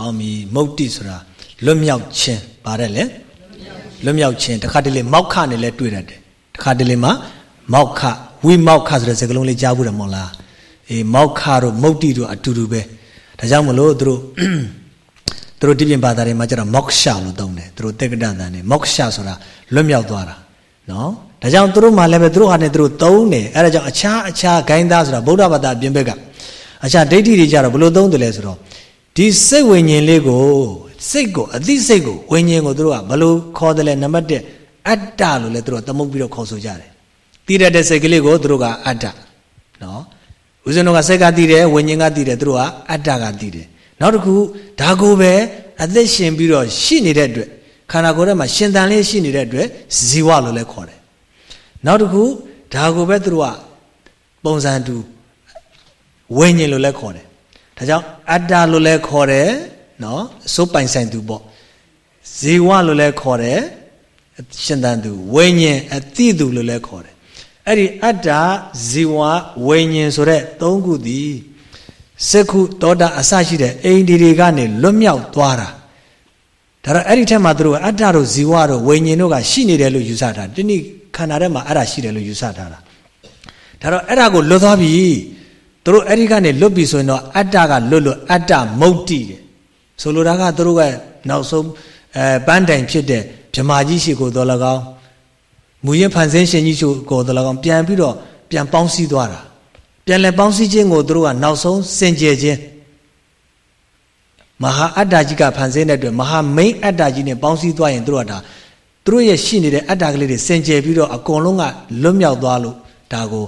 ကောင်းပြီမုတ်တိဆိုတာလွတ်မြောက်ခြင်းပါတယ်လေလွတ်မြောက်ခြင်းတခါတလေမောက်ခနဲ့လည်းတွေ့ရတယ်တခါတလေမှာမောက်ခဝိမောက်ခဆိုတဲ့စကားလုံးလေးကြားဘူးတယ်မဟုတ်လားအေးမောက်ခတို့မုတ်တိတို့အတူတူပဲဒါကြောင့်မလို့သူတို့သူတို့ဒီပြင်ဘာသာတွေမှာကျတော့မောက်ရှာလို့သုံးတယ်သူတို့တက္ကဒတန်နဲ့မောက်ရှာဆိုတာလွတ်မြောက်သွားတာနော်ဒါကြောင့်သူတို့မှလည်းပဲသူတို့ဟာနဲ့သူတို့သုံးတယ်အဲဒါကြောင့်အခြားအခြားဂိုင်းသားဆိုတာဗုဒ္ဓဘာသာအပြင်ဘက်ကအခြားဒိဋ္ဌိတွေကြတော့ဘယ်လိုသုံးတယ်လဲဆိုတော့ ဒီစိတ်ဝိညာဉ်လေးကိုစိတ်ကိုအသိစိတ်ကိုဝိညာဉ်ကိုသူတို့ကဘယ်လိုခေါ်တယ်လဲနံပါတ်1အတ္တလို့လည်းသူတို့ကသမုတ်ပြီးတော့ခေါ်ဆိုကြတယ်တည်ရတဲ့စိတ်ကလေးကိုသူတို့ကအတ္တနော်ဦးဇင်းတို့ကစိတ်ကတည်တယ်ဝိညာဉ်ကတည်တယ်သူတို့ကအတ္တကတည်တယ်နောက်တစ်ခုဒါကိုပဲအသက်ရှင်ပြီးတော့ရှိနေတဲ့အတွက်ခန္ဓာကိုယ်ထဲမှာရှင်သန်လေးရှိနေတဲ့အတွက်ဇီဝလို့လည်းခေါ်တယ်နောက်တစ်ခုဒါကိုပဲသူတို့ကပုံစံတူဝိညာဉ်လို့လည်းခေါ်တယ် ဒါကြောင့်အတ္တလို့လည်းခေါ်တယ်နော်အစိုးပိုင်ဆိုင်သူပေါ့ဇေဝလို့လည်းခေါ်တယ်ရှင်သန်သူဝိညာဉ်အတိသူလို့လည်းခေါ်တယ်အဲ့ဒီအတ္တဇေဝဝိညာဉ်ဆိုတဲ့သုံးခုသည်စက္ခုတောတာအစရှိတဲ့အိန္ဒိတွေကနေလွတ်မြောက်သွားတာဒါတော့အဲ့ဒီထက်မှာသူတို့အတ္တတို့ဇီဝတို့ဝိညာဉ်တို့ကရှိနေတယ်လို့ယူဆတာဒီနေ့ခန္ဓာထဲမှာအဲ့ဒါရှိတယ်လို့ယူဆထားတာဒါတော့အဲ့ဒါကိုလွတ်သွားပြီသူ တို့အဲ့ဒီကနေလွတ်ပြီဆိုရင်တော့အတ္တကလွတ်လွတ်အတ္တမုတ်တိတယ်ဆိုလိုတာကသူတို့ကနောက်ဆုံးအဲပန်းတိုင်ဖြစ်တဲ့ဗြမာကြီးရှိကိုတော်လကောင်းမူရင်ဖန်ဆင်းရှင်ကြီးရှိကိုတော်လကောင်းပြန်ပြီးတော့ပြန်ပေါင်းစည်းသွားတာပြန်လဲပေါင်းစည်းခြင်းကိုသူတို့ကနောက်ဆုံးစင်ကြယ်ခြင်းမဟာအတ္တကြီးကဖန်ဆင်းတဲ့အတွက်မဟာမိန်အတ္တကြီးနဲ့ပေါင်းစည်းသွားရင်သူတို့ကဒါသူတို့ရဲ့ရှိနေတဲ့အတ္တကလေးတွေစင်ကြယ်ပြီးတော့အကုန်လုံးကလွတ်မြောက်သွားလို့ဒါကို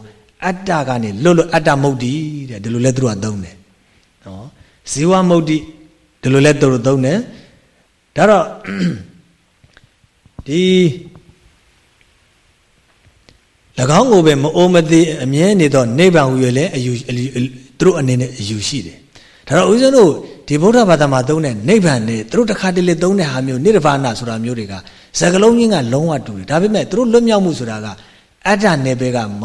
အတ္တကနေလွတ်လွတ်အတ္တမုတ်တိတဲ့ဒီလိုလဲသူတို့ကသုံးတယ်နော်ဇီဝမုတ်တိဒီလိုလဲသူတို့သုံးတယ်ဒါတော့ဒီ၎င်းကိုပဲမအိုးမသေးအမြဲနေတော့နိဗ္ဗာန်ဟူရလဲအယူသူတို့အနေနဲ့အယူရှိတယ်ဒါတော့ဦးဇင်းတို့ဒီဗုဒ္ဓဘာသာမှာသုံးတဲ့နိဗ္ဗာန်နဲ့သူတို့တစ်ခါတလေသုံးတဲ့ဟာမျိုးနိရဗာဏဆိုတာမျိုးတွေကစကလုံးချင်းကလုံးဝတူတယ်ဒါပေမဲ့သူတို့လွတ်မြောက်မှုဆိုတာကအတ္တနယ်ပယ်ကမ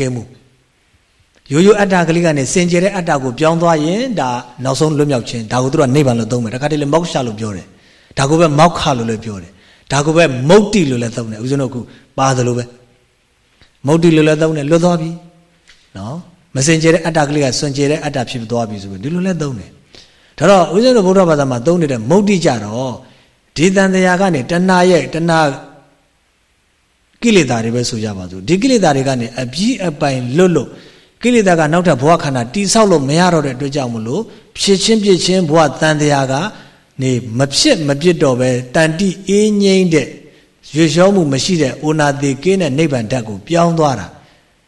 ကဲမှုရိုးရိုးအတ္တကလေးကနေစင်ကြယ်တဲ့အတ္တကိုပြောင်းသွားရင်ဒါနောက်ဆုံးလွတ်မြောက်ခြင်းဒါကိုသူတို့ကနိဗ္ဗာန်လို့သုံးမယ်တခါတလေမောက္ခလို့ပြောတယ်ဒါကိုပဲမောက္ခလို့လည်းပြောတယ်ဒါကိုပဲမုတ်တိလို့လည်းသုံးတယ်ဦးဇင်းတို့ကပါသလိုပဲမုတ်တိလို့လည်းသုံးတယ်လွတ်သွားပြီနော်မစင်ကြယ်တဲ့အတ္တကလေးကစွန့်ကြယ်တဲ့အတ္တဖြစ်သွားပြီဆိုပြီးဒီလိုလည်းသုံးတယ်ဒါတော့ဦးဇင်းတို့ဗုဒ္ဓဘာသာမှာသုံးနေတဲ့မုတ်တိကြတော့ဒီတန်တရားကနေတဏှာရဲ့တဏှာ ကိလေသာတွေပဲဆိုကြပါစို့ဒီကိလေသာတွေကနေအပြီးအပိုင်လွတ်လွတ်ကိလေသာကနောက်ထပ်ဘဝခန္ဓာတိဆောက်လို့မရတော့တဲ့အတွက်ကြောင့်မလို့ဖြစ်ချင်းဖြစ်ချင်းဘဝတန်တရားကနေမဖြစ်မပြစ်တော့ပဲတန်တိအေးငိမ့်တဲ့ရွှေလျောမှုမရှိတဲ့အိုနာတိကင်းတဲ့နိဗ္ဗာန်ဓာတ်ကိုပြောင်းသွားတာ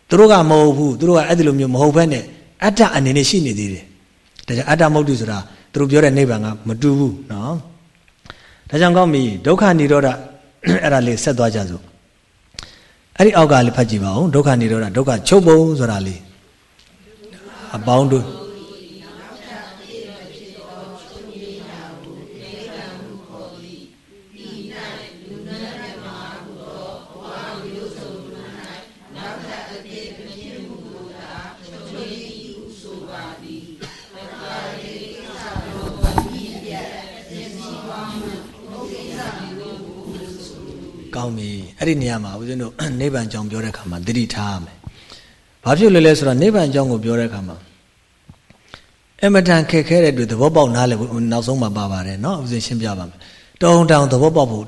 သူတို့ကမဟုတ်ဘူးသူတို့ကအဲ့ဒီလိုမျိုးမဟုတ်ဘဲနဲ့အတ္တအနေနဲ့ရှိနေသေးတယ်ဒါကြောင့်အတ္တမုတ်တုဆိုတာသူတို့ပြောတဲ့နိဗ္ဗာန်ကမတူဘူးနော်ဒါကြောင့်ကောင်းပြီဒုက္ခនិရောဓအဲ့ဒါလေးဆက်သွားကြစို့ အဲ့ဒီအောက်ကလေးဖတ်ကြည့်ပါဦးဒုက္ခនិရောဓဒုက္ခချုပ်ပုံဆိုတာလေးအပေါင်းတို့ ကောင်းပြီအဲ့ဒီနေရာမှာဦးဇင်းတို့နိဗ္ဗာန်ကြောင့်ပြောတဲ့အခါမှာတတိထားရမယ်ဘာဖြစ်လို့လဲဆိုတော့နိဗ္ဗာန်ကြောင့်ကိုပြောတဲ့အခါမှာအမတန်ခက်ခဲတဲ့အတွက်သဘောပေါက်နားလည်နောက်ဆုံးမှာပါပါတယ်เนาะဦးဇင်းရှင်းပြပါမယ်တောင်းတောင်းသဘောပေါက်ဖို့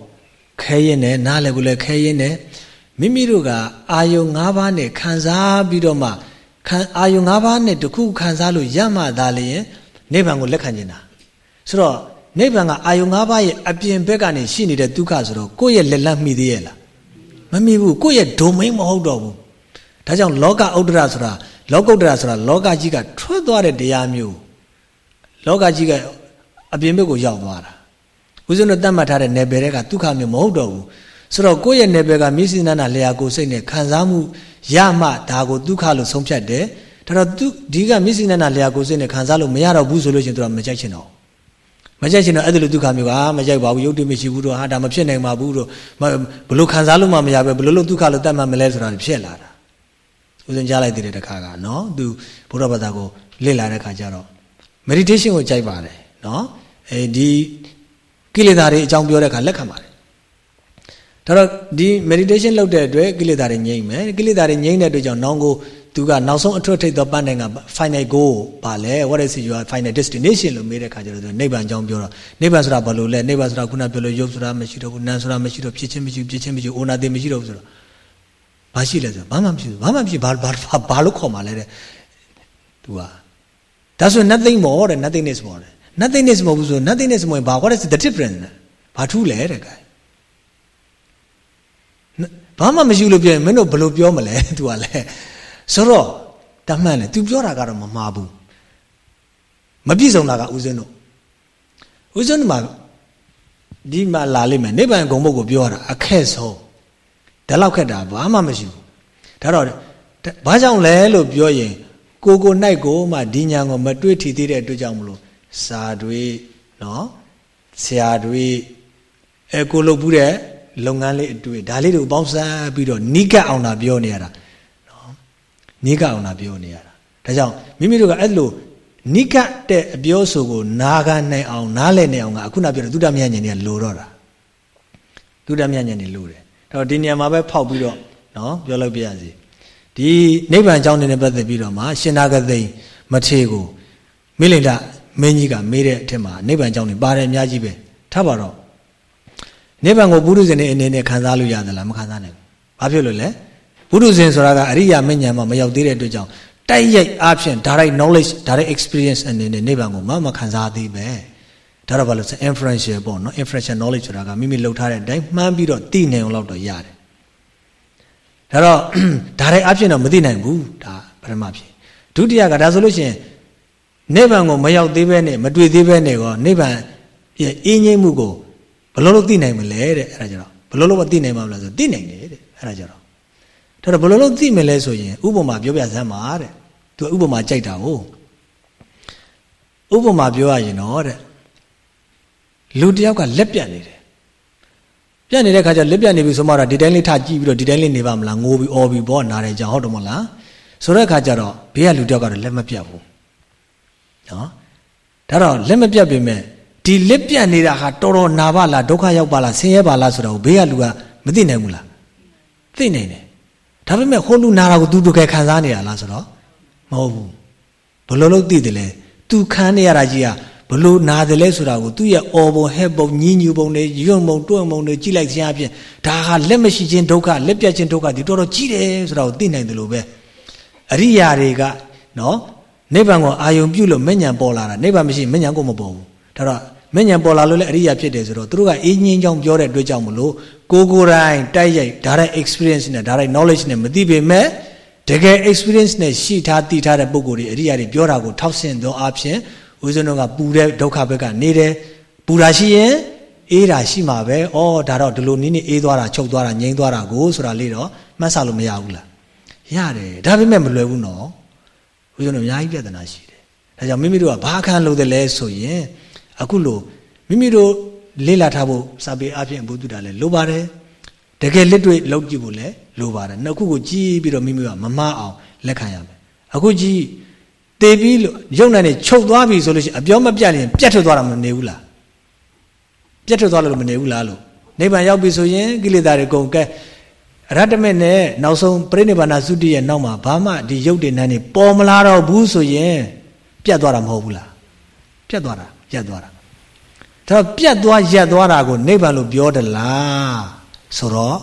ခဲရင်နဲ့နားလည်ဖို့လည်းခဲရင်နဲ့မိမိတို့ကအာယုံ၅ပါးနဲ့ခံစားပြီးတော့မှခံအာယုံ၅ပါးနဲ့တခုခံစားလို့ရမှသာလျင်နိဗ္ဗာန်ကိုလက်ခံကျင်တာဆိုတော့ နိဗ္ဗာန်ကအာယု၅ပါးရဲ့အပြင်ဘက်ကနေရှိနေတဲ့ဒုက္ခဆိုတော့ကိုယ့်ရဲ့လက်လန်းမိသေးရဲ့လားမမိဘူးကိုယ့်ရဲ့ domain မဟုတ်တော့ဘူးဒါကြောင့်လောကဥဒ္ဒရာဆိုတာလောကုတ္တရာဆိုတာလောကကြီးကထွက်သွားတဲ့တရားမျိုးလောကကြီးကအပြင်ဘက်ကိုရောက်သွားတာဦးဇင်းတို့တတ်မှတ်ထားတဲ့နယ်ပယ်တွေကဒုက္ခမျိုးမဟုတ်တော့ဘူးဆိုတော့ကိုယ့်ရဲ့နယ်ပယ်ကမိစိနနာလျာကိုစိတ်နဲ့ခံစားမှုရမှဒါကိုဒုက္ခလို့ဆုံးဖြတ်တယ်ဒါတော့သူဒီကမိစိနနာလျာကိုစိတ်နဲ့ခံစားလို့မရတော့ဘူးဆိုလို့ရှင်သူကမကြိုက်ချင်တော့ မကြိုက်ချင်တော့အဲ့ဒီလိုဒုက္ခမျိုးကမကြိုက်ပါဘူးယုတ်တိမရှိဘူးတော့ဟာဒါမဖြစ်နိုင်ပါဘူးတော့ဘလို့ခံစားလို့မှမရပဲဘလို့လို့ဒုက္ခလို့တတ်မှတ်မလဲဆိုတာဖြစ်လာတာဦးဇင်းကြားလိုက်တဲ့တခါကနော်သူဘုရားဘာသာကိုလေ့လာတဲ့ခါကျတော့ meditation ကိုကြိုက်ပါတယ်နော်အဲဒီကိလေသာတွေအကြောင်းပြောတဲ့ခါလက်ခံပါတယ်ဒါတော့ဒီ meditation လုပ်တဲ့အတွက်ကိလေသာတွေငြိမ့်မယ်ကိလေသာတွေငြိမ့်တဲ့အတွက်ကြောင့်နောင်ကို သူကနောက်ဆုံးအထွတ်ထိပ်သောပန်းတိုင်က final goal ပါလဲ what is your final destination လို့မေးတဲ့ခါကျတော့နိဗ္ဗာန်အကြောင်းပြောတော့နိဗ္ဗာန်ဆိုတာဘာလို့လဲနိဗ္ဗာန်ဆိုတာခုနပြောလို့ရုပ်ဆိုတာမရှိတော့ဘူးနာမ်ဆိုတာမရှိတော့ဖြစ်ချင်းမရှိဖြစ်ချင်းမရှိအိုနာတိမရှိတော့ဘူးဆိုတော့ဘာရှိလဲဆိုတော့ဘာမှမရှိဘူးဘာမှမရှိဘာဘာဘာလို့ခေါ်မှလဲတဲ့သူကဒါဆို nothing more တဲ့ nothingness more တဲ့ nothingness မဟုတ်ဘူးဆို nothingness မဟုတ်ဘာ what is the difference ဘာထူးလဲတဲ့ကဲဘာမှမရှိလို့ပြောရင်မင်းတို့ဘယ်လိုပြောမလဲ तू ကလည်း ဆိုတော့တမှန်တယ် तू ပြောတာကတော့မမှားဘူးမပြည့်စုံတာကဦးဇင်းတို့ဦးဇင်းတို့မှာဒီမှာလာလိမ့်မယ်နိဗ္ဗာန်ဂုံဘုတ်ကိုပြောတာအခက်ဆုံးဒါလောက်ခက်တာဘာမှမရှိဘူးဒါတော့ဘာကြောင့်လဲလို့ပြောရင်ကိုကို၌ကိုမှဒီညာကိုမတွေ့ထီသေးတဲ့အတွက်ကြောင့်မလို့စာတွေနော်ဆရာတွေအဲကိုလုပ်ဘူးတဲ့လုပ်ငန်းလေးအတွေ့ဒါလေးတွေကိုပေါင်းစပ်ပြီးတော့နိကအောင်တာပြောနေရတာနော် နိကအောင်တာပြောနေရတာဒါကြောင့်မိမိတို့ကအဲ့လိုနိကတဲ့အပြောဆိုကိုနာခံနိုင်အောင်နားလည်နိုင်အောင်ကအခုနပြောတဲ့သုဒ္ဓမြတ်ဉာဏ်တွေကလိုတော့တာသုဒ္ဓမြတ်ဉာဏ်တွေလိုတယ်ဒါတော့ဒီနေရာမှာပဲဖောက်ပြီးတော့နော်ပြောလိုက်ပြရစီဒီနိဗ္ဗာန်အကြောင်းနဲ့ပတ်သက်ပြီးတော့မှရှင်နာဂသိမထေကိုမိလိန်ဒမင်းကြီးကမေးတဲ့အထက်မှာနိဗ္ဗာန်အကြောင်းတွေပါတယ်အများကြီးပဲထားပါတော့နိဗ္ဗာန်ကိုပုရုဇဉ်နဲ့အနေနဲ့ခံစားလို့ရသလားမခံစားနိုင်ဘူး။ဘာဖြစ်လို့လဲ။ ပုရုဇဉ်ဆိုတာကအရိယာမဉ္ဇဉ်မှာမရောက်သေးတဲ့အတွက်ကြောင့်တိုက်ရိုက်အားဖြင့် direct knowledge direct experience အနေနဲ့နိဗ္ဗာန်ကိုမမခံစားသေးပဲ။ဒါတော့ဘာလို့ဆို inferential ပေါ့နော် inferential knowledge ဆိုတာကမိမိလှုပ်ထားတဲ့အတိုင်းမှန်းပြီးတော့သိနိုင်အောင်တော့ရတယ်။ဒါတော့ဒါရိုက်အားဖြင့်တော့မသိနိုင်ဘူးဒါပထမဖြစ်။ဒုတိယကဒါဆိုလို့ရှိရင်နိဗ္ဗာန်ကိုမရောက်သေးပဲနဲ့မတွေ့သေးပဲနဲ့ကောနိဗ္ဗာန်ရဲ့အင်းငိမ့်မှုကိုဘလို့လို့သိနိုင်မလဲတဲ့အဲ့ဒါကြတော့ဘလို့လို့မသိနိုင်မှာမလားဆိုသိနိုင်တယ်တဲ့အဲ့ဒါကြတော့ ဒါတော့ဘလို့လို့သိမလဲဆိုရင်ဥပမာပြောပြစမ်းပါတဲ့သူဥပမာကြိုက်တာဟုတ်ဥပမာပြောရရင်တော့တဲ့လူတယောက်ကလက်ပြတ်နေတယ်ပြတ်နေတဲ့ခါကျလက်ပြတ်နေပြီဆိုမှတော့ဒီတိုင်းလေးထကြည့်ပြီးတော့ဒီတိုင်းလေးနေပါမလားငိုပြီးအော်ပြီးဘောနာတယ်ကြောင်ဟုတ်တယ်မလားဆိုတဲ့ခါကျတော့ဘေးကလူတယောက်ကတော့လက်မပြတ်ဘူးနော်ဒါတော့လက်မပြတ်ပြင်မဲ့ဒီလက်ပြတ်နေတာဟာတော်တော်နာပါလားဒုက္ခရောက်ပါလားဆင်းရဲပါလားဆိုတော့ဘေးကလူကမသိနိုင်ဘူးလားသိနိုင်တယ် ဒါပေမဲ့ဟိုလူနာတာကို तू တကယ်ခံစားနေရလားဆိုတော့မဟုတ်ဘူးဘလို့လို့သိတယ်လဲ तू ခံနေရတာကြီးကဘလို့နာတယ်လဲဆိုတာကိုသူ့ရဲ့အော်ပုံဟဲ့ပုံညင်းညူပုံတွေယွန့်ပုံတွန့်ပုံတွေကြည့်လိုက်ခြင်းအပြင်ဒါဟာလက်မရှိခြင်းဒုက္ခလက်ပြတ်ခြင်းဒုက္ခဒီတော်တော်ကြီးတယ်ဆိုတာကိုသိနိုင်တယ်လို့ပဲအရိယာတွေကနော်နိဗ္ဗာန်ကိုအာယုံပြုလို့မဉ္ဇဉ်ပေါ်လာတာနိဗ္ဗာန်မရှိမဉ္ဇဉ်ကိုမပေါ်ဘူးဒါတော့ မဉ္ဇဉ်ပေါ်လာလို့လည်းအရိယာဖြစ်တယ်ဆိုတော့သူတို့ကအင်းငင်းကြောင်းပြောတဲ့အတွက်ကြောင့်မလို့ကိုကိုယ်တိုင်တိုက်ရိုက် direct experience နဲ့ direct knowledge နဲ့မသိပေမဲ့တကယ် experience နဲ့ရှိထားသိထားတဲ့ပုံကိုယ်တွေအရိယာတွေပြောတာကိုထောက်ဆင့်သောအဖြစ်ဦးဇင်းတို့ကပူတဲ့ဒုက္ခဘက်ကနေတယ်ပူတာရှိရင်အေးတာရှိမှာပဲဩဒါတော့ဒီလိုနည်းနည်းအေးသွားတာချုပ်သွားတာငြိမ်းသွားတာကိုဆိုတာလေးတော့မှတ်ဆလို့မရဘူးလားရတယ်ဒါပေမဲ့မလွယ်ဘူးနော်ဦးဇင်းတို့အများကြီးပြဿနာရှိတယ်ဒါကြောင့်မိမိတို့ကဘာခံလို့တယ်လဲဆိုရင် အခုလို့မိမိတို့လေ့လာထားဖို့စာပေအပြင်ဘုဒ္ဓတာလဲလိုပါတယ်တကယ်လက်တွေ့လောက်ကြည့်ဖို့လဲလိုပါတယ်နှစ်ခုကိုကြည့်ပြီးတော့မိမိကမမအောင်လက်ခံရမယ်အခုကြည့်တေပြီးလို့ရုပ်နဲ့နေချုပ်သွားပြီဆိုလို့ရှိရင်အပြောမပြတ်ရင်ပြတ်ထွက်သွားတာမနေဘူးလားပြတ်ထွက်သွားလို့မနေဘူးလားလို့နိဗ္ဗာန်ရောက်ပြီဆိုရင်ကိလေသာတွေကုန်ကဲအရတ္တမေနဲ့နောက်ဆုံးပြိဋိဘာနာသုတိရဲ့နောက်မှာဘာမှဒီရုပ်တွေနန်းနေပေါ်မလာတော့ဘူးဆိုရင်ပြတ်သွားတာမဟုတ်ဘူးလားပြတ်သွားတာ ရက်သွားတာဒါပြတ်သွားရက်သွားတာကိုနိဗ္ဗာန်လို့ပြောတယ်လားဆိုတော့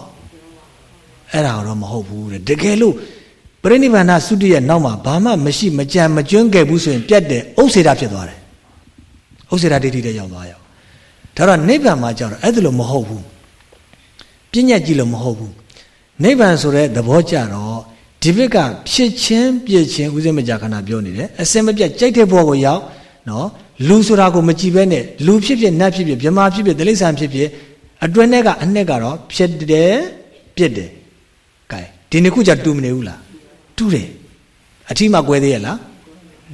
အဲ့ဒါတော့မဟုတ်ဘူးတဲ့တကယ်လို့ပရိနိဗ္ဗာန်သုတိရဲ့နောက်မှာဘာမှမရှိမကြံမကျွန်းခဲ့ဘူးဆိုရင်ပြတ်တယ်ဥစ္စေတာဖြစ်သွားတယ်ဥစ္စေတာဒိဋ္ဌိတဲ့ရောက်သွားရောဒါတော့နိဗ္ဗာန်မှာကြောက်တော့အဲ့ဒါလို့မဟုတ်ဘူးပြဉ္ညာကြည့်လို့မဟုတ်ဘူးနိဗ္ဗာန်ဆိုတဲ့သဘောကြတော့ဒီဘက်ကဖြစ်ချင်းပြည့်ချင်းဥစဉ်မကြခဏပြောနေတယ်အစင်မပြတ်ကြိုက်တဲ့ဘောကိုရောက်နော် လူဆိုတာကိုမကြည့်ဘဲနဲ့လူဖြစ်ဖြစ်နတ်ဖြစ်ဖြစ်မြမာဖြစ်ဖြစ်တိရစ္ဆာန်ဖြစ်ဖြစ်အတွင်းထဲကအနှစ်ကတော့ဖြစ်တယ်ပြစ်တယ်ကဲဒီနှစ်ခုကြတူမနေဘူးလားတူတယ်အထီးမှကွဲသေးရဲ့လား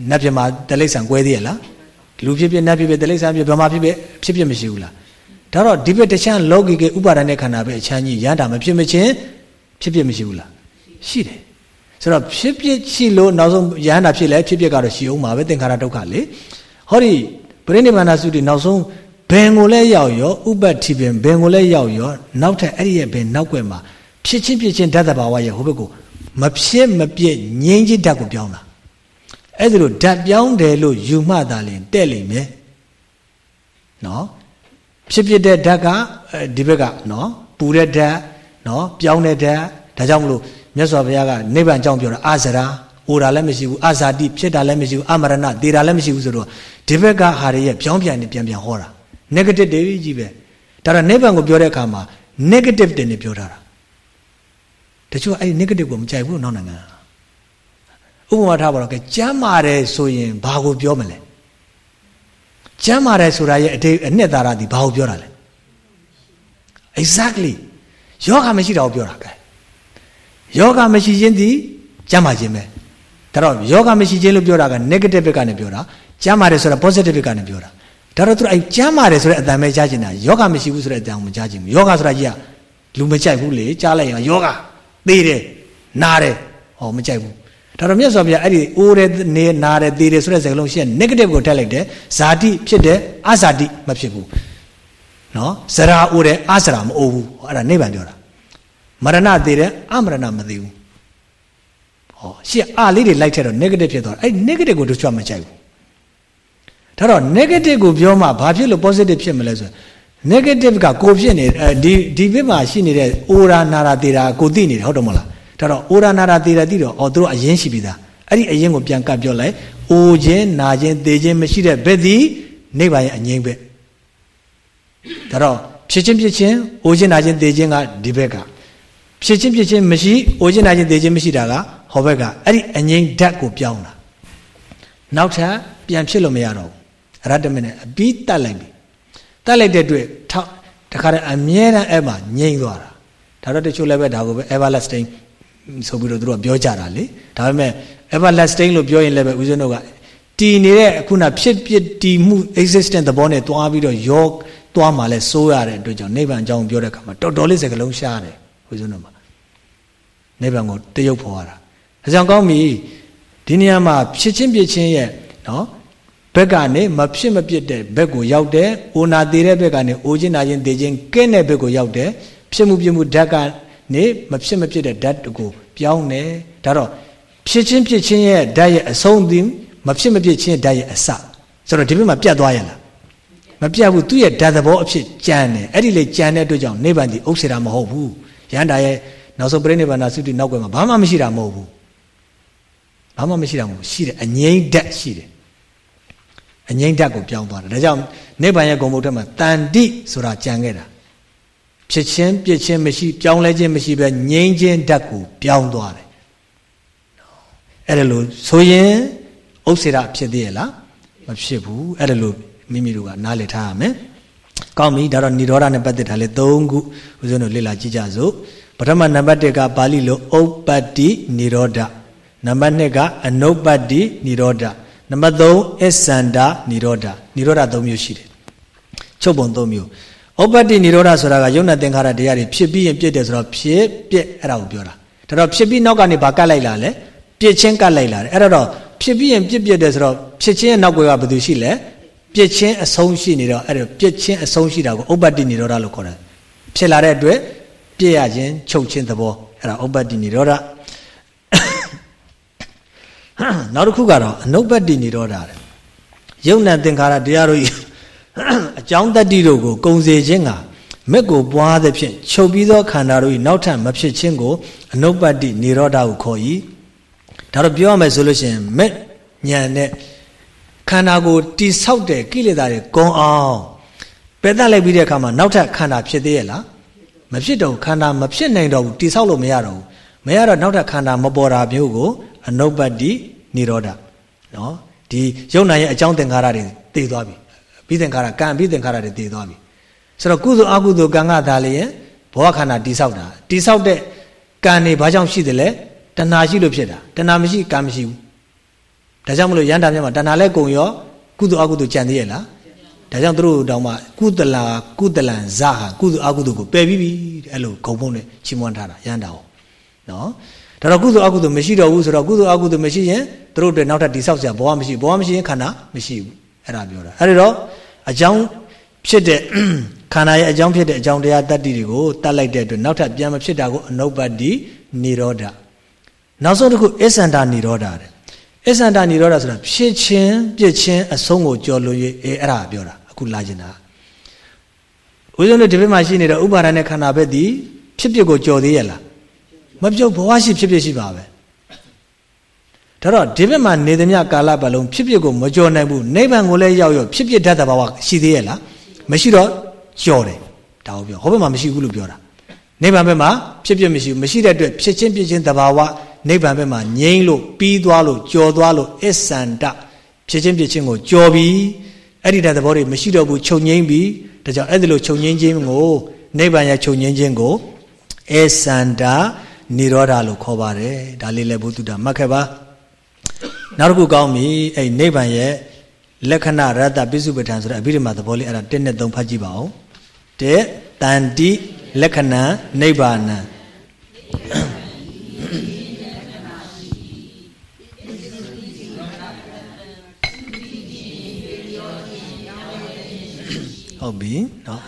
နတ်ပြမာတိရစ္ဆာန်ကွဲသေးရဲ့လားလူဖြစ်ဖြစ်နတ်ဖြစ်ဖြစ်တိရစ္ဆာန်ဖြစ်မြမာဖြစ်ဖြစ်ဖြစ်ဖြစ်မရှိဘူးလားဒါတော့ဒီဘက်တခြားလောကီကဥပါဒณะခန္ဓာပဲအချမ်းကြီးရန်တာမဖြစ်မချင်းဖြစ်ဖြစ်မရှိဘူးလားရှိတယ်ဆိုတော့ဖြစ်ဖြစ်ရှိလို့နောက်ဆုံးရဟန္တာဖြစ်လဲဖြစ်ဖြစ်ကတော့ရှိအောင်ပါပဲသင်္ခါရဒုက္ခလေ ဟောဒီပရိနိဗ္ဗာန်စုတိနောက်ဆုံးဘယ်ကိုလဲရောက်ရောဥပ္ပတ္တိပင်ဘယ်ကိုလဲရောက်ရောနောက်ထပ်အဲ့ဒီရဲ့ဘယ်နောက်ွယ်မှာဖြစ်ချင်းဖြစ်ချင်းဓာတ်တဘာဝရဲ့ဟိုဘက်ကိုမဖြစ်မပြည့်ငြိမ်းချင်းဓာတ်ကိုပြောင်းတာအဲ့ဒါလို့ဓာတ်ပြောင်းတယ်လို့ယူမှသာလင်တဲ့လိမ့်မယ်နော်ဖြစ်ဖြစ်တဲ့ဓာတ်ကဒီဘက်ကနော်ပူတဲ့ဓာတ်နော်ပြောင်းတဲ့ဓာတ်ဒါကြောင့်မလို့မြတ်စွာဘုရားကနိဗ္ဗာန်ကြောင့်ပြောတာအာဇရာအိုတာလည်းမရှိဘူးအာဇာတိဖြစ်တာလည်းမရှိဘူးအမရဏသေတာလည်းမရှိဘူးဆိုတော့ ဒီဘက်ကဟာတွေရဲ့ပြောင်းပြန်နေပြန်ပြန်ဟောတာ negative တွေကြီးပဲဒါတော့နိဗ္ဗာန်ကိုပြောတဲ့အခါမှာ negative တွေနဲ့ပြောထားတာတချို့အဲ့ဒီ negative ကိုမကြိုက်ဘူးနောက်နိုင်ငံဥပမာထားပါတော့ကဲကျမ်းမာတယ်ဆိုရင်ဘာကိုပြောမလဲကျမ်းမာတယ်ဆိုတာရဲ့အတိအနှစ်သာရသည်ဘာကိုပြောတာလဲ exactly ယောဂမရှိတာကိုပြောတာကဲယောဂမရှိခြင်းသည်ကျမ်းမာခြင်းပဲဒါတော့ယောဂမရှိခြင်းလို့ပြောတာက negative ဘက်ကနေပြောတာ ကျမ်းမာတယ်ဆိုတာ positive ဘက်ကနေပြောတာဒါတော့သူအဲ့ကျမ်းမာတယ်ဆိုတဲ့အတန်ပဲကြားချင်တာယောဂမရှိဘူးဆိုတဲ့အတန်ကိုမကြားချင်ဘူးယောဂဆိုတာကြီးကလူမကြိုက်ဘူးလေကြားလိုက်ရင်ယောဂသေးတယ်နာတယ်ဟောမကြိုက်ဘူးဒါတော့မြတ်စွာဘုရားအဲ့ဒီအိုးတယ်နေနာတယ်သေးတယ်ဆိုတဲ့စကားလုံးရှင်း negative ကိုထည့်လိုက်တယ်ဇာတိဖြစ်တယ်အဇာတိမဖြစ်ဘူးနော်ဇရာအိုးတယ်အဇရာမအိုးဘူးအဲ့ဒါနိဗ္ဗာန်ပြောတာမရဏသေးတယ်အမရဏမသေးဘူးဟောရှင်းအလေးတွေလိုက်ထည့်တော့ negative ဖြစ်သွားတယ်အဲ့ negative ကိုတို့ချွတ်မကြိုက်ဘူး ဒါတော့ negative ကိုပြောမှဘာဖြစ်လို့ positive ဖြစ်မလဲဆိုရင် negative ကကိုဖြစ်နေဒီဒီဘက်မှာရှိနေတဲ့ aura nara တေတာကိုသိနေတယ်ဟုတ်တယ်မဟုတ်လားဒါတော့ aura nara တေတာသိတော့အော်တို့အရင်ရှိပြီသားအဲ့ဒီအရင်ကိုပြန်ကပ်ပြောလိုက်အိုခြင်းနာခြင်းသေခြင်းမရှိတဲ့ဘက်သည်နိဗ္ဗာန်ရဲ့အငြိမ့်ဘက်ဒါတော့ဖြစ်ချင်းဖြစ်ချင်းအိုခြင်းနာခြင်းသေခြင်းကဒီဘက်ကဖြစ်ချင်းဖြစ်ချင်းမရှိအိုခြင်းနာခြင်းသေခြင်းမရှိတာကဟောဘက်ကအဲ့ဒီအငြိမ့်ဓာတ်ကိုပြောင်းတာနောက်ထပ်ပြန်ဖြစ်လို့မရတော့ဘူး ရတ္တမနဲ့အပြီးတတ်လိုက်ပြီတတ်လိုက်တဲ့အတွက်ထောက်တခါတည်းအမြဲတမ်းအဲ့မှာငြိမ့်သွားတာဒါတော့တချို့လည်းပဲဒါကိုပဲ everlasting ဆိုပြီးတော့သူတို့ကပြောကြတာလေဒါပေမဲ့ everlasting လို့ပြောရင်လည်းပဲဦးဇင်းတို့ကတည်နေတဲ့အခုနဖြစ်ဖြစ်တည်မှု existent သဘောနဲ့တွားပြီးတော့ယောတွားမှလည်းစိုးရတဲ့အတွက်ကြောင့်နိဗ္ဗာန်အကြောင်းပြောတဲ့အခါမှာတော်တော်လေးစကလုံးရှားတယ်ဦးဇင်းတို့မှာနိဗ္ဗာန်ကိုတရုပ်ဖော်ရတာဒါကြောင့်ကောင်းပြီဒီနေရာမှာဖြစ်ချင်းပြချင်းရဲ့နော် ဘက်ကနေမဖြစ်မပြစ်တဲ့ဘက်ကိုရောက်တယ်။အိုနာသေးတဲ့ဘက်ကနေအိုချင်းနာချင်းသေချင်းကဲတဲ့ဘက်ကိုရောက်တယ်။ဖြစ်မှုပြမှုဓာတ်ကနေမဖြစ်မပြစ်တဲ့ဓာတ်ကိုပြောင်းတယ်။ဒါတော့ဖြစ်ချင်းဖြစ်ချင်းရဲ့ဓာတ်ရဲ့အဆုံးသည်မဖြစ်မပြစ်ချင်းဓာတ်ရဲ့အစဆိုတော့ဒီဘက်မှာပြတ်သွားရလားမပြတ်ဘူးသူ့ရဲ့ဓာတ်သဘောအဖြစ်ကြံတယ်အဲ့ဒီလေကြံတဲ့အတွက်ကြောင့်နိဗ္ဗာန်ဒီဥစ္စေတာမဟုတ်ဘူးရဟန္တာရဲ့နောက်ဆုံးပြိဋိဘန္နာသုတိနောက်ွယ်မှာဘာမှမရှိတာမဟုတ်ဘူးဘာမှမရှိတာမဟုတ်ဘူးရှိတယ်အငြိမ့်ဓာတ်ရှိတယ် အငြိမ့်ဓာတ်ကိုပြောင်းသွားတယ်ဒါကြောင့်နိဗ္ဗာန်ရဲ့ဂုဏ်ဘုတ်ထဲမှာတန်တိဆိုတာကြံခဲ့တာဖြစ်ချင်းပြစ်ချင်းမရှိပြောင်းလဲခြင်းမရှိပဲငြိမ့်ခြင်းဓာတ်ကိုပြောင်းသွားတယ်အဲ့ဒါလို့ဆိုရင်ဥစ္စေရဖြစ်သေးရဲ့လားမဖြစ်ဘူးအဲ့ဒါလို့မိမိတို့ကနားလည်ထားရမယ်ကောင်းပြီဒါတော့និရောဓနဲ့ပတ်သက်တာလေ၃ခုဦးဇင်းတို့လေ့လာကြည့်ကြစို့ပထမနံပါတ်1ကပါဠိလိုဥပ္ပတ္တိនិရောဓနံပါတ်2ကအနုပ္ပတ္တိនិရောဓ နံပါတ်3အစ္ဆန္ဒនិရောဓនិရောဓ3မျိုးရှိတယ်ချုပ်ပုံ3မျိုးဥပ္ပတ္တိនិရောဓဆိုတာကယုံနာသင်္ခါရတရားတွေဖြစ်ပြီးရင်ပြည့်တယ်ဆိုတော့ဖြစ်ပြည့်အဲ့ဒါကိုပြောတာဒါတော့ဖြစ်ပြီးနောက်ကနေဘာကတ်လိုက်လာလဲပြည့်ချင်းကတ်လိုက်လာတယ်အဲ့တော့ဖြစ်ပြီးရင်ပြည့်ပြည့်တယ်ဆိုတော့ဖြစ်ချင်းရဲ့နောက်ွယ်ကဘယ်သူရှိလဲပြည့်ချင်းအဆုံးရှိနေတော့အဲ့ဒါပြည့်ချင်းအဆုံးရှိတာကိုဥပ္ပတ္တိនិရောဓလို့ခေါ်တယ်ဖြစ်လာတဲ့အတွက်ပြည့်ရခြင်းချုပ်ခြင်းသဘောအဲ့ဒါဥပ္ပတ္တိនិရောဓ နောက်တစ်ခုကတော့အနုပ္ပတ္တိនិရောဓတဲ့ယုံနဲ့သင်္ခါရတရားတို့အကြောင်းတတ္တိတို့ကိုကုံစေခြင်းကမက်ကိုပွားသဖြင့်ချုပ်ပြီးသောခန္ဓာတို့၏နောက်ထပ်မဖြစ်ခြင်းကိုအနုပ္ပတ္တိនិရောဓကိုခေါ်၏ဒါတော့ပြောရမယ်ဆိုလို့ရှိရင်မက်ညံနဲ့ခန္ဓာကိုတိဆောက်တဲ့ကိလေသာတွေကုံအောင်ပယ်တတ်လိုက်ပြီးတဲ့အခါမှာနောက်ထပ်ခန္ဓာဖြစ်သေးရဲ့လားမဖြစ်တော့ခန္ဓာမဖြစ်နိုင်တော့ဘူးတိဆောက်လို့မရတော့ဘူးမရတော့နောက်ထပ်ခန္ဓာမပေါ်တာမျိုးကို အနုပ္ပတ္တိនិရောဓနော်ဒီယုံနာရဲ့အကြောင်းသင်္ခါရတွေတည်သွားပြီပြီးသင်္ခါရကံပြီးသင်္ခါရတွေတည်သွားပြီဆိုတော့ကုသိုလ်အကုသိုလ်ကံကသာလျင်ဘောခန္ဓာတိဆောက်တာတိဆောက်တဲ့ကံနေဘာကြောင့်ရှိတယ်လဲတဏှာရှိလို့ဖြစ်တာတဏှာမရှိကံမရှိဘူးဒါကြောင့်မလို့ရန်တာမြတ်မှာတဏှာလဲကုံရောကုသိုလ်အကုသိုလ်ကြံသေးရဲ့လားဒါကြောင့်သူတို့တောင်မှကုသလာကုသလံဇဟာကုသအကုသိုလ်ကိုပယ်ပြီးပြီအဲ့လိုဂုံဖုံးနဲ့ချီးမွမ်းထားတာရန်တာ哦နော် ဒါတော့ကုသိုလ်အကုသိုလ်မရှိတော့ဘူးဆိုတော့ကုသိုလ်အကုသိုလ်မရှိရင်တို့တွေနောက်ထပ်တိဆောက်စရာဘဝမရှိဘဝမရှိရင်ခန္ဓာမရှိဘူးအဲ့ဒါပြောတာအဲ့ဒီတော့အကြောင်းဖြစ်တဲ့ခန္ဓာရဲ့အကြောင်းဖြစ်တဲ့အကြောင်းတရားတတ္တိတွေကိုတတ်လိုက်တဲ့အတွက်နောက်ထပ်ပြန်မဖြစ်တာကိုအနုပတ္တိနိရောဓနောက်ဆုံးတစ်ခုအစ္ဆန္ဒနိရောဓတဲ့အစ္ဆန္ဒနိရောဓဆိုတာဖြစ်ခြင်းပြစ်ခြင်းအဆုံးကိုကျော်လွန်၍အဲအဲ့ဒါပြောတာအခုလာကျင်တာဦးဇုံတို့ဒီဘက်မှာရှိနေတဲ့ဥပါဒณะခန္ဓာဘက်ဒီဖြစ်ပြစ်ကိုကျော်သေးရလား မပြုတ်ဘဝရှိဖြစ်ဖြစ်ရှိပါပဲဒါတော့ဒီဘက်မှာနေသမျှကာလပတ်လုံးဖြစ်ဖြစ်ကိုမကြော်နိုင်ဘူးနိဗ္ဗာန်ကိုလည်းရောက်ရောဖြစ်ဖြစ်တတ်တဲ့ဘဝရှိသေးရဲ့လားမရှိတော့ကြော်တယ်ဒါကိုပြောဟောဘက်မှာမရှိဘူးလို့ပြောတာနိဗ္ဗာန်ဘက်မှာဖြစ်ဖြစ်မရှိဘူးမရှိတဲ့အတွက်ဖြစ်ချင်းဖြစ်ချင်းတဘာဝနိဗ္ဗာန်ဘက်မှာငြိမ့်လို့ပြီးသွားလို့ကြော်သွားလို့အစ္ဆန္ဒဖြစ်ချင်းဖြစ်ချင်းကိုကြော်ပြီးအဲ့ဒီတဲ့သဘောတွေမရှိတော့ဘူးချုပ်ငိမ့်ပြီးဒါကြောင့်အဲ့ဒီလိုချုပ်ငိမ့်ခြင်းကိုနိဗ္ဗာန်ရဲ့ချုပ်ငိမ့်ခြင်းကိုအစ္ဆန္ဒ និရောဓလို့ခေါ်ပါတယ်ဒါလေးလည်းဘုသူတာမှတ်ခဲ့ပါနောက်တစ်ခုကောင်းပြီအဲ့နိဗ္ဗာန်ရဲ့လက္ခဏာရတ္တပိစုပဋ္ဌာန်ဆိုတဲ့အဘိဓမ္မာသဘောလေးအဲ့ဒါ1နဲ့3ဖတ်ကြည့်ပါဦးတဲ့တန်တိလက္ခဏာနိဗ္ဗာန်ဟုတ်ပြီเนาะ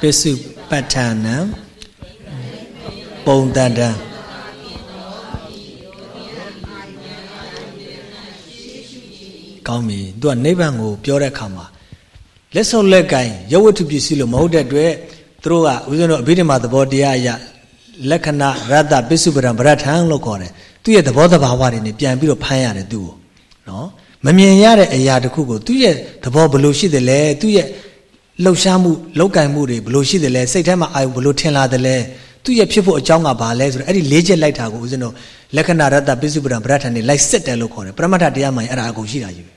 ပိစုပဋ္ဌာနံ ပုံတန်တံကောင်းပြီသူကနိဗ္ဗာန်ကိုပြောတဲ့အခါမှာလက်ဆုပ်လက်ကင်ရုပ်ဝတ္ထုပစ္စည်းလို့မဟုတ်တဲ့အတွက်သူတို့ကဦးဇင်းတို့အဘိဓမ္မာသဘောတရားအရလက္ခဏာရတ္တပစ္စုပ္ပံဗရထံလို့ခေါ်တယ်သူရဲ့သဘောတဘာဝတွေနဲ့ပြန်ပြီးတော့ဖမ်းရတယ်သူ့ကိုနော်မမြင်ရတဲ့အရာတစ်ခုကိုသူ့ရဲ့သဘောဘယ်လိုရှိတယ်လဲသူ့ရဲ့လှုပ်ရှားမှုလောက်ကင်မှုတွေဘယ်လိုရှိတယ်လဲစိတ်ထဲမှာအာယုဘယ်လိုထင်လာတယ်လဲ သူ့ရဲ့ဖြစ်ဖို့အကြောင်းကဘာလဲဆိုတော့အဲ့ဒီလေးချက်လိုက်တာကိုဦးဇင်းတို့လက္ခဏာရတ္တပစ္စုပ္ပံဗရထံနေလိုက်စစ်တယ်လို့ခေါ်တယ်ပရမတ္ထတရားမှန်အဲ့ဒါအကုန်ရှိတာကြီးပဲ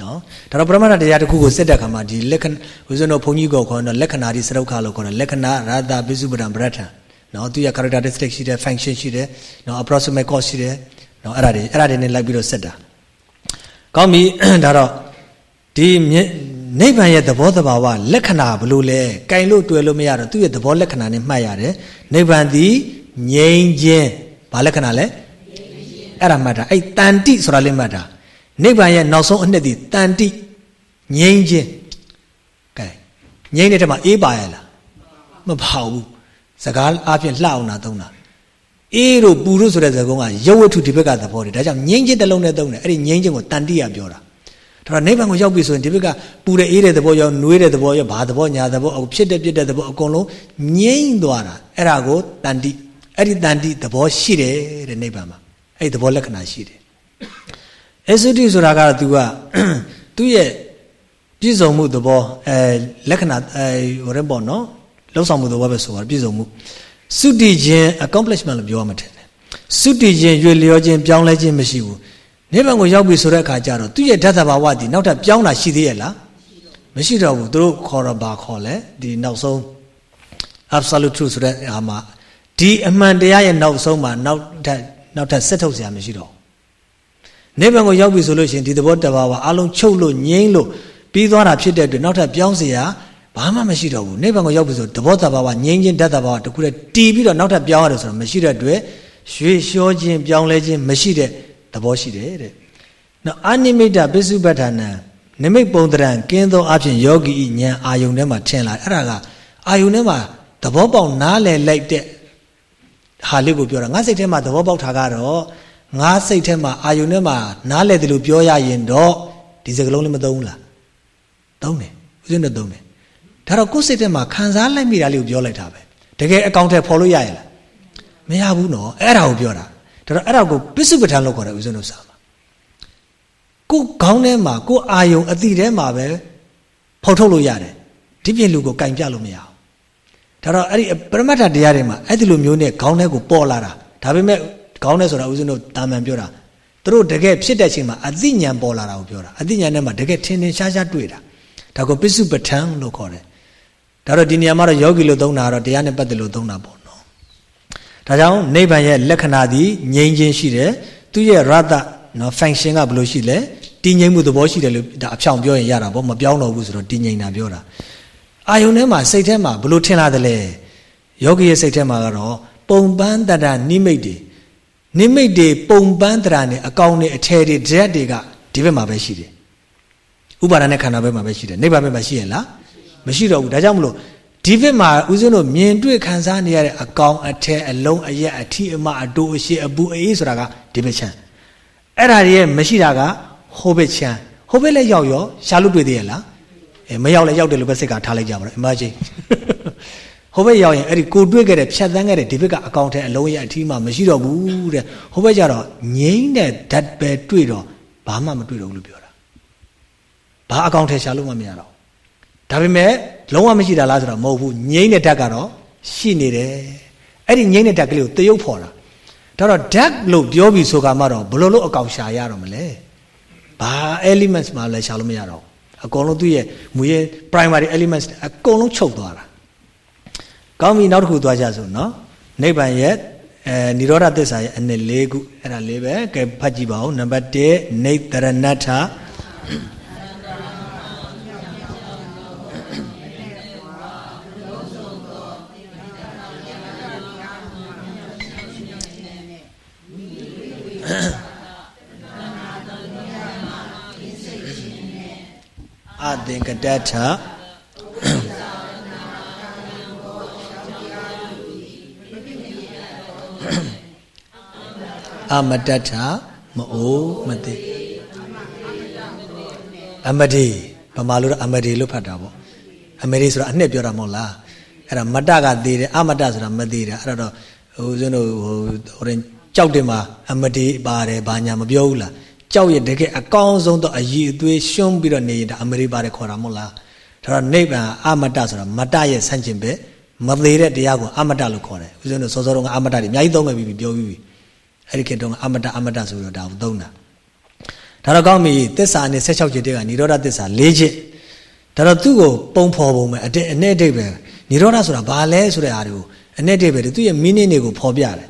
နော်ဒါတော့ပရမတ္ထတရားတစ်ခုကိုစစ်တဲ့အခါမှာဒီလက္ခဏာဦးဇင်းတို့ဘုန်းကြီးကခေါ်တော့လက္ခဏာဒီစရုပ်ခလို့ခေါ်တယ်လက္ခဏာရတ္တပစ္စုပ္ပံဗရထံနော်သူရဲ့ characteristic ရှိတယ် function ရှိတယ်နော် approximate cause ရှိတယ်နော်အဲ့ဒါတွေအဲ့ဒါတွေနဲ့လိုက်ပြီးတော့စစ်တာကောင်းပြီဒါတော့ဒီနိဗ္ဗာန်ရဲ့သဘောတဘာဝလက္ခဏာဘလို့လဲကင်လို့တွေ့လို့မရတော့သူ့ရဲ့သဘောလက္ခဏာနဲ့မှတ်ရတယ် နိဗ္ဗာန်သည်ငြိမ်းခြင်းဘာလက္ခဏာလဲအဲ့ဒါမှတ်တာအဲ့တန်တိဆိုတာလေးမှတ်တာနိဗ္ဗာန်ရဲ့နောက်ဆုံးအနှစ်သည်တန်တိငြိမ်းခြင်းကဲငြိမ်းတဲ့ထက်မှာအေးပါရလားမပါဘူးစကားအပြင်လှအောင်တာသုံးတာအေးတို့ပူတို့ဆိုတဲ့ဇာတ်ကုန်းကရုပ်ဝတ္ထုဒီဘက်ကသဘောတွေဒါကြောင့်ငြိမ်းခြင်းတစ်လုံးနဲ့သုံးတယ်အဲ့ဒီငြိမ်းခြင်းကိုတန်တိရပြောတာ ဒါတော့နိဗ္ဗာန်ကိုရောက်ပြီဆိုရင်ဒီဘက်ကပူတဲ့အေးတဲ့သဘောရောနှွေးတဲ့သဘောရောဘာသဘောညာသဘောအခုဖြစ်တဲ့ပြစ်တဲ့သဘောအကုန်လုံးငြိမ့်သွားတာအဲ့ဒါကိုတန်တိအဲ့ဒီတန်တိသဘောရှိတယ်တဲ့နိဗ္ဗာန်မှာအဲ့ဒီသဘောလက္ခဏာရှိတယ်အသုတိဆိုတာကသူကသူ့ရဲ့ပြည့်စုံမှုသဘောအဲလက္ခဏာအဲဟိုရဲပေါ့နော်လောက်ဆောင်မှုသဘောပဲဆိုတော့ပြည့်စုံမှုသုတိခြင်း accomplishment လို့ပြောရမှာတယ်သုတိခြင်းရွေလျောခြင်းပြောင်းလဲခြင်းမရှိဘူး နိဗ္ဗာန်ကိုရောက်ပြီဆိုတဲ့အခါကျတော့သူ့ရဲ့ဓာတ်သဘာဝတည်နောက်ထပ်ပြောင်းတာရှိသေးရဲ့လားမရှိတော့ဘူးသူတို့ခေါ်တော့ဘာခေါ်လဲဒီနောက်ဆုံး absolute truth ဆိုတဲ့အာမှာဒီအမှန်တရားရဲ့နောက်ဆုံးမှာနောက်ထပ်နောက်ထပ်ဆက်ထုတ်စရာမရှိတော့နိဗ္ဗာန်ကိုရောက်ပြီဆိုလို့ရှိရင်ဒီသဘောတဘာဝအလုံးချုပ်လို့ငြိမ့်လို့ပြီးသွားတာဖြစ်တဲ့အတွက်နောက်ထပ်ပြောင်းစရာဘာမှမရှိတော့ဘူးနိဗ္ဗာန်ကိုရောက်ပြီဆိုသဘောတဘာဝငြိမ့်ခြင်းဓာတ်တဘာဝတခုတည်းတီးပြီးတော့နောက်ထပ်ပြောင်းရတယ်ဆိုတော့မရှိတဲ့အတွက်ရွှေလျှောခြင်းပြောင်းလဲခြင်းမရှိတဲ့ သဘောရှိတယ်တဲ့နောက်အနိမိတ်တပစ္စုပ္ပထာနံနိမိတ်ပုံတရံကင်းသောအဖြစ်ယောဂီဤဉာဏ်အာယုန်ထဲမှာထင်လာအဲ့ဒါကအာယုန်ထဲမှာသဘောပေါက်နားလည်လိုက်တဲ့ဟာလေးကိုပြောတာငါစိတ်ထဲမှာသဘောပေါက်တာကတော့ငါစိတ်ထဲမှာအာယုန်ထဲမှာနားလည်တယ်လို့ပြောရရင်တော့ဒီစကလုံးလေးမသုံးဘူးလားသုံးတယ်ဦးဇင်းတို့သုံးတယ်ဒါတော့ကိုယ်စိတ်ထဲမှာခံစားလိုက်မိတာလေးကိုပြောလိုက်တာပဲတကယ်အကောင့်ထဲပေါ်လို့ရရလားမရဘူးနော်အဲ့ဒါကိုပြောတာ ဒါတော့အဲ့ဒါကိုပစ္စုပ္ပန်လို့ခေါ်တယ်ဦးဇင်းတို့စာမှာကိုခေါင်းထဲမှာကိုအာယုံအတိထဲမှာပဲဖော်ထုတ်လို့ရတယ်ဒီပြင်လူကိုကင်ပြလို့မရဘူးဒါတော့အဲ့ဒီပရမတ္ထတရားတွေမှာအဲ့ဒီလိုမျိုးနဲ့ခေါင်းထဲကိုပေါ်လာတာဒါပေမဲ့ခေါင်းထဲဆိုတာဦးဇင်းတို့တာမန်ပြောတာသူတို့တကယ်ဖြစ်တဲ့ချိန်မှာအသိဉာဏ်ပေါ်လာတာကိုပြောတာအသိဉာဏ်နဲ့မှတကယ်ထင်ထင်ရှားရှားတွေ့တာဒါကိုပစ္စုပ္ပထံလို့ခေါ်တယ်ဒါတော့ဒီနေရာမှာတော့ယောဂီလို့သုံးတာကတော့တရားနဲ့ပတ်သက်လို့သုံးတာပေါ့နော် ဒါကြောင့်နိဗ္ဗာန်ရဲ့လက္ခဏာသည်ငြိမ်းခြင်းရှိတယ်သူရဲ့ရတနော် function ကဘယ်လိုရှိလဲတည်ငြိမ်မှုသဘောရှိတယ်လို့ဒါအဖြောင်ပြောရင်ရတာပေါ့မပြောင်းတော့ဘူးဆိုတော့တည်ငြိမ်တာပြောတာအာယုန်ထဲမှာစိတ်ထဲမှာဘယ်လိုထင်လာသလဲယောဂီရဲ့စိတ်ထဲမှာကတော့ပုံပန်းတတနိမိတ်တွေနိမိတ်တွေပုံပန်းတရာနဲ့အကောင်တွေအထည်တွေဓာတ်တွေကဒီဘက်မှာပဲရှိတယ်ဥပါဒณะခန္ဓာဘက်မှာပဲရှိတယ်နိဗ္ဗာန်ဘက်မှာရှိရင်လားမရှိတော့ဘူးဒါကြောင့်မလို့ ဒီဘက်မှာဦးဇင်းတို့မြင်တွေ့ခံစားနေရတဲ့အကောင်အထည်အလုံးအရက်အထီအမအတိုးအရှိအပူအေးဆိုတာကဒီဘက်ချမ်းအဲ့ဒါတွေရဲ့မရှိတာကဟိုဘက်ချမ်းဟိုဘက်လည်းရောက်ရောရှာလို့တွေ့သေးရဲ့လားအဲမရောက်လည်းရောက်တယ်လို့ပဲစိတ်ကထားလိုက်ကြပါတော့ imagine ဟိုဘက်ရောက်ရင်အဲ့ဒီကိုတွေ့ခဲ့တဲ့ဖြတ်သန်းခဲ့တဲ့ဒီဘက်ကအကောင်ထဲအလုံးရအထီးမှမရှိတော့ဘူးတဲ့ဟိုဘက်ကျတော့ငိမ့်တဲ့ဓာတ်ပဲတွေ့တော့ဘာမှမတွေ့တော့ဘူးလို့ပြောတာဘာအကောင်ထဲရှာလို့မှမရတော့ဒါပေမဲ့ လုံးဝမရှိတာလားဆိုတော့မဟုတ်ဘူးငိမ့်တဲ့ဓာတ်ကတော့ရှိနေတယ်အဲ့ဒီငိမ့်တဲ့ဓာတ်ကလေးကိုတရုပ်ဖော်တာဒါတော့ဓာတ်လို့ပြောပြီးဆိုကမှတော့ဘယ်လိုလုပ်အကောင်ရှာရတော့မလဲဘာ elements မှလည်းရှာလို့မရတော့အကုန်လုံးသူ့ရဲ့မူရဲ့ primary elements အကုန်လုံးချုပ်သွားတာကောင်းပြီနောက်တစ်ခုသွားကြစို့နော်နိဗ္ဗာန်ရဲ့အဲនិရောဓသစ္စာရဲ့အနှစ်၄ခုအဲ့ဒါလေးပဲကဲဖတ်ကြည့်ပါဦးနံပါတ်1နေတရဏထ အသင်္ကတထအမတထမအိုးမသိအမဒီဗမာလိုတော့အမဒီလို့ဖတ်တာပေါ့အမဒီဆိုတာအနှစ်ပြောတာမဟုတ်လားအဲ့ဒါမတကသေးတယ်အမတဆိုတာမသေးတာအဲ့တော့ဟိုဦးဇင်းတို့ဟိုဟိုရင် ကြောက်တယ်မှာအမဒီပါတယ်ဘာညာမပြောဘူးလားကြောက်ရတကယ်အကောင်းဆုံးတော့အည်အသွေးရှုံးပြီးတော့နေရင်ဒါအမဒီပါတယ်ခေါ်တာမဟုတ်လားဒါတော့နိဗ္ဗာန်အမတဆိုတာမတရဲ့ဆန့်ကျင်ပဲမသေးတဲ့တရားကိုအမတလို့ခေါ်တယ်ဦးဇင်းတို့စောစောတုန်းကအမတတွေအများကြီးသုံးခဲ့ပြီးပြောပြီးပြီအဲ့ဒီခေတ်တုန်းကအမတအမတဆိုတော့ဒါကိုသုံးတာဒါတော့ကောင်းပြီသစ္စာနဲ့16ချက်တည်းကនិရောဓသစ္စာ၄ချက်ဒါတော့သူ့ကိုပုံဖော်ပုံပဲအတဲ့အနဲ့အတိတ်ပဲនិရောဓဆိုတာဘာလဲဆိုတဲ့အားတွေကိုအနဲ့အတိတ်ပဲသူ့ရဲ့ meaning တွေကိုဖော်ပြတယ်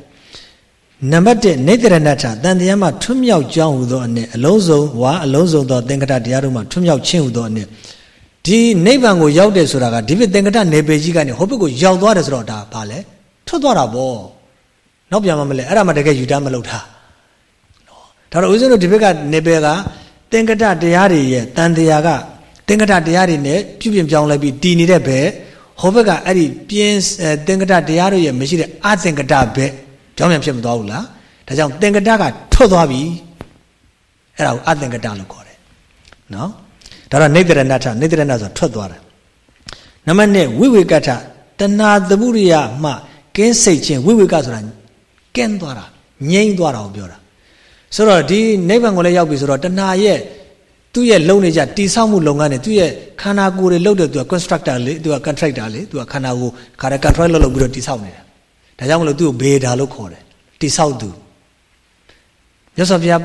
နံပါတ်1နေတရဏထတန်တရားမှာထွတ်မြောက်ကြောင်းဟူသောအနဲ့အလုံးစုံဝါအလုံးစုံသောသင်္ကတတရားတို့မှာထွတ်မြောက်ခြင်းဟူသောအနဲ့ဒီနိဗ္ဗာန်ကိုရောက်တယ်ဆိုတာကဒီဘက်သင်္ကတနေပေကြီးကနေဟိုဘက်ကိုရောက်သွားတယ်ဆိုတော့ဒါဘာလဲထွက်သွားတာပေါ့နောက်ပြန်မမလဲအဲ့ဒါမှတကယ်ယူတမ်းမလုပ်တာနော်ဒါတော့ဦးဇင်းတို့ဒီဘက်ကနေပယ်ကသင်္ကတတရားတွေရဲ့တန်တရားကသင်္ကတတရားတွေနဲ့ပြုပြင်ပြောင်းလဲပြီးတည်နေတဲ့ဘက်ဟိုဘက်ကအဲ့ဒီပြင်းသင်္ကတတရားတွေရဲ့မရှိတဲ့အသင်္ကတဘက် ကြောင်းပြန်ဖြစ်မသွားဘူးလားဒါကြောင့်သင်္ကတကထွက်သွားပြီအဲ့ဒါကိုအသင်္ကတလို့ခေါ်တယ်နော်ဒါတော့နေတရဏထနေတရဏဆိုထွက်သွားတယ်နံပါတ်1ဝိဝေကထတဏှာသမှုရိယမှကင်းစိတ်ခြင်းဝိဝေကဆိုတာကင်းသွားတာငြိမ့်သွားတာကိုပြောတာဆိုတော့ဒီနိဗ္ဗာန်ကိုလည်းရောက်ပြီဆိုတော့တဏှာရဲ့သူ့ရဲ့လုံနေကြတိဆောက်မှုလုပ်ငန်းတွေသူ့ရဲ့ခန္ဓာကိုယ်တွေလုပ်တဲ့သူက constructor လေသူက contractor လေသူကခန္ဓာကိုယ်ခါရ control လုပ်လုပ်ပြီးတော့တိဆောက်နေတာ ဒါကြောင့်မလို့သူ့ကိုဘေဒါလို့ခေါ်တယ်တိဆောက်သူရသော်ဘုရား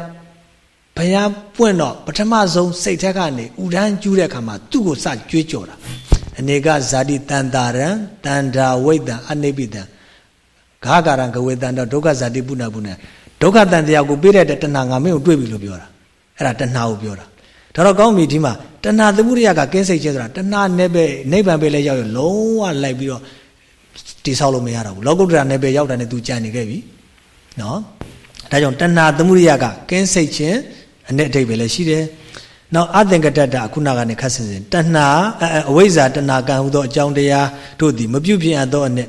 ဘုရားပွင့်တော့ပထမဆုံးစိတ်ထက်ကနေဥဒန်းကျူးတဲ့အခါမှာသူ့ကိုစကြွေးကြော်တာအနေကဇာတိတန်တာရံတန္တာဝိတ္တအနိပိတံဂါကာရံကဝေတန်တော့ဒုက္ခဇာတိပုဏ္ဏပုဏ္ဏဒုက္ခတန်တရားကိုပေးတဲ့တဏှာငါမင်းကိုတွေ့ပြီလို့ပြောတာအဲ့ဒါတဏှာကိုပြောတာဒါတော့ကောင်းပြီဒီမှာတဏှာသမှုရိယကကင်းစိတ်ခြင်းဆိုတာတဏှာနဲ့ပဲနိဗ္ဗာန်ပဲလဲရောက်ရလုံးဝလိုက်ပြီးတော့ တိဆောက်လို့မရတော့ဘူးလောကုတ္တရာနဲ့ပဲရောက်တာနဲ့သူကြံနေခဲ့ပြီနော်ဒါကြောင့်တဏှာသမှုရိယကကင်းစိတ်ခြင်းအနဲ့အတိတ်ပဲလည်းရှိတယ်နောက်အသင်္ကတတအခုနကနေခတ်စင်စင်တဏှာအဝိဇ္ဇာတဏှာကံဟူသောအကြောင်းတရားတို့သည်မပြုတ်ပြင်းအပ်သောအနဲ့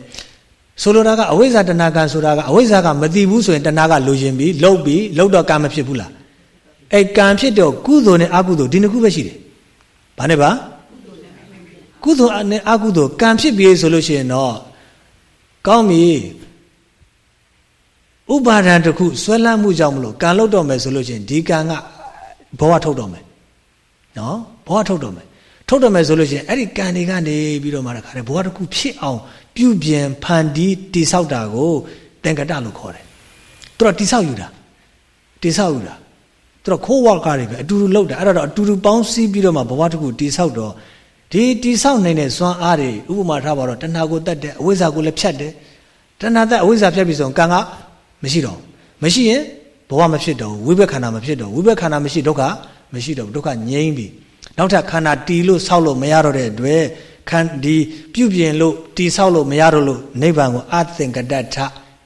ဆိုလိုတာကအဝိဇ္ဇာတဏှာကံဆိုတာကအဝိဇ္ဇာကမသိဘူးဆိုရင်တဏှာကလိုချင်ပြီးလှုပ်ပြီးလှုပ်တော့ကံမဖြစ်ဘူးလားအဲ့ကံဖြစ်တော့ကုသိုလ်နဲ့အကုသိုလ်ဒီနှစ်ခုပဲရှိတယ်ဘာနဲ့ပါကုသိုလ်နဲ့အကုသိုလ်ကံဖြစ်ပြီးဆိုလို့ရှိရင်တော့ ကောင်းပြီဥပါဒံတစ်ခုဆွဲလန်းမှုကြောင့်မလို့ကံလုတ်တော့မယ်ဆိုလို့ရှိရင်ဒီကံကဘဝထုတ်တော့မယ်နော်ဘဝထုတ်တော့မယ်ထုတ်တော့မယ်ဆိုလို့ရှိရင်အဲ့ဒီကံတွေကနေပြီးတော့မှတခါတည်းဘဝတစ်ခုဖြစ်အောင် ပြုပြင်ဖန်တီးတိဆောက်တာကိုသင်္ကတလို့ခေါ်တယ်သူတို့တိဆောက်ယူတာတိဆောက်ယူတာသူတို့ခိုးဝါကားတွေပဲအတူတူလောက်တာအဲ့ဒါတော့အတူတူပေါင်းစည်းပြီးတော့မှဘဝတစ်ခုတိဆောက်တော့ ဒီတိဆောက်နိုင်တဲ့စွမ်းအားတွေဥပမာထားပါတော့တဏှာကိုတတ်တယ်အဝိဇ္ဇာကိုလည်းဖြတ်တယ်တဏှာတတ်အဝိဇ္ဇာဖြတ်ပြီဆိုရင်ကံကမရှိတော့မရှိရင်ဘဝမဖြစ်တော့ဝိဘက်ခန္ဓာမဖြစ်တော့ဝိဘက်ခန္ဓာမရှိဒုက္ခမရှိတော့ဒုက္ခငြိမ့်ပြီနောက်ထပ်ခန္ဓာတီလို့ဆောက်လို့မရတော့တဲ့အတွက်ခန္ဒီပြုပြင်လို့တီဆောက်လို့မရတော့လို့နိဗ္ဗာန်ကိုအသင်္ကတထ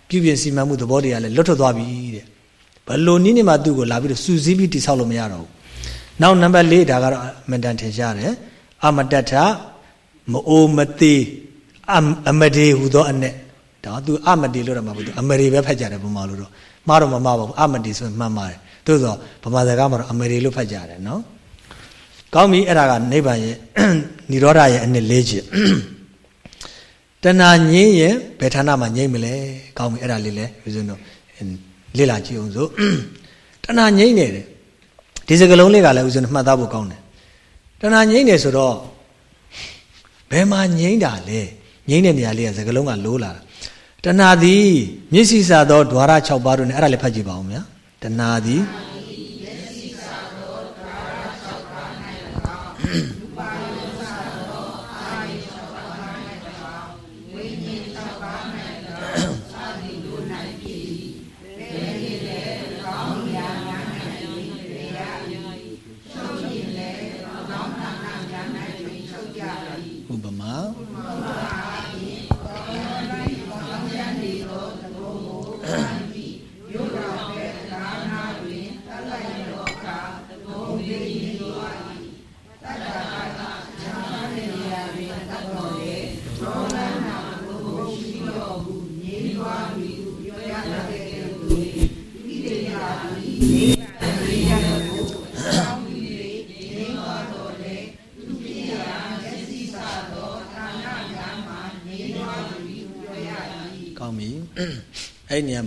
ပြုပြင်စီမံမှုသဘောတရားလည်းလွတ်ထွက်သွားပြီတဲ့ဘလို့နည်းနည်းမှသူ့ကိုလာပြီးတော့စူးစီးပြီးတီဆောက်လို့မရတော့ဘူးနောက်နံပါတ်၄ဒါကတော့အမတန်ထင်ရှားတယ် အမတထမအိုမသေးအမဒေဟူသောအနဲ့ဒါသူအမတေလို့တော့မဟုတ်ဘူးအမရေပဲဖတ်ကြတယ်ဘုမာလို့တော့မှားတော့မမှားပါဘူးအမတေဆိုမှန်ပါတယ်သို့သောဗမာစကားမှာတော့အမရေလို့ဖတ်ကြတယ်နော်ကောင်းပြီအဲ့ဒါကနိဗ္ဗာန်ရဲ့និရောဓရဲ့အနှစ်၄ချက်တဏှာငြင်းရင်ဘယ်ဌာနမှာငြိမ့်မလဲကောင်းပြီအဲ့ဒါလေးလဲဦးဇင်းတို့လေ့လာကြည့်အောင်ဆိုတဏှာငြိမ့်နေတယ်ဒီစကလုံးလေးကလည်းဦးဇင်းတို့မှတ်သားဖို့ကောင်းတယ် တဏှာငြိမ့်နေဆိုတော့ဘယ်မှာငြိမ့်တာလဲငြိမ့်တဲ့နေရာလေးကစကလုံးကလိုးလာတာတဏှာသည်မျက်စိစသောဓွာရ6ပါးတို့နဲ့အဲ့ဒါလည်းဖတ်ကြည့်ပါဦးဗျာတဏှာသည်အဲ့နေရာ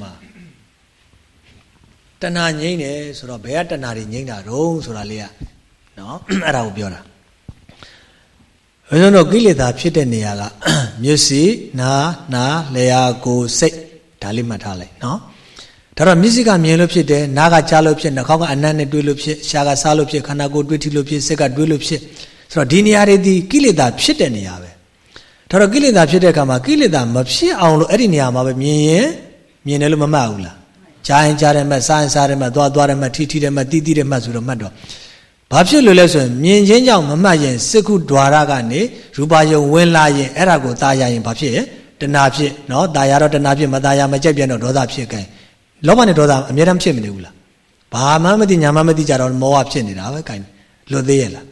မှာတဏှာငြိမ့်တယ်ဆိုတော့ဘယ်ကတဏှာတွေငြိမ့်တာတုံးဆိုတာလေးကနော်အဲ့ဒါကိုပြောတာဘုရားတို့ကိလေသာဖြစ်တဲ့နေရာကမျက်စိနားနားလျှာကိုယ်စိတ်ဒါလေးမှတ်ထားလိုက်နော်ဒါတော့မျက်စိကမြင်လို့ဖြစ်တယ်နားကကြားလို့ဖြစ်နှာခေါင်းကအနံ့နဲ့တွေးလို့ဖြစ်ရှားကစားလို့ဖြစ်ခန္ဓာကိုယ်တွေးထီလို့ဖြစ်စိတ်ကတွေးလို့ဖြစ်ဆိုတော့ဒီနေရာတွေဒီကိလေသာဖြစ်တဲ့နေရာပဲဒါတော့ကိလေသာဖြစ်တဲ့အခါမှာကိလေသာမဖြစ်အောင်လို့အဲ့ဒီနေရာမှာပဲမြင်ရင် မြင်တယ်လို့မမှတ်ဘူးလားကြားရင်ကြားတယ်မှတ်စားရင်စားတယ်မှတ်သွားသွားတယ်မှတ်ထိထိတယ်မှတ်တီးတီးတယ်မှတ်ဆိုတော့မှတ်တော့ဘာဖြစ်လို့လဲဆိုရင်မြင်ချင်းကြောင့်မမှတ်ရင်စက္ခုဒွါရကနေရူပါယုံဝင်လာရင်အဲ့ဒါကိုตาရရင်ဘာဖြစ်ရဲ့တဏှာဖြစ်နော်ตาရတော့တဏှာဖြစ်မตาရမကြက်ပြန်တော့ဒေါသဖြစ်ခိုင်းလောဘနဲ့ဒေါသအများတမ်းဖြစ်မနေဘူးလားဘာမှမသိညာမှမသိကြတော့မောဟဖြစ်နေတာပဲခိုင်းလွတ်သေးရဲ့လား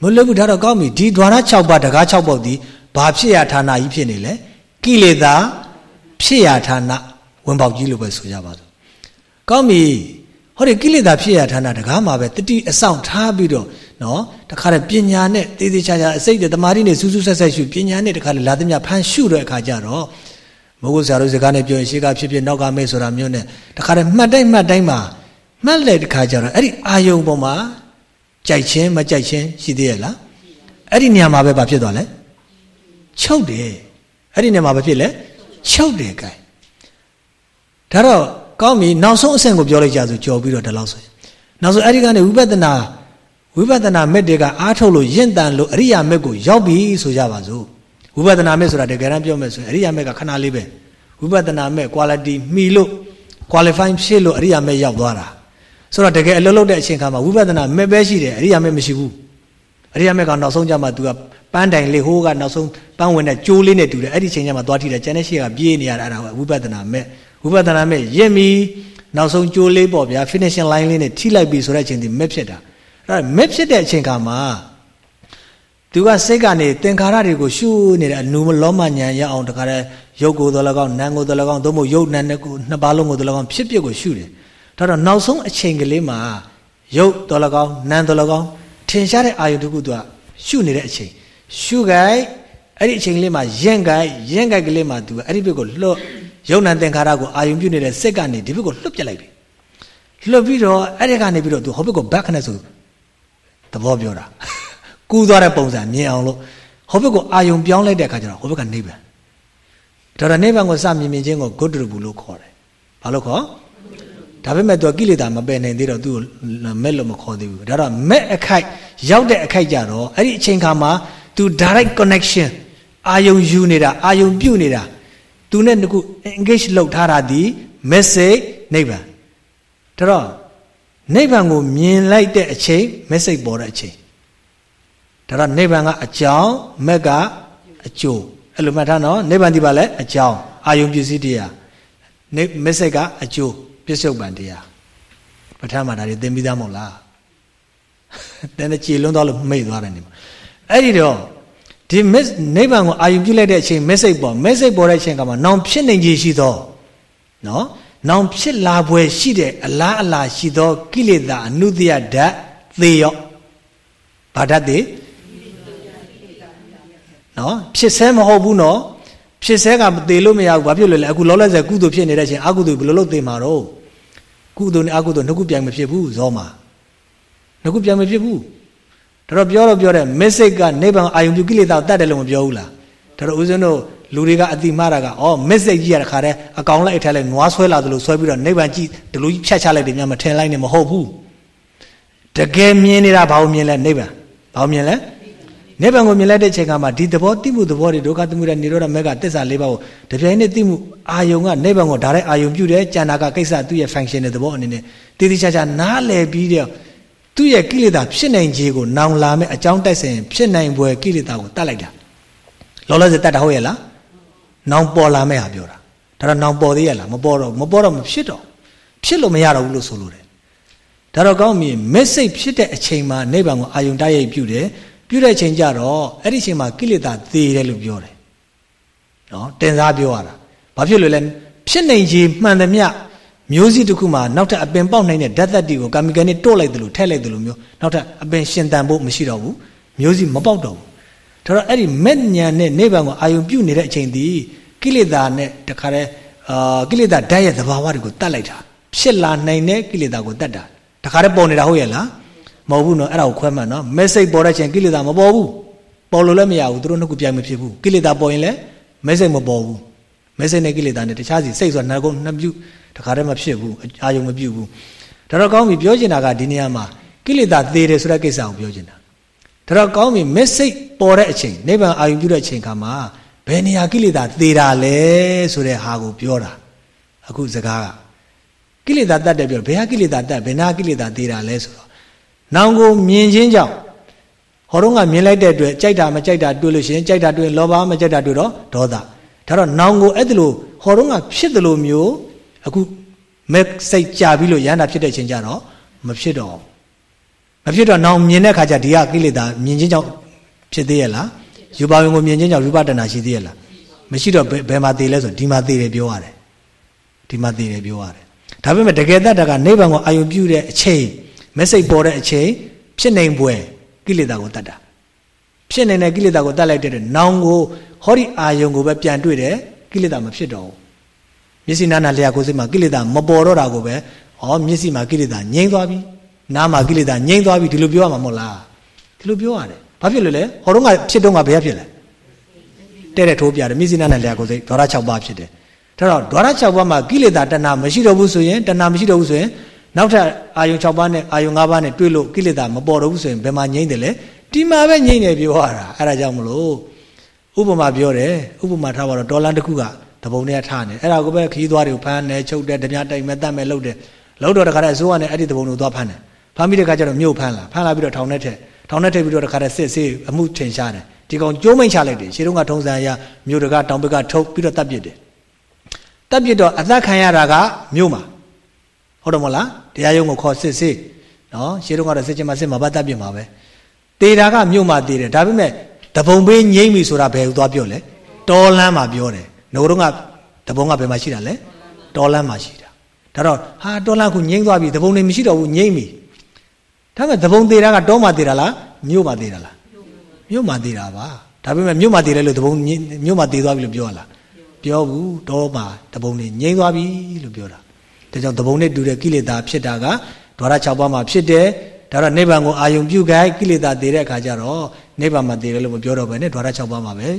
မလွတ်ဘူးဒါတော့ကောင်းပြီဒီဒွါရ6ပါးတကား6ပေါက်ဒီဘာဖြစ်ရဌာနကြီးဖြစ်နေလဲကိလေသာဖြစ်ရဌာန ဝင်ပေါက်ကြီးလို့ပဲဆိုကြပါစို့ကောင်းပြီဟောဒီကိလေသာဖြစ်ရဌာနတကားမှာပဲတတိအဆောင်ထားပြီးတော့နော်တခါတည်းပညာနဲ့သေသေးချာချာအစိတ်တမာရီနဲ့စူးစူးဆက်ဆက်ရှုပညာနဲ့တခါတည်းလာသမျှဖန်ရှုတဲ့အခါကျတော့မဟုတ်ဆရာတို့စကားနဲ့ပြောရင်ရှေ့ကဖြစ်ဖြစ်နောက်ကမဲဆိုတာမျိုးနဲ့တခါတည်းမှတ်တိုင်းမှတ်တိုင်းမှာမှတ်လိုက်တခါကျတော့အဲ့ဒီအာယုံပေါ်မှာကြိုက်ခြင်းမကြိုက်ခြင်းရှိသေးရဲ့လားအဲ့ဒီနေရာမှာပဲဘာဖြစ်သွားလဲချုပ်တယ်အဲ့ဒီနေရာမှာဘာဖြစ်လဲချုပ်တယ်ကဲ ဒါတော့ကောင်းပြီနောက်ဆုံးအဆင့်ကိုပြောလိုက်ကြဆိုကြော်ပြီးတော့ဒီလောက်ဆိုရင်နောက်ဆုံးအဲ့ဒီကနေဝိပဿနာဝိပဿနာမက်တွေကအားထုတ်လို့ယင့်တန်လို့အရိယာမက်ကိုရောက်ပြီဆိုကြပါစို့ဝိပဿနာမက်ဆိုတာတကယ်တမ်းပြောမယ်ဆိုရင်အရိယာမက်ကခဏလေးပဲဝိပဿနာမက် quality မှီလို့ qualify ဖြစ်လို့အရိယာမက်ရောက်သွားတာဆိုတော့တကယ်အလုပ်လုပ်တဲ့အချိန်ခါမှာဝိပဿနာမက်ပဲရှိတယ်အရိယာမက်မရှိဘူးအရိယာမက်ကနောက်ဆုံးကြမှာ तू ကပန်းတိုင်လေးဟိုးကနောက်ဆုံးပန်းဝင်တဲ့ကြိုးလေးနဲ့တူတယ်အဲ့ဒီချိန်ကျမှသွားထိတယ်ကျန်တဲ့ရှေ့ကပြေးနေရတာအဲ့ဒါဝိပဿနာမက် ဝိပဿနာမဲ့ရင့်ပြီနောက်ဆုံးကြိုးလေးပေါ့ဗျာ finishing line လေးနဲ့ထိလိုက်ပြီဆိုတဲ့အချိန်ဒီမက်ဖြစ်တာအဲ့ဒါမက်ဖြစ်တဲ့အချိန်ခါမှာသူကစိတ်ကနေသင်္ခါရတွေကိုရှုနေတဲ့အနုမလောမဉာဏ်ရအောင်တခါတည်းရုပ်ကိုယ်တော်၎င်းနာမ်ကိုယ်တော်၎င်းသို့မဟုတ်ရုပ်နာမ်နဲ့ကိုနှစ်ပါးလုံးကိုယ်တော်၎င်းဖြစ်ဖြစ်ကိုရှုတယ်ဒါတော့နောက်ဆုံးအချိန်ကလေးမှာရုပ်တော်၎င်းနာမ်တော်၎င်းထင်ရှားတဲ့အာယုတခုသူကရှုနေတဲ့အချိန်ရှုခိုက်အဲ့ဒီအချိန်လေးမှာယင့်ခိုက်ယင့်ခိုက်ကလေးမှာသူကအဲ့ဒီဘက်ကိုလှော့ ယုံ nant သင်္ခါရကိုအာယုံပြုနေတဲ့စိတ်ကနေဒီဘက်ကိုလွတ်ပြလိုက်ပြီလွတ်ပြီးတော့အဲ့ဒီကနေပြီးတော့သူဟိုဘက်ကို back နဲ့ဆိုသဘောပြောတာကူးသွားတဲ့ပုံစံမြင်အောင်လို့ဟိုဘက်ကိုအာယုံပြောင်းလိုက်တဲ့အခါကျတော့ဟိုဘက်ကနိဗ္ဗာန်ဒါတော့နိဗ္ဗာန်ကိုစမြင်မြင်ချင်းကိုဂုတ္တရဘူးလို့ခေါ်တယ်ဘာလို့ခေါ်ဒါပေမဲ့သူကကိလေသာမပယ်နိုင်သေးတော့သူ့ကိုမဲ့လို့မခေါ်သေးဘူးဒါတော့မဲ့အခိုက်ရောက်တဲ့အခိုက်ကြတော့အဲ့ဒီအချိန်ခါမှာသူ direct connection အာယုံယူနေတာအာယုံပြုတ်နေတာ သူနဲ့တခု engage လုပ်ထားတာဒီ message နိဗ္ဗာန်ဒါတော့နိဗ္ဗာန်ကိုမြင်လိုက်တဲ့အချိန် message ပေါ်တဲ့အချိန်ဒါတော့နိဗ္ဗာန်ကအကြောင်းမက်ကအကျိုးအဲ့လိုမှတ်ထားနော်နိဗ္ဗာန်ဒီပါလဲအကြောင်းအာယုံပစ္စည်းတရားနိ message ကအကျိုးပြစ္ဆုတ်ပံတရားပဋ္ဌာန်းမှာဒါတွေသင်ပြီးသားမဟုတ်လားတန်းတကြည်လွန်းသွားလို့မိတ်သွားတယ်နေမှာအဲ့ဒီတော့ ဒီနိဗ္ဗာန်ကိုအာယုပြုလိုက်တဲ့အချိန် message ပေါ် message ပေါ်တဲ့အချိန်ကမှနောင်ဖြစ်နေကြီးရှိသောနော်နောင်ဖြစ်လာပွဲရှိတဲ့အလားအလာရှိသောကိလေသာအနုတ္တယဓာတ်သေရောဘာဓာတ်သေးနော်ဖြစ်ဆဲမဟုတ်ဘူးနော်ဖြစ်ဆဲကမသေးလို့မရဘူးဘာဖြစ်လို့လဲအခုလောလောဆယ်ကုသိုလ်ဖြစ်နေတဲ့အချိန်အကုသိုလ်ဘယ်လိုလုပ်သေမှာတော့ကုသိုလ်နဲ့အကုသိုလ်နှစ်ခုပြိုင်မဖြစ်ဘူးဇောမှာနှစ်ခုပြိုင်မဖြစ်ဘူး ဒါတော့ပြောတော့ပြောတယ်မစ္စိတ်ကနိဗ္ဗာန်အာယုံပြုကိလေသာတတ်တယ်လို့မပြောဘူးလားဒါတော့ဦးဇင်းတို့လူတွေကအတိမတာကဩမစ္စိတ်ကြီးရတဲ့ခါတဲ့အကောင်လိုက်အထက်လိုက်နွားဆွဲလာသလိုဆွဲပြီးတော့နိဗ္ဗာန်ကြည့်ဒီလိုကြီးဖြတ်ချလိုက်တယ်များမထင်လိုက်နဲ့မဟုတ်ဘူးတကယ်မြင်နေတာဘာလို့မြင်လဲနိဗ္ဗာန်ဘာလို့မြင်လဲနိဗ္ဗာန်ကိုမြင်လိုက်တဲ့ချိန်ကမှဒီသဘောတိမှုသဘောတွေဒုက္ခသမှုတွေនិရောဓမေကသစ္စာ၄ပါးကိုတပြိုင်နက်တိမှုအာယုံကနိဗ္ဗာန်ကိုဒါရိုက်အာယုံပြုတယ်ကျန်တာကကိစ္စသူ့ရဲ့ function တဲ့သဘောအနေနဲ့တည်တည်ချာချာနားလည်ပြီးတော့ သူ့ရဲ့ကိလေသာဖြစ်နိုင်ခြင်းကိုနောင်လာမဲ့အကြောင်းတိုက်ဆိုင်ဖြစ်နိုင်ပွဲကိလေသာကိုတတ်လိုက်တာလောလောဆယ်တတ်တာဟုတ်ရဲ့လားနောင်ပေါ်လာမဲ့ဟာပြောတာဒါတော့နောင်ပေါ်သေးရဲ့လားမပေါ်တော့မပေါ်တော့မဖြစ်တော့ဖြစ်လို့မရတော့ဘူးလို့ဆိုလိုတယ်ဒါတော့ကောင်းပြီမက်စိတ်ဖြစ်တဲ့အချိန်မှာနိဗ္ဗာန်ကိုအာယုံတိုက်ရိုက်ပြုတယ်ပြုတဲ့အချိန်ကျတော့အဲ့ဒီအချိန်မှာကိလေသာသေတယ်လို့ပြောတယ်နော်တင်စားပြောရတာဘာဖြစ်လို့လဲဖြစ်နိုင်ခြေမှန်သမျှ မျိုးစိတစ်ခုမှာနောက်ထပ်အပင်ပေါက်နိုင်တဲ့ဓာတ်သက်တွေကိုကာမီကန်နဲ့တိုးလိုက်တယ်လို့ထည့်လိုက်တယ်လို့မျိုးနောက်ထပ်အပင်ရှင်တန်ဖို့မရှိတော့ဘူးမျိုးစိမပေါက်တော့ဘူးဒါတော့အဲ့ဒီမဲ့ညာနဲ့နိဗ္ဗာန်ကိုအာယုံပြုတ်နေတဲ့အချိန်ဒီကိလေသာနဲ့တခါတည်းအာကိလေသာဓာတ်ရဲ့သဘာဝတွေကိုတတ်လိုက်တာဖြစ်လာနိုင်တဲ့ကိလေသာကိုတတ်တာတခါတည်းပေါ်နေတာဟုတ်ရဲ့လားမဟုတ်ဘူးနော်အဲ့ဒါကိုခွဲမှတ်နော် message ပေါ်တဲ့ချိန်ကိလေသာမပေါ်ဘူးပေါ်လို့လည်းမရဘူးသူတို့နှစ်ခုပြိုင်မဖြစ်ဘူးကိလေသာပေါ်ရင်လည်း message မပေါ်ဘူး message နဲ့ကိလေသာနဲ့တခြားစီစိတ်ဆိုတာနှစ်ကုန်းနှစ်ပြုတခါတည်းမဖြစ်ဘူးအာယုံမပြုတ်ဘူးဒါတော့ကောင်းပြီပြောချင်တာကဒီနေရာမှာကိလေသာသေတယ်ဆိုတဲ့ကိစ္စကိုပြောချင်တာဒါတော့ကောင်းပြီ message ပေါ်တဲ့အချိန်နိဗ္ဗာန်အာယုံပြုတဲ့အချိန်ခါမှာဘယ်နေရာကိလေသာသေတာလဲဆိုတဲ့ဟာကိုပြောတာအခုစကားကကိလေသာတတ်တယ်ပြောဘယ်ဟာကိလေသာတတ်ဘယ်နာကိလေသာသေတာလဲဆိုတော့နောင်ကိုမြင်ချင်းကြောင့်ဟောတော့ကမြင်လိုက်တဲ့အတွက်ကြိုက်တာမကြိုက်တာတွေ့လို့ရှိရင်ကြိုက်တာတွေ့လောဘမကြိုက်တာတွေ့တော့ဒေါသ ဒါတော့နောင်ကိုအဲ့ဒါလို့ဟောတော့ကဖြစ်တယ်လို့မျိုးအခုမက်စိတ်ကြပြီးလို့ရဟန္တာဖြစ်တဲ့အချိန်ကျတော့မဖြစ်တော့မဖြစ်တော့နောင်မြင်တဲ့ခါကျဒီကကိလေသာမြင်ချင်းကြောင့်ဖြစ်သေးရဲ့လားယူပါဝင်ကိုမြင်ချင်းကြောင့်ယူပတနာရှိသေးရဲ့လားမရှိတော့ဘယ်မှာသေးလဲဆိုဒီမှာသေးတယ်ပြောရတယ်ဒီမှာသေးတယ်ပြောရတယ်ဒါပေမဲ့တကယ်တတ်တာကနိဗ္ဗာန်ကိုအာယုံပြုတဲ့အချိန်မက်စိတ်ပေါ်တဲ့အချိန်ဖြစ်နိုင်ပွဲကိလေသာကိုတတ်တာ ဖြစ်နေတဲ့ကိလေသာကိုတတ်လိုက်တဲ့နောင်ကိုဟောဒီအာယုံကိုပဲပြန်တွေ့တယ်ကိလေသာမဖြစ်တော့ဘူးမျက်စိနာနာလျှာကိုယ်စိတ်မှာကိလေသာမပေါ်တော့တာကိုပဲဩမျက်စိမှာကိလေသာငြိမ့်သွားပြီနားမှာကိလေသာငြိမ့်သွားပြီဒီလိုပြောရမှာမဟုတ်လားဒီလိုပြောရတယ်ဘာဖြစ်လို့လဲဟောတော့ကဖြစ်တော့ကဘယ်ဖြစ်လဲတဲ့တဲ့ထိုးပြတယ်မျက်စိနာနာလျှာကိုယ်စိတ်ဒေါရ6ပါးဖြစ်တယ်ဒါတော့ဒေါရ6ပါးမှာကိလေသာတဏမရှိတော့ဘူးဆိုရင်တဏမရှိတော့ဘူးဆိုရင်နောက်ထပ်အာယုံ6ပါးနဲ့အာယုံ5ပါးနဲ့တွေ့လို့ကိလေသာမပေါ်တော့ဘူးဆိုရင်ဘယ်မှာငြိမ့်တယ်လဲ ဒီမှာပဲငြိမ့်တယ်ပြောရတာအဲ့ဒါကြောင့်မလို့ဥပမာပြောတယ်ဥပမာထားပါတော့ဒေါ်လာတစ်ခုကတပုံတွေကထားနေအဲ့ဒါကိုပဲခီးသွားတွေကိုဖမ်းတယ်ချုပ်တယ်ဓမြတိုက်မဲ့တတ်မဲ့လှုပ်တယ်လှုပ်တော့တခါတည်းအစိုးရနဲ့အဲ့ဒီတပုံတွေကိုသွားဖမ်းတယ်ဖမ်းပြီးတဲ့ခါကျတော့မြို့ဖမ်းလာဖမ်းလာပြီးတော့ထောင်ထဲထက်ထောင်ထဲထည့်ပြီးတော့တခါတည်းစစ်စစ်အမှုထင်ရှားတယ်ဒီကောင်ကျိုးမိန်ချလိုက်တယ်ရှေးတုန်းကထုံးစံအရမြို့တကတောင်ဘက်ကထုတ်ပြီးတော့တတ်ပစ်တယ်တတ်ပစ်တော့အသက်ခံရတာကမြို့မှာဟုတ်တယ်မဟုတ်လားတရားရုံးကိုခေါ်စစ်စစ်နော်ရှေးတုန်းကတော့စစ်ချင်းမစစ်မှာဗတ်တတ်ပစ်မှာပဲ တေတာကမြို့မှာတေတယ်ဒါပေမဲ့တပုံပေးငိမ့်ပြီဆိုတာဘယ်လိုသွားပြောလဲတော်လန်းမှာပြောတယ်ငိုတော့ကတပုံကဘယ်မှာရှိတာလဲတော်လန်းမှာရှိတာဒါတော့ဟာတော်လန်းခုငိမ့်သွားပြီတပုံနေမရှိတော့ဘူးငိမ့်ပြီဒါပေမဲ့တပုံသေးတာကတောမှာသေးတာလားမြို့မှာသေးတာလားမြို့မှာသေးတာပါဒါပေမဲ့မြို့မှာသေးတယ်လို့တပုံမြို့မှာသေးသွားပြီလို့ပြောရလားပြောဘူးတောမှာတပုံနေငိမ့်သွားပြီလို့ပြောတာဒါကြောင့်တပုံနဲ့တူတဲ့ကိလေသာဖြစ်တာကဒွါရ6ပါးမှာဖြစ်တယ် ဒါတော့နိဗ္ဗာန်ကိုအာယုံပြုခိုင်းကိလေသာတည်တဲ့အခါကျတော့နိဗ္ဗာန်မှာတည်တယ်လို့မပြောတော့ဘဲနဲ့ဓဝရ6ပါးမှာပဲ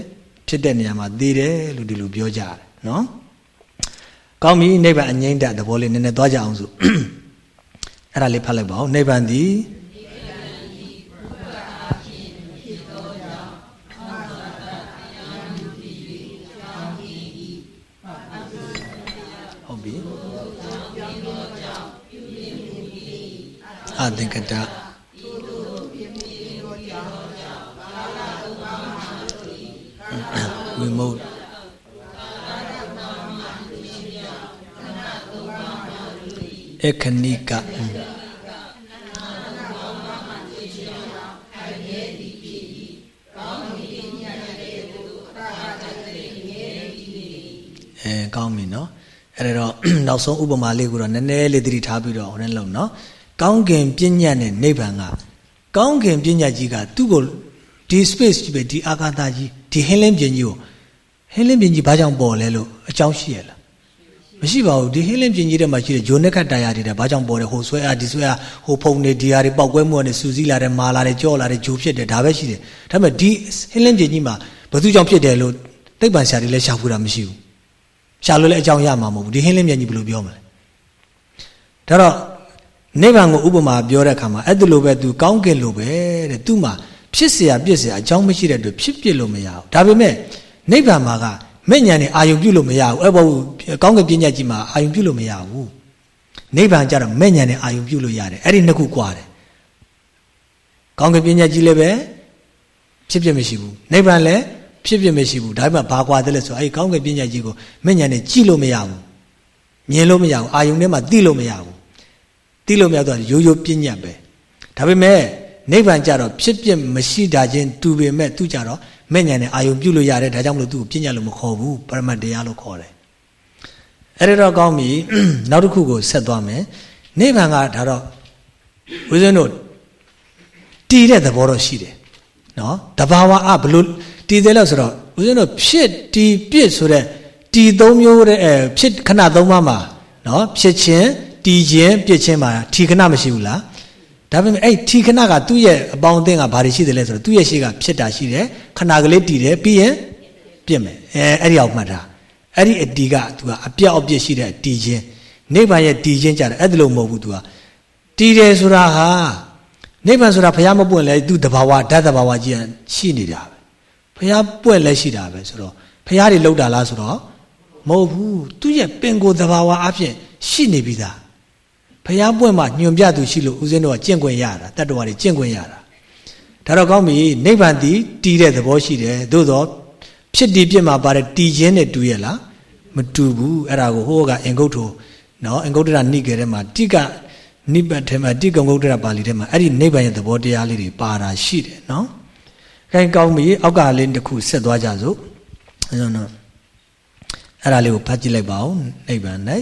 ဖြစ်တဲ့နေရာမှာတည်တယ်လို့ဒီလိုပြောကြတယ်နော်ကောင်းပြီနိဗ္ဗာန်အငြိမ့်တဲ့သဘောလေးနည်းနည်းသွားကြအောင်စို့အဲ့ဒါလေးဖတ်လိုက်ပါဦးနိဗ္ဗာန်သည်ဟုတ်ပြီ အသင်္ကတဝိမုတ်အခဏိကအဲကောင်းပြီနော်အဲ့ဒါတော့နောက်ဆုံးဥပမာလေးကိုတော့နည်းနည်းလေးသတိထားပြီးတော့ဟိုနဲ့လုံးနော် ကောင်းကင်ပြဉ္ညာနဲ့နိဗ္ဗာန်ကကောင်းကင်ပြဉ္ညာကြီးကသူ့ကိုဒီ space ကြီးပဲဒီအာကာသကြီးဒီဟင်းလင်းပြင်ကြီးကိုဟင်းလင်းပြင်ကြီးဘာကြောင့်ပေါ်လဲလို့အကြောင်းရှိရလားမရှိပါဘူးဒီဟင်းလင်းပြင်ကြီးထဲမှာရှိတဲ့ဂျိုနက်ခတ်တာယာတွေတဲ့ဘာကြောင့်ပေါ်တယ်ဟိုဆွဲအားဒီဆွဲအားဟိုဖုံနေဒီဟာတွေပောက်ကွဲမှုကနေစူးစီးလာတယ်မာလာတယ်ကြောလာတယ်ဂျိုဖြစ်တယ်ဒါပဲရှိတယ်ဒါပေမဲ့ဒီဟင်းလင်းပြင်ကြီးမှာဘယ်သူကြောင့်ဖြစ်တယ်လို့သိပ္ပံဆရာတွေလည်းရှာဖွေတာမရှိဘူးရှာလို့လည်းအကြောင်းရမှာမဟုတ်ဘူးဒီဟင်းလင်းပြင်ကြီးဘယ်လိုပြောမလဲဒါတော့ နိဗ္ဗာန်ကိုဥပမာပြောတဲ့အခါမှာအဲ့ဒါလိုပဲသူကောင်းကင်လိုပဲတဲ့သူ့မှာဖြစ်เสียပြစ်เสียအကြောင်းမရှိတဲ့အတွက်ဖြစ်ပြစ်လို့မရဘူးဒါပေမဲ့နိဗ္ဗာန်မှာကမဲ့ညာနဲ့အာယုံပြုလို့မရဘူးအဲ့ဘောကောင်းကင်ပြဉ္ညာကြီးမှာအာယုံပြုလို့မရဘူးနိဗ္ဗာန်ကျတော့မဲ့ညာနဲ့အာယုံပြုလို့ရတယ်အဲ့ဒီနှစ်ခုကွာတယ်ကောင်းကင်ပြဉ္ညာကြီးလည်းပဲဖြစ်ပြမရှိဘူးနိဗ္ဗာန်လည်းဖြစ်ပြမရှိဘူးဒါပေမဲ့ဘာကွာတယ်လဲဆိုအဲ့ဒီကောင်းကင်ပြဉ္ညာကြီးကိုမဲ့ညာနဲ့ကြည့်လို့မရဘူးမြင်လို့မရဘူးအာယုံထဲမှာသိလို့မရဘူး သိလို့မရတော့ရိုးရိုးပြဉ္ညာပဲဒါပေမဲ့နိဗ္ဗာန်ကြတော့ဖြစ်ပြမရှိတာချင်းတူပေမဲ့သူကြတော့မဲ့ညာနဲ့အာယုံပြုလို့ရတယ်ဒါကြောင့်မလို့သူ့ကိုပြဉ္ညာလို့မခေါ်ဘူးပရမတ်တရားလို့ခေါ်တယ်အဲ့ဒါတော့ကောင်းပြီနောက်တစ်ခုကိုဆက်သွားမယ်နိဗ္ဗာန်ကဒါတော့ဝိဇ္ဇင်းတို့တည်တဲ့သဘောတော့ရှိတယ်နော်တဘာဝအဘလို့တည်တယ်လို့ဆိုတော့ဝိဇ္ဇင်းတို့ဖြစ်တည်ပြစ်ဆိုတဲ့တည်သုံးမျိုးတဲ့အဲဖြစ်ခဏသုံးပါးမှာနော်ဖြစ်ခြင်း တည်ခြင်းပြစ်ခြင်းမှာထီခဏမရှိဘူးလားဒါပေမဲ့အဲ့ထီခဏကသူ့ရဲ့အပေါင်းအသင်းကဘာတွေရှိတယ်လဲဆိုတော့သူ့ရဲ့ရှိကဖြစ်တာရှိတယ်ခဏကလေးတည်တယ်ပြီးရင်ပြစ်မယ်အဲအဲ့ဒီအောင်မှတ်တာအဲ့ဒီအတီကသူကအပြောက်အပြစ်ရှိတဲ့တည်ခြင်းနိဗ္ဗာန်ရဲ့တည်ခြင်းကြတယ်အဲ့ဒါလို့မဟုတ်ဘူးသူကတည်တယ်ဆိုတာဟာနိဗ္ဗာန်ဆိုတာဘုရားမပွင့်လဲသူတဘာဝဓာတ်တဘာဝကြီးရှိနေတာပဲဘုရားပွင့်လဲရှိတာပဲဆိုတော့ဘုရားတွေလောက်တာလားဆိုတော့မဟုတ်ဘူးသူ့ရဲ့ပင်ကိုယ်တဘာဝအဖြစ်ရှိနေပြီသား ဘုရားပွင့်မှညွန်ပြသူရှိလို့ဦးဇင်းတို့ကကျင့်ခွင့်ရတာတတ္တဝါတွေကျင့်ခွင့်ရတာဒါတော့ကောင်းပြီနိဗ္ဗာန်တည်တည်တဲ့သဘောရှိတယ်သို့တော့ဖြစ်တည်ပြစ်မှာပါတဲ့တည်ခြင်းနဲ့တူရဲ့လားမတူဘူးအဲ့ဒါကိုဟိုကအင်္ဂုတ္တနော်အင်္ဂုတ္တရနိကေထဲမှာတိကနိဗ္ဗာန်ထဲမှာတိကံဂုတ္တရပါဠိထဲမှာအဲ့ဒီနိဗ္ဗာန်ရဲ့သဘောတရားလေးတွေပါတာရှိတယ်နော်။ခိုင်းကောင်းပြီအောက်ကလေးတစ်ခုဆက်သွားကြစို့။အဲဆိုတော့အဲ့ဒါလေးကိုဖတ်ကြည့်လိုက်ပါဦးနိဗ္ဗာန်၌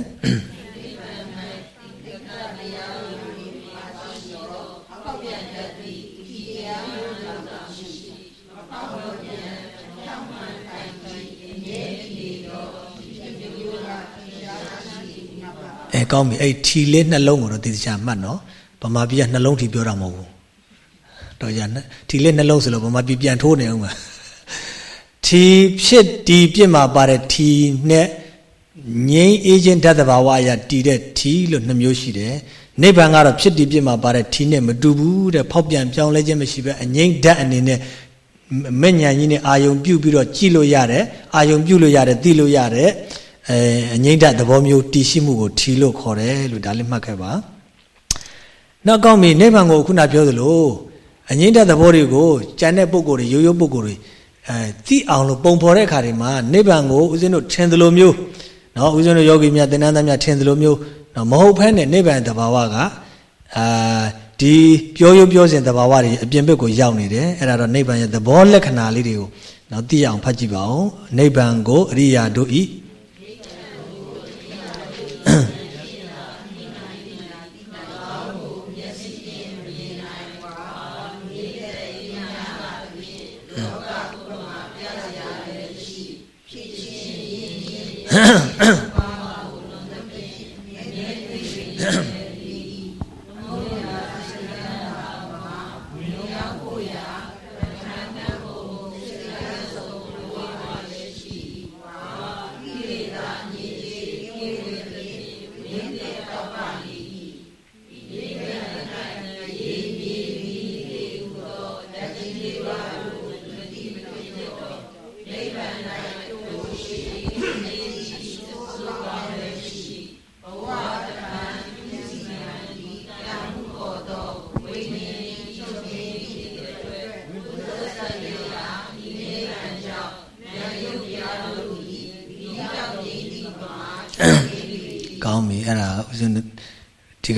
အဲကောင်းပြီအဲ့ထီလေးနှလုံးကိုတော့သိချာမှတ်နော်ဗမာပြည်ကနှလုံးထီပြောတာမဟုတ်ဘူးတော့ရထီလေးနှလုံးဆိုလို့ဗမာပြည်ပြန်ထိုးနေအောင်ပါထီဖြစ်ဒီပြစ်မှာပါတဲ့ထီနဲ့ငြိမ်းအေးခြင်းဓာတ်တဘာဝအရာတည်တဲ့ထီလို့နှမျိုးရှိတယ်နိဗ္ဗာန်ကတော့ဖြစ်ဒီပြစ်မှာပါတဲ့ထီနဲ့မတူဘူးတဲ့ဖောက်ပြန်ပြောင်းလဲခြင်းမရှိပဲအငြိမ့်ဓာတ်အနေနဲ့မဲ့ညာကြီးနဲ့အာယုံပြုတ်ပြီးတော့ကြည်လို့ရတယ်အာယုံပြုတ်လို့ရတယ်သိလို့ရတယ် အဲအငိမ့်တသဘောမျိုးတည်ရှိမှုကိုထီလို့ခေါ်တယ်လို့ဒါလေးမှတ်ခဲ့ပါနောက်ကောင်းပြီနိဗ္ဗာန်ကိုခုနပြောသလိုအငိမ့်တသဘောတွေကိုကြံတဲ့ပုဂ္ဂိုလ်တွေရိုးရိုးပုဂ္ဂိုလ်တွေအဲသိအောင်လို့ပုံဖော်တဲ့အခါတွေမှာနိဗ္ဗာန်ကိုဦးဇင်းတို့ထင်သလိုမျိုးနော်ဦးဇင်းတို့ယောဂီများသင်္นานသားများထင်သလိုမျိုးနော်မဟုတ်ဖက်နဲ့နိဗ္ဗာန်တဘာဝကအာဒီပြောရိုးပြောစဉ်တဘာဝတွေအပြင်ဘက်ကိုရောက်နေတယ်အဲ့ဒါတော့နိဗ္ဗာန်ရဲ့သဘောလက္ခဏာလေးတွေကိုနော်သိအောင်ဖတ်ကြည့်ပါဦးနိဗ္ဗာန်ကိုအရိယာတို့ဤ 咳 咳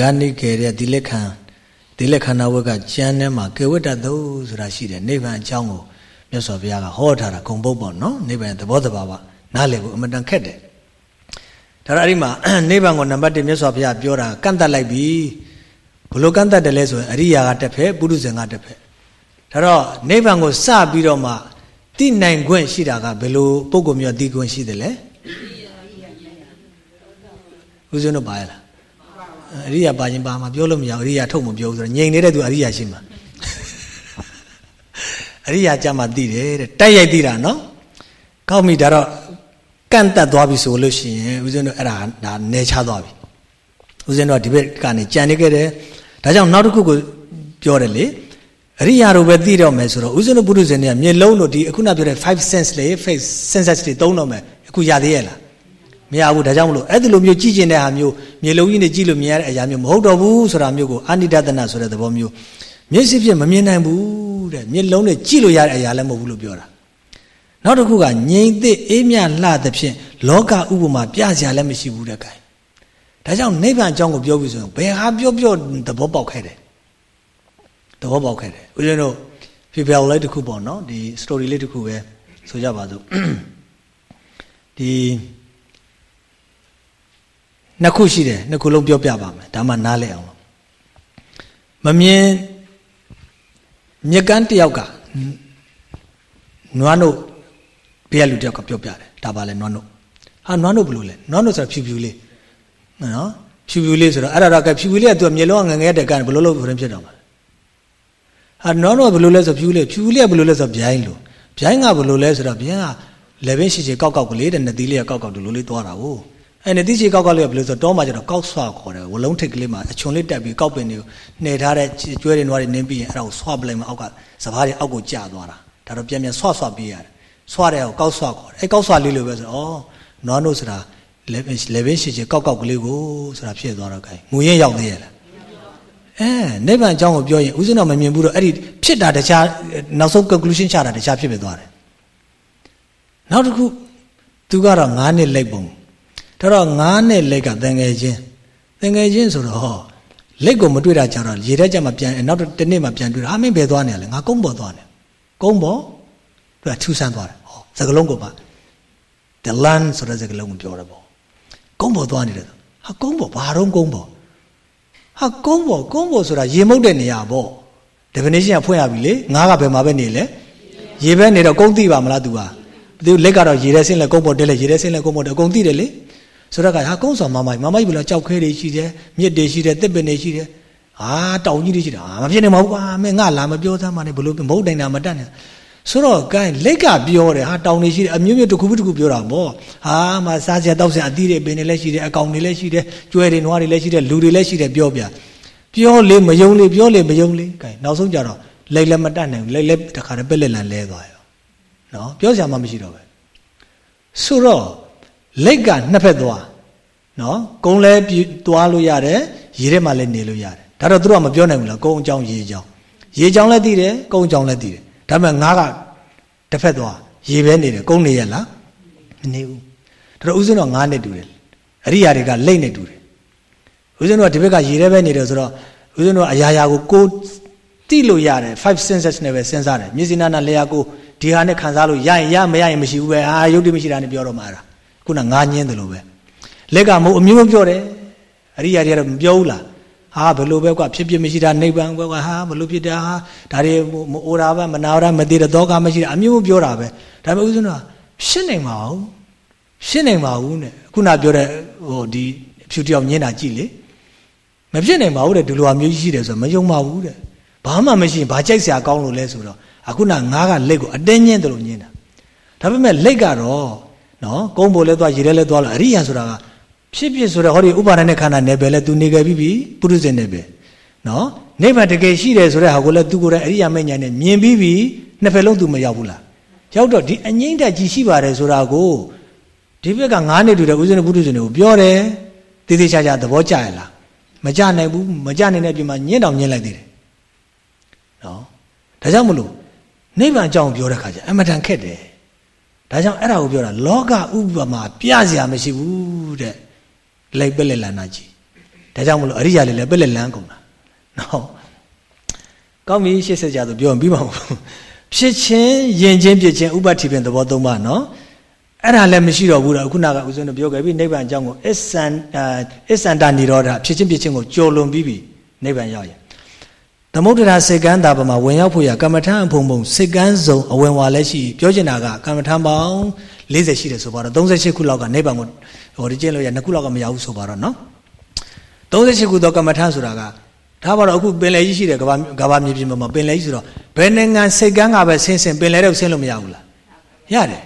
ကနေ့ကြတဲ့ဒီလက်ခံဒီလက်ခန္ဓာဝက်ကကျမ်းထဲမှာကေဝတ္တသုဆိုတာရှိတယ်နိဗ္ဗာန်အကြောင်းကိုမြတ်စွာဘုရားကဟောထားတာဂုံပုတ်ပေါ့နော်နိဗ္ဗာန်သဘောတဘာဝနားလည်ဖို့အမတန်ခက်တယ်ဒါတော့အဲ့ဒီမှာနိဗ္ဗာန်ကိုနံပါတ်1မြတ်စွာဘုရားပြောတာကန့်တတ်လိုက်ပြီဘလို့ကန့်တတ်တယ်လဲဆိုရင်အရိယာကတက်ဖက်ပုရုဇဉ်ကတက်ဖက်ဒါတော့နိဗ္ဗာန်ကိုစပြီးတော့မှသိနိုင်ခွင့်ရှိတာကဘယ်လိုပုံကုမျိုးသိခွင့်ရှိတယ်လဲဦးဇင်းတို့ပါရလား အရိယာပါရင်ပါမှာပြောလို့မရဘူးအရိယာထုတ်မပြောဘူးဆိုတော့ငြိမ်နေတဲ့သူအရိယာရှိမှာအရိယာကြမှာသိတယ်တဲ့တိုက်ရိုက်သိတာနော်ကောက်ပြီဒါတော့ကန့်တက်သွားပြီဆိုလို့ရှိရင်ဦးဇင်းတို့အဲ့ဒါဒါနေချသွားပြီဦးဇင်းတို့ဒီဘက်ကနေကြံနေခဲ့တယ်ဒါကြောင့်နောက်တစ်ခုကိုပြောတယ်လေအရိယာတို့ပဲသိတော့မယ်ဆိုတော့ဦးဇင်းတို့ပုရုဇဉ်တွေကမျက်လုံးတို့ဒီအခုနပြောတဲ့5 sense လေ face senses တွေသုံးတော့မယ်အခုရသေးရဲ့လား မရဘူးဒါကြောင့်မလို့အဲ့ဒီလိုမျိုးကြည့်ကျင်တဲ့ဟာမျိုးမြေလုံးကြီးနဲ့ကြည့်လို့မြင်ရတဲ့အရာမျိုးမဟုတ်တော့ဘူးဆိုတာမျိုးကိုအနိဒတနာဆိုတဲ့သဘောမျိုးမျက်စိဖြင့်မမြင်နိုင်ဘူးတဲ့မျက်လုံးနဲ့ကြည့်လို့ရတဲ့အရာလည်းမဟုတ်ဘူးလို့ပြောတာနောက်တစ်ခုကငြိမ်သက်အေးမြလှသဖြင့်လောကဥပမာပြစရာလည်းမရှိဘူးတဲ့ခိုင်ဒါကြောင့်နိဗ္ဗာန်အကြောင်းကိုပြောပြီးဆိုရင်ဘယ်ဟာပြောပြောသဘောပေါက်ခဲ့တယ်သဘောပေါက်ခဲ့တယ်ဦးဇင်းတို့ဖေဖော်လေးတစ်ခုပေါ့နော်ဒီ story လေးတစ်ခုပဲဆိုကြပါစို့ဒီ နှစ်ခုရှိတယ်နှစ်ခုလုံးပြောပြပါမယ်ဒါမှနားလည်အောင်မမြင်မြက်ကန်းတယောက်ကနွားနို့ဘေးကလူတယောက်ကပြောပြတယ်ဒါပါလဲနွားနို့ဟာနွားနို့ဘယ်လိုလဲနွားနို့ဆိုတာဖြူဖြူလေးနော်ဖြူဖြူလေးဆိုတော့အဲ့ဒါတော့ကဖြူဖြူလေးကသူကမြေလုံးကငငယ်တဲ့ကန်ဘယ်လိုလုပ်ဆိုရင်ဖြစ်တော့မှာဟာနွားနို့ကဘယ်လိုလဲဆိုဖြူလေးဖြူလေးကဘယ်လိုလဲဆိုဗျိုင်းလို့ဗျိုင်းကဘယ်လိုလဲဆိုတော့ဗျိုင်းကလေဘင်းရှိရှိကောက်ကောက်ကလေးတဲ့နသီးလေးကကောက်ကောက်ဒီလိုလေးသွားတာဟုတ် အဲ့နဲ့တိချေကောက်ကောက်လေးကဘယ်လိုဆိုတော့တောမှာကျတော့ကောက်ဆွာခေါ်တယ်ဝလုံးထိတ်ကလေးမှာအချွန်လေးတက်ပြီးကောက်ပင်တွေကိုနှဲထားတဲ့ကျွဲတွေနွားတွေနင်းပြီးရင်အဲ့ဒါကိုဆွာပလိုက်မှအောက်ကစပားတွေအောက်ကိုကျသွားတာဒါတော့ပြန်ပြန်ဆွဆွပြီးရတယ်ဆွတဲ့ကိုကောက်ဆွခေါ်တယ်အဲ့ကောက်ဆွလေးလိုပဲဆိုတော့ဩနွားနို့ဆိုတာလေဘင်းလေဘင်းရှိချေကောက်ကောက်ကလေးကိုဆိုတာဖြစ်သွားတော့ခိုင်ငူရင်ရောက်သေးရဲ့လားအဲနိဗ္ဗာန်အကြောင်းကိုပြောရင်ဦးဇင်းတော်မမြင်ဘူးတော့အဲ့ဒီဖြစ်တာတခြားနောက်ဆုံး conclusion ချတာတခြားဖြစ်ဖြစ်သွားတယ်နောက်တစ်ခုသူကတော့9နှစ်လိုက်ပုံ ဒါတော့ငါးနဲ့လက်ကတန်ငယ်ချင်းတန်ငယ်ချင်းဆိုတော့လက်ကိုမတွေ့တာကြတော့ရေထဲကျမှပြန်နောက်တစ်နေ့မှပြန်တွေ့တာဟာမင်းဘယ်သွားနေရလဲငါကုန်းပေါ်သွားနေကုန်းပေါ်သူကထူဆန်းသွားတယ်ဟောစကလုံးကိုပါ the land ဆိုတဲ့စကလုံးကိုပြောတယ်ပေါ့ကုန်းပေါ်သွားနေတယ်ဟာကုန်းပေါ်ဘာတော့ကုန်းပေါ်ဟာကုန်းပေါ်ကုန်းပေါ်ဆိုတာရေမုတ်တဲ့နေရာပေါ့ definition ကဖွင့်ရပြီလေငါးကဘယ်မှာပဲနေလဲရေပဲနေတော့ကုန်းသိပါမလား तू ဟာသူလက်ကတော့ရေထဲဆင်းလဲကုန်းပေါ်တက်လဲရေထဲဆင်းလဲကုန်းပေါ်တက်အကုန်သိတယ်လေ ဆိုတော့ကဟာကုန်းဆောင်မမိုက်မမိုက်ဘယ်လိုကြောက်ခဲတွေရှိတယ်မြစ်တွေရှိတယ်တစ်ပင်တွေရှိတယ်ဟာတောင်ကြီးတွေရှိတယ်ဟာမဖြစ်နိုင်ပါဘူးကွာမင်းငါလာမပြောသားမှနဲ့ဘယ်လိုမဟုတ်နိုင်တာမတတ်နဲ့ဆိုတော့ကိုင်းလက်ကပြောတယ်ဟာတောင်တွေရှိတယ်အမျိုးမျိုးတစ်ခုတစ်ခုပြောတာပေါ့ဟာမစားစရာတောက်စရာအသီးတွေပင်တွေလည်းရှိတယ်အကောင်တွေလည်းရှိတယ်ကျွဲတွေနွားတွေလည်းရှိတယ်လူတွေလည်းရှိတယ်ပြောပြပြောလေမယုံလေပြောလေမယုံလေကိုင်းနောက်ဆုံးကြတော့လက်လည်းမတတ်နိုင်ဘူးလက်လည်းတခါတည်းပက်လက်လန်လဲသွားရောနော်ပြောစရာမှမရှိတော့ပဲဆိုတော့ လက်ကနှစ်ဖက်သွားနော်ကုန်းလဲသွားလို့ရတယ်ရေထဲမှာလည်းနေလို့ရတယ်ဒါတော့သူတို့ကမပြောနိုင်ဘူးလားကုန်းအကြောင်းရေအကြောင်းရေအကြောင်းလည်းသိတယ်ကုန်းအကြောင်းလည်းသိတယ်ဒါပေမဲ့ငါးကတစ်ဖက်သွားရေပဲနေတယ်ကုန်းနေရလားမနေဘူးဒါတော့ဥစဉ်တော့ငါးနဲ့တူတယ်အရိယာတွေကလိတ်နဲ့တူတယ်ဥစဉ်တော့ဒီဘက်ကရေထဲပဲနေတယ်ဆိုတော့ဥစဉ်တော့အရာရာကိုကိုသိလို့ရတယ်5 senses နဲ့ပဲစဉ်းစားတယ်မျက်စိနာနာလျှာကိုဒီဟာနဲ့ခံစားလို့ရရင်ရမရရင်မရှိဘူးပဲအာယုတ်တိမရှိတာနဲ့ပြောတော့မှာအဲ့ဒါ ခုနငါညင်းတယ်လို့ပဲလက်ကမဟုတ်အမျိုးပြောတယ်အရိယာတွေကတော့မပြောဘူးလားဟာဘယ်လိုပဲကွာဖြစ်ဖြစ်မရှိတာနိဗ္ဗာန်ကွာဟာဘယ်လိုဖြစ်တာဟာဒါတွေမအိုတာပဲမနာရမသေးတဲ့သောကမရှိတာအမျိုးပြောတာပဲဒါပေမဲ့ဦးဇင်းကရှင်းနိုင်ပါဘူးရှင်းနိုင်ပါဘူးနဲ့ခုနပြောတဲ့ဟိုဒီဖြူတယောက်ညင်းတာကြည့်လေမဖြစ်နိုင်ပါဘူးတဲ့ဒီလိုအမျိုးကြီးရှိတယ်ဆိုတော့မယုံပါဘူးတဲ့ဘာမှမရှိရင်ဘာကြိုက်စရာကောင်းလို့လဲဆိုတော့အခုနငါးကလက်ကိုအတင်းညင်းတယ်လို့ညင်းတာဒါပေမဲ့လက်ကတော့ နော်ကုန်းပေါ်လဲသွားရေထဲလဲသွားလို့အရိယာဆိုတာကဖြစ်ဖြစ်ဆိုတော့ဟောဒီဥပါဒณะခန္ဓာနယ်ပယ်လဲသူနေခဲ့ပြီးပြီပုရုဇဉ်နယ်ပယ်နော်နိဗ္ဗာန်တကယ်ရှိတယ်ဆိုတဲ့ဟာကိုလည်းသူကိုယ်တိုင်အရိယာမေညာနဲ့မြင်ပြီးပြီနှစ်ဖက်လုံးသူမရောက်ဘူးလားရောက်တော့ဒီအငိမ့်တက်ကြီးရှိပါတယ်ဆိုတာကိုဒီဘက်က9နှစ်တူတဲ့ဥစ္စနပုရုဇဉ်တွေကိုပြောတယ်တေးသေးချာချာသဘောကျရလားမကြနိုင်ဘူးမကြနိုင်တဲ့ပြင်မှာညင်းတောင်ညင်းလိုက်သေးတယ်နော်ဒါကြောင့်မလို့နိဗ္ဗာန်အကြောင်းပြောတဲ့ခါကျအမတန်ခက်တယ် ဒါကြောင့်အဲ့ဒါကိုပြောတာလောကဥပမာပြစရာမရှိဘူးတဲ့လိုက်ပက်လက်လန်တာကြီးဒါကြောင့်မလို့အရိယာလေးလည်းပက်လက်လန်ကုန်တာနော်ကောင်းပြီရှေ့ဆက်ကြဆိုပြောရင်ပြီးပါဘူးဖြစ်ချင်းယဉ်ချင်းဖြစ်ချင်းဥပတိပင်သဘောသုံးပါနော်အဲ့ဒါလည်းမရှိတော့ဘူးတော့ခုနကဦးဇင်းတို့ပြောခဲ့ပြီနိဗ္ဗာန်အကြောင်းကိုအစ္ဆန်အစ္ဆန္တនិရောဓဖြစ်ချင်းဖြစ်ချင်းကိုကြော်လွန်ပြီးပြီနိဗ္ဗာန်ရောက်ရင် သမုဒ္ဒရာစေကန်းတာပမှာဝင်ရောက်ဖို့ရကမ္မထံအဖုံဖုံစေကန်းစုံအဝင်ဝါလည်းရှိပြောချင်တာကကမ္မထံပေါင်း40ရှိတယ်ဆိုပါတော့38ခုလောက်ကနိဗ္ဗာန်ကိုဟိုဒီကျင့်လို့ရ2ခုလောက်ကမရဘူးဆိုပါတော့နော်38ခုသောကမ္မထံဆိုတာကဒါပါတော့အခုပင်လယ်ကြီးရှိတယ်ကဘာကဘာမြေပြင်မှာပင်လယ်ကြီးဆိုတော့ဘယ်နိုင်ငံစိတ်ကန်းကပဲဆင်းဆင်းပင်လယ်တော့ဆင်းလို့မရဘူးလားရတယ်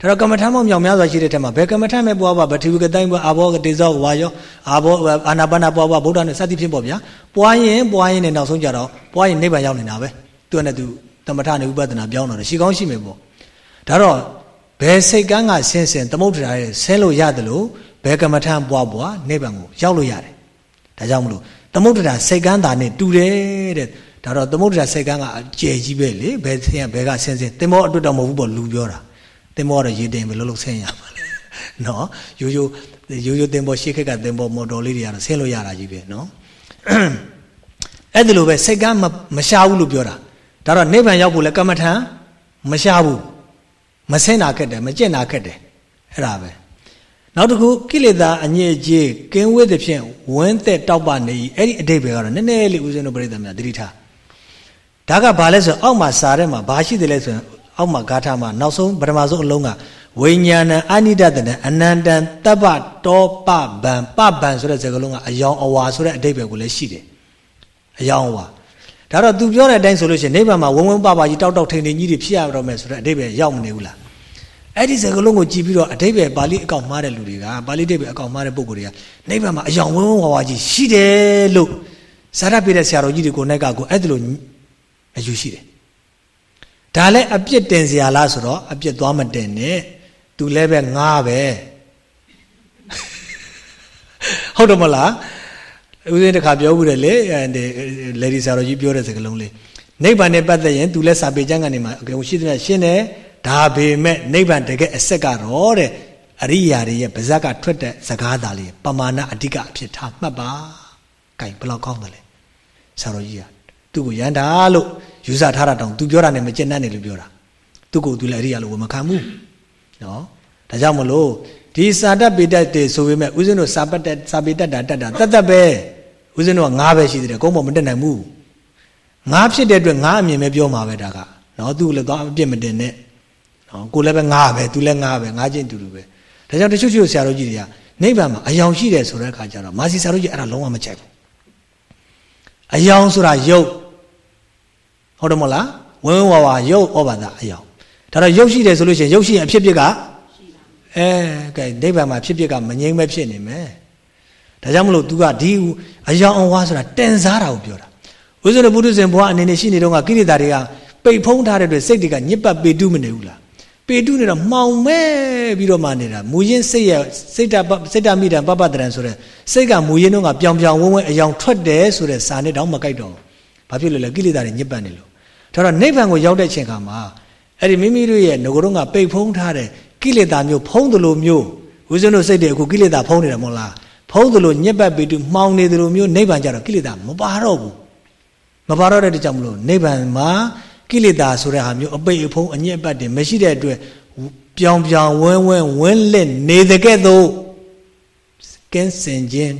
ဒါတော့ကမ္မထမ်းမောင်မြောင်များစွာရှိတဲ့ထက်မှာဘယ်ကမ္မထမ်းမဲ့ပွားပါဗတိဝကတိုင်းပွားအာဘောကတေဇောဝါယောအာဘောအာနာပါနာပွားပါဗုဒ္ဓနဲ့စသည်ဖြင့်ပေါ့ဗျာပွားရင်ပွားရင်နဲ့နောက်ဆုံးကြတော့ပွားရင်နိဗ္ဗာန်ရောက်နေတာပဲသူနဲ့သူသမထနဲ့ဥပဒနာပြောင်းတော့ရှိကောင်းရှိမယ်ပေါ့ဒါတော့ဘယ်စိတ်ကန်းကဆင်းဆင်းသမုဒ္ဒရာရဲ့ဆဲလို့ရတယ်လို့ဘယ်ကမ္မထမ်းပွားပွားနိဗ္ဗာန်ကိုရောက်လို့ရတယ်ဒါကြောင့်မလို့သမုဒ္ဒရာစိတ်ကန်းတာနဲ့တူတယ်တဲ့ဒါတော့သမုဒ္ဒရာစိတ်ကန်းကအကျယ်ကြီးပဲလေဘယ်ဆင်းဘယ်ကဆင်းဆင်းသင်္ဘောအတွက်တော့မဟုတ်ဘူးပေါ့လူပြောတာ သင်္ဘောကတော့ရေတင်ပဲလုံးလုံးဆင်းရမှာလေနော်ရိုးရိုးရိုးရိုးသင်္ဘောရှေ့ခက်ကသင်္ဘောမော်တော်လေးတွေကတော့ဆင်းလို့ရတာကြီးပဲနော်အဲ့ဒါလိုပဲစိတ်ကန်းမရှားဘူးလို့ပြောတာဒါတော့နိဗ္ဗာန်ရောက်ဖို့လဲကမ္မထံမရှားဘူးမဆင်းတာခက်တယ်မကျင့်တာခက်တယ်အဲ့ဒါပဲနောက်တစ်ခုကိလေသာအညစ်အကြေးကင်းဝေးသဖြင့်ဝန်းသက်တောက်ပနေ၏အဲ့ဒီအတိတ်ပဲကတော့နည်းနည်းလေးဦးဇင်းတို့ပြိဿများသတိထားဒါကဘာလဲဆိုအောက်မှာစာထဲမှာဘာရှိတယ်လဲဆိုရင် အောက်မှာဂါထာမှာနောက်ဆုံးပထမဆုံးအလုံးကဝိညာဏအနိဒတနအနန္တံတပ္ပတောပဗံပဗံဆိုတဲ့စကားလုံးကအယောင်အဝါဆိုတဲ့အတိတ်ပဲကိုလည်းရှိတယ်အယောင်အဝါဒါတော့ तू ပြောတဲ့အတိုင်းဆိုလို့ရှိရင်နိဗ္ဗာန်မှာဝုံဝုံပပကြီးတောက်တောက်ထိန်ထိန်ကြီးတွေဖြစ်ရတော့မယ်ဆိုတဲ့အတိတ်ပဲရောက်မနေဘူးလားအဲ့ဒီစကားလုံးကိုကြည်ပြီးတော့အတိတ်ပဲပါဠိအကောင့်မှားတဲ့လူတွေကပါဠိတိတ်ပဲအကောင့်မှားတဲ့ပုဂ္ဂိုလ်တွေကနိဗ္ဗာန်မှာအယောင်ဝုံဝုံဝါဝါကြီးရှိတယ်လို့ဇာတ်ပြတဲ့ဆရာတော်ကြီးတွေကိုနဲ့ကကိုအဲ့ဒါလိုအယူရှိတယ် ဒါလည်းအပြစ်တင်စရာလားဆိုတော့အပြစ်သွားမတင်နဲ့သူလည်းပဲငားပဲဟုတ်တယ်မလားဦးဇင်းတခါပြောဘူးတယ်လေလေဒီဆရာတော်ကြီးပြောတဲ့စကားလုံးလေးနိဗ္ဗာန်နဲ့ပတ်သက်ရင်သူလည်းစာပေကျမ်းကနေမှာအကုန်ရှိတယ်ရှင်းတယ်ဒါပေမဲ့နိဗ္ဗာန်တကယ်အဆက်ကတော့တဲ့အရိယာတွေရဲ့ဗဇက်ကထွက်တဲ့စကားသားလေးပမာဏအဓိကအဖြစ်ထားမှတ်ပါ။ကဲဘယ်လောက်ကောင်းတယ်လဲဆရာတော်ကြီးကသူ့ကိုရန်တာလို့ ယူဆထားတာတောင် तू ပြောတာနဲ့မကျင့်တတ်နေလို့ပြောတာသူ့ကို तू လည်းအရိယာလို့မခံဘူးနော်ဒါကြောင့်မလို့ဒီစာတတ်ပေတတ်တွေဆိုပေမဲ့ဦးဇင်းတို့စာပတ်တက်စာပေတတ်တာတတ်တာတတ်တတ်ပဲဦးဇင်းတို့ကငါးပဲရှိသေးတယ်ကုန်းပေါ်မတက်နိုင်ဘူးငါးဖြစ်တဲ့အတွက်ငါးအမြင်ပဲပြောမှာပဲဒါကနော်သူ့လည်းသွားအပြစ်မတင်နဲ့နော်ကိုလည်းပဲငါးပဲသူလည်းငါးပဲငါးချင်းတူတူပဲဒါကြောင့်တချို့ချို့ဆရာတို့ကြီးတွေကနိဗ္ဗာန်မှာအယောင်ရှိတယ်ဆိုတဲ့အခါကျတော့မာစီဆရာတို့ကြီးအဲ့ဒါလုံးဝမကြိုက်ဘူးအယောင်ဆိုတာယုတ် ဟုတ်တယ်မဟုတ်လားဝင်းဝါဝါရုပ်ဩဘာသာအယောင်ဒါတော့ရုပ်ရှိတယ်ဆိုလို့ရှိရင်ရုပ်ရှိရင်အဖြစ်ဖြစ်ကအဲကဲနိဗ္ဗာန်မှာဖြစ်ဖြစ်ကမငြိမ်းပဲဖြစ်နေမယ်ဒါကြောင့်မလို့ तू ကဒီအယောင်အဝါဆိုတာတင်စားတာကိုပြောတာဥစ္စရပုထုဇဉ်ဘဝအနေနဲ့ရှိနေတော့ကကိရိတာတွေကပိတ်ဖုံးထားတဲ့အတွက်စိတ်တွေကညစ်ပတ်ပေတုမနေဘူးလားပေတုနေတော့မှောင်မဲပြီးတော့မှနေတာမူရင်းစိတ်ရဲ့စိတ်တစိတ်တမိတံပပတရံဆိုတဲ့စိတ်ကမူရင်းတော့ကပြောင်ပြောင်ဝန်းဝန်းအယောင်ထွက်တယ်ဆိုတဲ့စာနဲ့တောင်မကြိုက်တော့ ဘာဖြစ်လို့လဲကိလေသာတွေညစ်ပတ်နေလို့ဒါတော့နိဗ္ဗာန်ကိုရောက်တဲ့ချိန်ခါမှာအဲ့ဒီမိမိတို့ရဲ့ငကိုယ်တော့ကပိတ်ဖုံးထားတဲ့ကိလေသာမျိုးဖုံးတယ်လို့မျိုးဦးဇင်းတို့စိတ်တွေအခုကိလေသာဖုံးနေတယ်မဟုတ်လားဖုံးတယ်လို့ညက်ပတ်ပြီးတူမှောင်နေတယ်လို့မျိုးနိဗ္ဗာန်ကြတော့ကိလေသာမပါတော့ဘူးမပါတော့တဲ့တကြောင့်မလို့နိဗ္ဗာန်မှာကိလေသာဆိုတဲ့ဟာမျိုးအပိတ်အဖုံးအညက်ပတ်တွေမရှိတဲ့အတွက်ပြောင်ပြောင်ဝင်းဝင်းဝင်းလက်နေတဲ့ကဲ့သို့ကင်းစင်ခြင်း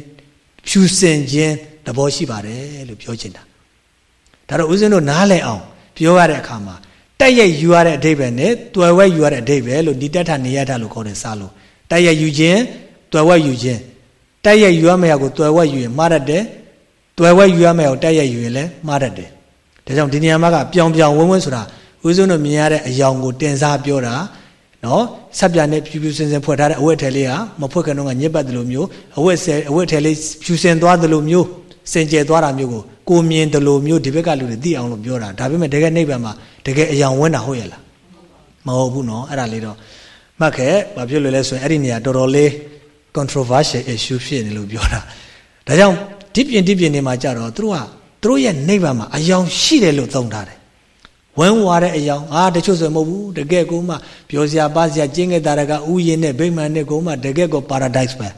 ဖြူစင်ခြင်းသဘောရှိပါတယ်လို့ပြောချင်တာ ဒါတော့ဦးဇင်းတို့နားလည်အောင်ပြောရတဲ့အခါမှာတက်ရိုက်ယူရတဲ့အဓိပ္ပာယ်နဲ့တွယ်ဝဲယူရတဲ့အဓိပ္ပာယ်လို့ဒီတက်ထနေရထလို့ခေါ်တယ်စားလို့တက်ရိုက်ယူခြင်းတွယ်ဝဲယူခြင်းတက်ရိုက်ယူရမယ့်အရာကိုတွယ်ဝဲယူရင်မှားတတ်တယ်တွယ်ဝဲယူရမယ့်အရာကိုတက်ရိုက်ယူရင်လည်းမှားတတ်တယ်ဒါကြောင့်ဒီနေရာမှာကပြောင်ပြောင်ဝင်းဝင်းဆိုတာဦးဇင်းတို့မြင်ရတဲ့အယောင်ကိုတင်စားပြောတာနော်ဆက်ပြနဲ့ဖြူဖြူစင်စင်ဖွက်ထားတဲ့အဝတ်ထည်လေးဟာမဖွက်ခင်တော့ကညစ်ပတ်တယ်လို့မျိုးအဝတ်ဆယ်အဝတ်ထည်လေးဖြူစင်သွားတယ်လို့မျိုးစင်ကြယ်သွားတာမျိုးကို ကိုမြင်တယ်လို့မျိုးဒီဘက်ကလူတွေသိအောင်လို့ပြောတာဒါပေမဲ့တကယ်နိဗ္ဗာန်မှာတကယ်အယောင်ဝန်းတာဟုတ်ရဲ့လားမဟုတ်ဘူးနော်အဲ့ဒါလေးတော့မှတ်ခဲ့ဘာဖြစ်လို့လဲဆိုရင်အဲ့ဒီနေရာတော်တော်လေး controversial issue ဖြစ်နေလို့ပြောတာဒါကြောင့်ဒီပြင်ဒီပြင်နေမှာကြတော့သူတို့ကသူတို့ရဲ့နိဗ္ဗာန်မှာအယောင်ရှိတယ်လို့သုံးထားတယ်ဝန်းဝါတဲ့အယောင်အာတချို့ဆိုမဟုတ်ဘူးတကယ်ကိုမှပြောစရာပါစရာကျင်းခဲ့တာကဥယျာဉ်နဲ့ဗိမာန်နဲ့ကိုမှတကယ်ကို paradise ပဲ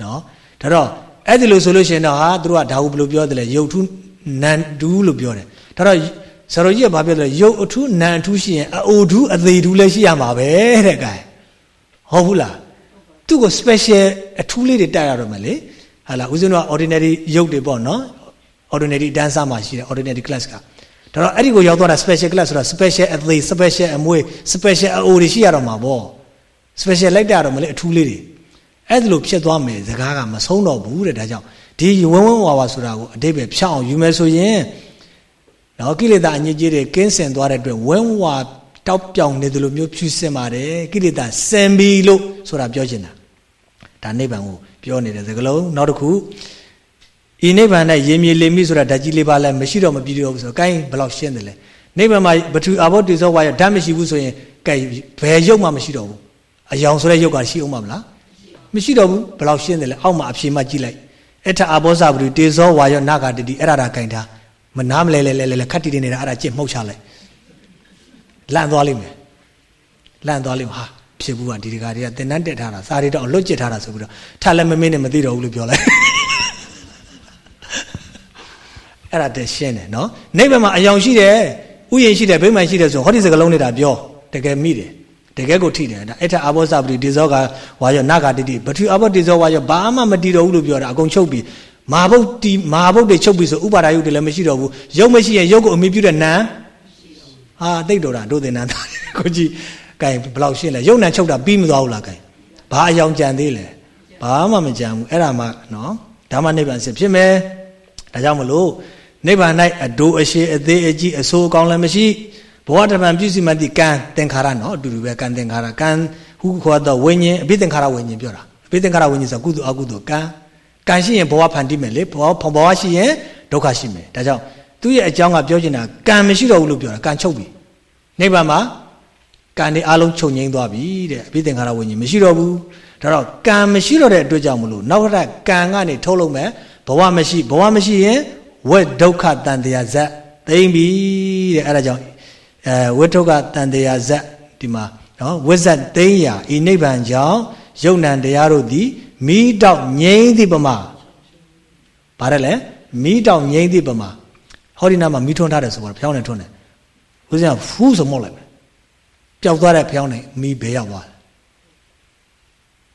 နော်ဒါတော့ အဲ့ဒီလိုဆိုလို့ရှိရင်တော့ဟာသူတို့ကဒါကိုဘယ်လိုပြောတယ်လဲရုပ်ထုနန်ဒူးလို့ပြောတယ်ဒါတော့ဆရာတော်ကြီးကဘာပြောတယ်လဲရုပ်အထုနန်အထုရှိရင်အိုဒူးအသေးဒူးလည်းရှိရမှာပဲတဲ့ကဲဟုတ်ဘူးလားသူ့ကို special အထူးလေးတွေတက်ရတော့မယ်လေဟာလားဦးဇင်းတို့က ordinary ရုပ်တွေပေါ့နော် ordinary dancer မှာရှိတယ် ordinary class ကဒါတော့အဲ့ဒီကိုရောက်သွားတာ special class ဆိုတာ special အသေး special အမွေး special အအိုတွေရှိရတော့မှာပေါ့ special လိုက်တာတော့မလဲအထူးလေးတွေ အဲ့ဒါလိုဖြစ်သွားမယ်စကားကမဆုံးတော့ဘူးတဲ့ဒါကြောင့်ဒီဝင်းဝင်းဝါဝါဆိုတာကိုအတိတ်ပဲဖြောင်းအောင်ယူမယ်ဆိုရင်နော်ကိလေသာအညစ်အကြေးတွေကင်းစင်သွားတဲ့အတွက်ဝင်းဝါတောက်ပြောင်နေတယ်လို့မျိုးဖြူစင်ပါတယ်ကိလေသာစင်ပြီလို့ဆိုတာပြောချင်တာဒါနိဗ္ဗာန်ကိုပြောနေတဲ့စကားလုံးနောက်တစ်ခုဤနိဗ္ဗာန်နဲ့ရေမြေလေမိဆိုတာဓာတ်ကြီးလေးပါလဲမရှိတော့မပြီးတော့ဘူးဆိုတော့ gain ဘယ်လောက်ရှင်းတယ်လဲနိဗ္ဗာန်မှာဘသူအဘောတိသောဝါရဓာတ်မရှိဘူးဆိုရင် gain ဘယ်ရုပ်မှမရှိတော့ဘူးအယောင်ဆိုတဲ့ရုပ်ကရှိအောင်မလား မရှိတော့ဘူးဘယ်လောက်ရှင်းတယ်လဲအောက်မှာအဖြေမှကြည့်လိုက်အထအဘောဇဘဒုတေဇောဝါယောနာဂတတိအဲ့ဒါဒါကင်ထားမနာမလဲလဲလဲလဲခတ်တီတီနေတာအဲ့ဒါကြစ်မှုတ်ချလိုက်လန့်သွားလိမ့်မယ်လန့်သွားလိမ့်ဟာဖြစ်ဘူးကဒီတကာတွေကတင်တန်းတက်ထားတာစာရီတော့လွတ်ကျစ်ထားတာဆိုပြီးတော့ထလည်းမမင်းနဲ့မသိတော့ဘူးလို့ပြောလိုက်အဲ့ဒါတရှင်းတယ်နော်နိဗ္ဗာန်မှာအယောင်ရှိတယ်ဥယျာဉ်ရှိတယ်ဗိမာန်ရှိတယ်ဆိုဟောဒီစကလုံးနေတာပြောတကယ်မိတယ် တကယ်ကိုထိတယ်ဒါအဲ့ထအဘောစပတိဒေဇောကဝါရောနာကတိတိပထဝီအဘောဒေဇောဝါရောဘာမှမတည်တော့ဘူးလို့ပြောတာအကုန်ချုပ်ပြီးမာဘုတ်တီမာဘုတ်တွေချုပ်ပြီးဆိုဥပါဒါယုတ်တွေလည်းမရှိတော့ဘူးယုတ်မရှိရင်ယုတ်ကိုအမိပြုတဲ့နံဟာတိတ်တော်တာတို့တင်နံသားကိုကြီးကဲဘယ်လောက်ရှင်းလဲယုတ်နံချုပ်တာပြီးမသွားဘူးလားကဲဘာအယောင်ကြံသေးလဲဘာမှမကြံဘူးအဲ့ဒါမှနော်ဒါမှနိဗ္ဗာန်စစ်ဖြစ်မယ်ဒါကြောင့်မလို့နိဗ္ဗာန်၌အဒိုးအရှိအသေးအကြီးအဆိုးအကောင်းလည်းမရှိဘူး ဝတပံပြုစီမတိကံသင်္ခါရနော်အတူတူပဲကံသင်္ခါရကံဟုခေါ်တော့ဝိညာဉ်အဘိသင်္ခါရဝိညာဉ်ပြောတာအဘိသင်္ခါရဝိညာဉ်ဆိုကုသိုလ်အကုသိုလ်ကံကံရှိရင်ဘဝဖန်တီးမယ်လေဘဝဘဝရှိရင်ဒုက္ခရှိမယ်ဒါကြောင့်သူ့ရဲ့အကြောင်းကပြောချင်တာကံမရှိတော့ဘူးလို့ပြောတာကံချုပ်ပြီနိဗ္ဗာန်မှာကံတွေအလုံးချုပ်ငိမ့်သွားပြီတဲ့အဘိသင်္ခါရဝိညာဉ်မရှိတော့ဘူးဒါတော့ကံမရှိတော့တဲ့အတွက်ကြောင့်မလို့နောက်ထပ်ကံကနေထုတ်လို့မယ်ဘဝမရှိဘဝမရှိရင်ဝက်ဒုက္ခတန်တရားဇက်သိမ့်ပြီတဲ့အဲ့ဒါကြောင့် အဲဝိထုကတန်တရားဇက်ဒီမှာနော်ဝိဇတ်သိမ့်ရာဤနိဗ္ဗာန်ကြောင့်ယုံ nant တရားတို့သည်မိတောက်ငြိမ့်သည့်ပမာဗါတယ်လေမိတောက်ငြိမ့်သည့်ပမာဟောဒီနာမှာမိထွန်းထားတယ်ဆိုတော့ဖျောင်းနေထွန်းတယ်ဦးဇင်းကဖူးဆိုမော့လိုက်မယ်ပျောက်သွားတဲ့ဖျောင်းနေမိဘဲရောက်သွားတယ်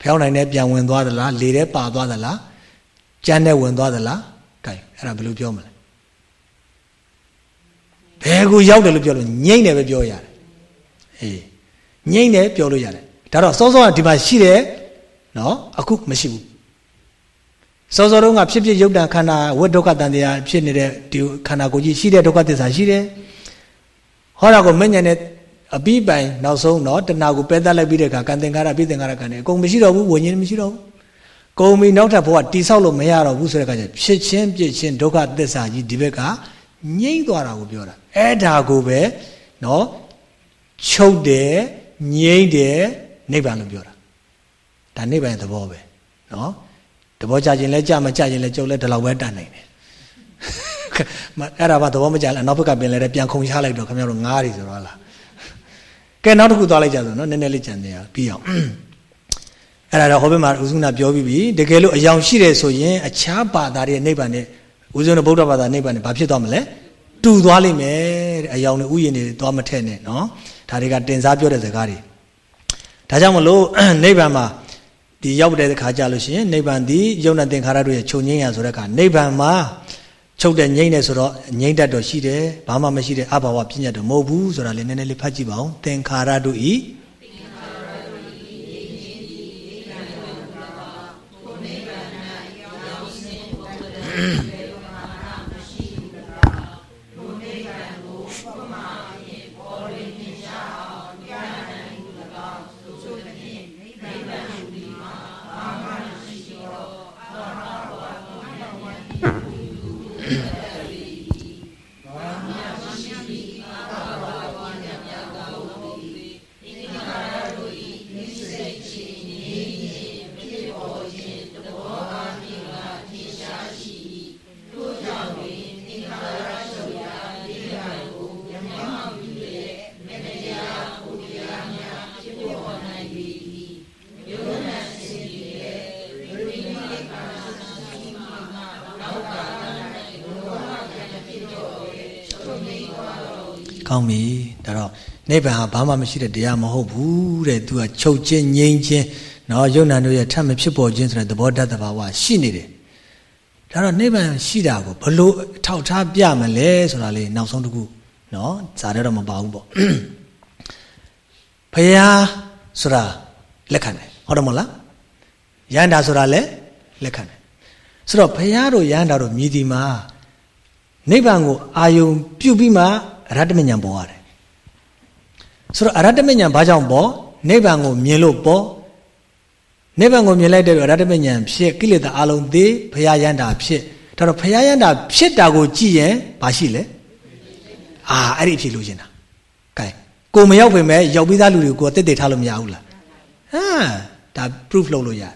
ဖျောင်းနိုင်နဲ့ပြန်ဝင်သွားသလားလေထဲပါသွားသလားကြမ်းနဲ့ဝင်သွားသလားကဲအဲ့ဒါဘယ်လိုပြောမလဲ ဘယ်ကိုရောက်တယ်လို့ပြောလို့ငိမ့်တယ်ပဲပြောရတယ်အေးငိမ့်တယ်ပြောလို့ရတယ်ဒါတော့စောစောကဒီမှာရှိတယ်နော်အခုမရှိဘူးစောစောတုန်းကဖြစ်ဖြစ်ရုပ်တံခန္ဓာဝိဒုက္ခတန်တရားဖြစ်နေတဲ့ဒီခန္ဓာကိုယ်ကြီးရှိတဲ့ဒုက္ခသစ္စာရှိတယ်ဟောတာကိုမဉ္ဇဉ်နဲ့အပိပိုင်နောက်ဆုံးတော့တဏှာကိုပယ်တတ်လိုက်ပြီးတဲ့အခါကံသင်္ကာရပိသင်္ကာရကံတွေအကုန်မရှိတော့ဘူးဝိညာဉ်မရှိတော့ဘူးကုံပြီနောက်ထပ်ဘဝတိဆောက်လို့မရတော့ဘူးဆိုတဲ့အခါကျဖြစ်ချင်းပြစ်ချင်းဒုက္ခသစ္စာကြီးဒီဘက်ကငြိမ့်သွားတာကိုပြောတာ အဲ့ဒါကိုပဲနော်ချုပ်တယ်ငြိမ့်တယ်နိဗ္ဗာန်လို့ပြောတာဒါနိဗ္ဗာန်သဘောပဲနော်သဘောကြခြင်းလဲကြမကြခြင်းလဲကြုံလဲဒီလောက်ပဲတတ်နိုင်တယ်အဲ့ဒါဘာသဘောမကြလဲအနောက်ဘက်ကပင်လဲပြန်ခုံချလိုက်တော့ခင်ဗျားတို့ငားရီဆိုတော့လားကဲနောက်တစ်ခုသွားလိုက်ကြဆိုနော်နည်းနည်းလေးကြံနေရပြီးအောင်အဲ့ဒါတော့ဟောဘက်မှာဥစုနာပြောပြီးပြီတကယ်လို့အယောင်ရှိတယ်ဆိုရင်အခြားဘာသာတွေနိဗ္ဗာန်နဲ့ဦးဇင်းတို့ဗုဒ္ဓဘာသာနိဗ္ဗာန်နဲ့ဘာဖြစ်သွားမလဲ တူသွားလိမ့်မယ်တဲ့အယောင်တွေဥယျာဉ်တွေသွားမထက်နဲ့နော်ဒါတွေကတင်စားပြောတဲ့စကားတွေဒါကြောင့်မလို့နိဗ္ဗာန်မှာဒီရောက်တဲ့ခါကြလို့ရှိရင်နိဗ္ဗာန်ဒီယုံနဲ့သင်္ခါရတို့ရဲ့ချုပ်ငိမ့်ရဆိုတဲ့အခါနိဗ္ဗာန်မှာချုပ်တဲ့ငိမ့်နေဆိုတော့ငိမ့်တတ်တော့ရှိတယ်ဘာမှမရှိတဲ့အဘဝပြည့်ညတ်တော့မဟုတ်ဘူးဆိုတာလေးနည်းနည်းလေးဖတ်ကြည့်ပါဦးသင်္ခါရတို့ဤ嗯。 ကောင်းပြီဒါတော့နိဗ္ဗာန်ဟာဘာမှမရှိတဲ့တရားမဟုတ်ဘူးတဲ့သူကချုပ်ချင်းငြိမ်းချင်းနော်ယုံနာတို့ရဲ့ထပ်မဖြစ်ပေါ်ခြင်းဆိုတဲ့သဘောတတ်တဘာဝရှိနေတယ်ဒါတော့နိဗ္ဗာန်ရှိတာကိုဘလို့ထောက်ထားပြမလဲဆိုတာလေးနောက်ဆုံးတစ်ခုနော်ဇာတ်တော့မပါဘူးပေါ့ဖယားဆိုတာလက်ခံတယ်ဟုတ်တယ်မဟုတ်လားရန်တာဆိုတာလည်းလက်ခံတယ်ဆိုတော့ဖယားတို့ရန်တာတို့မြည်ဒီမှာနိဗ္ဗာန်ကိုအာယုံပြုပြီးမှ အရတ္တမဉ္ဇဉ်ပေါ်ရတယ်ဆိုတော့အရတ္တမဉ္ဇဉ်ဘာကြောင့်ပေါ်နိဗ္ဗာန်ကိုမြင်လို့ပေါ်နိဗ္ဗာန်ကိုမြင်လိုက်တဲ့အရတ္တမဉ္ဇဉ်ဖြစ်ကိလေသာအလုံးသေးဖယားရန်တာဖြစ်ဒါတော့ဖယားရန်တာဖြစ်တာကိုကြည့်ရင်ဘာရှိလဲအာအဲ့ဒီဖြစ်လို့ရှင်တာကဲကိုမရောက်ပင်မဲ့ရောက်ပြီးသားလူတွေကိုတက်တက်ထားလို့မရဘူးလားဟာဒါ proof လုပ်လို့ရတယ်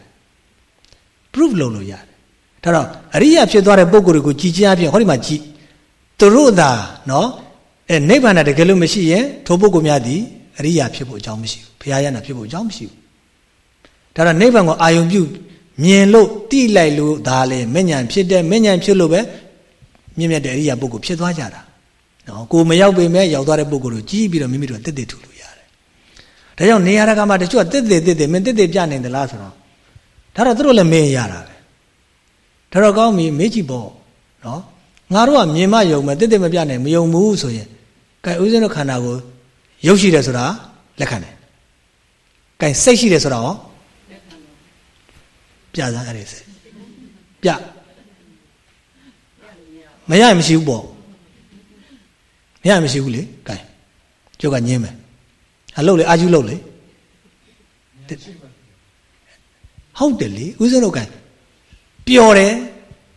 proof လုပ်လို့ရတယ်ဒါတော့အရိယာဖြစ်သွားတဲ့ပုံကိုယ်တွေကိုကြည်ချင်းအပြင်ဟောဒီမှာကြည်သူတို့သာနော် အဲနိဗ္ဗာန်တကယ်လို့မရှိရင်ထိုပုဂ္ဂိုလ်များသည်အရိယာဖြစ်ဖို့အကြောင်းမရှိဘူးဘုရားရဟနာဖြစ်ဖို့အကြောင်းမရှိဘူးဒါတော့နိဗ္ဗာန်ကိုအာယုံပြုမြင်လို့တိလိုက်လို့ဒါလေမဉ္ဇဉ်ဖြစ်တဲ့မဉ္ဇဉ်ဖြစ်လို့ပဲမြင့်မြတ်တဲ့အရိယာပုဂ္ဂိုလ်ဖြစ်သွားကြတာနော်ကိုမရောက်ပေမဲ့ရောက်သွားတဲ့ပုဂ္ဂိုလ်ကိုကြည်ပြီးတော့မိမိတို့တက်တက်ထူလို့ရတယ်ဒါကြောင့်နေရာတကာမှာတချို့ကတက်တက်တက်တက်မင်းတက်တက်ပြနေသလားဆိုတော့ဒါတော့သူတို့လည်းမင်းရတာပဲဒါတော့ကောင်းပြီမေးကြည့်ပေါ့နော်ငါတို့ကမြင်မယုံမဲ့တက်တက်မပြနိုင်မယုံဘူးဆိုရင် ကဲဥစဉ်တို့ခန္ဓာကိုရုပ်ရှိတယ်ဆိုတာလက်ခံတယ်ကဲစိတ်ရှိတယ်ဆိုတာရောပြစားအဲ့ဒီစိတ်ပြမရရင်မရှိဘူးပေါ့မရရင်မရှိဘူးလေကဲကျုပ်ကညင်းမယ်အလုပ်လေအာကျူးလုပ်လေဟုတ်တယ်လေဥစဉ်တို့ကဲပျော်တယ်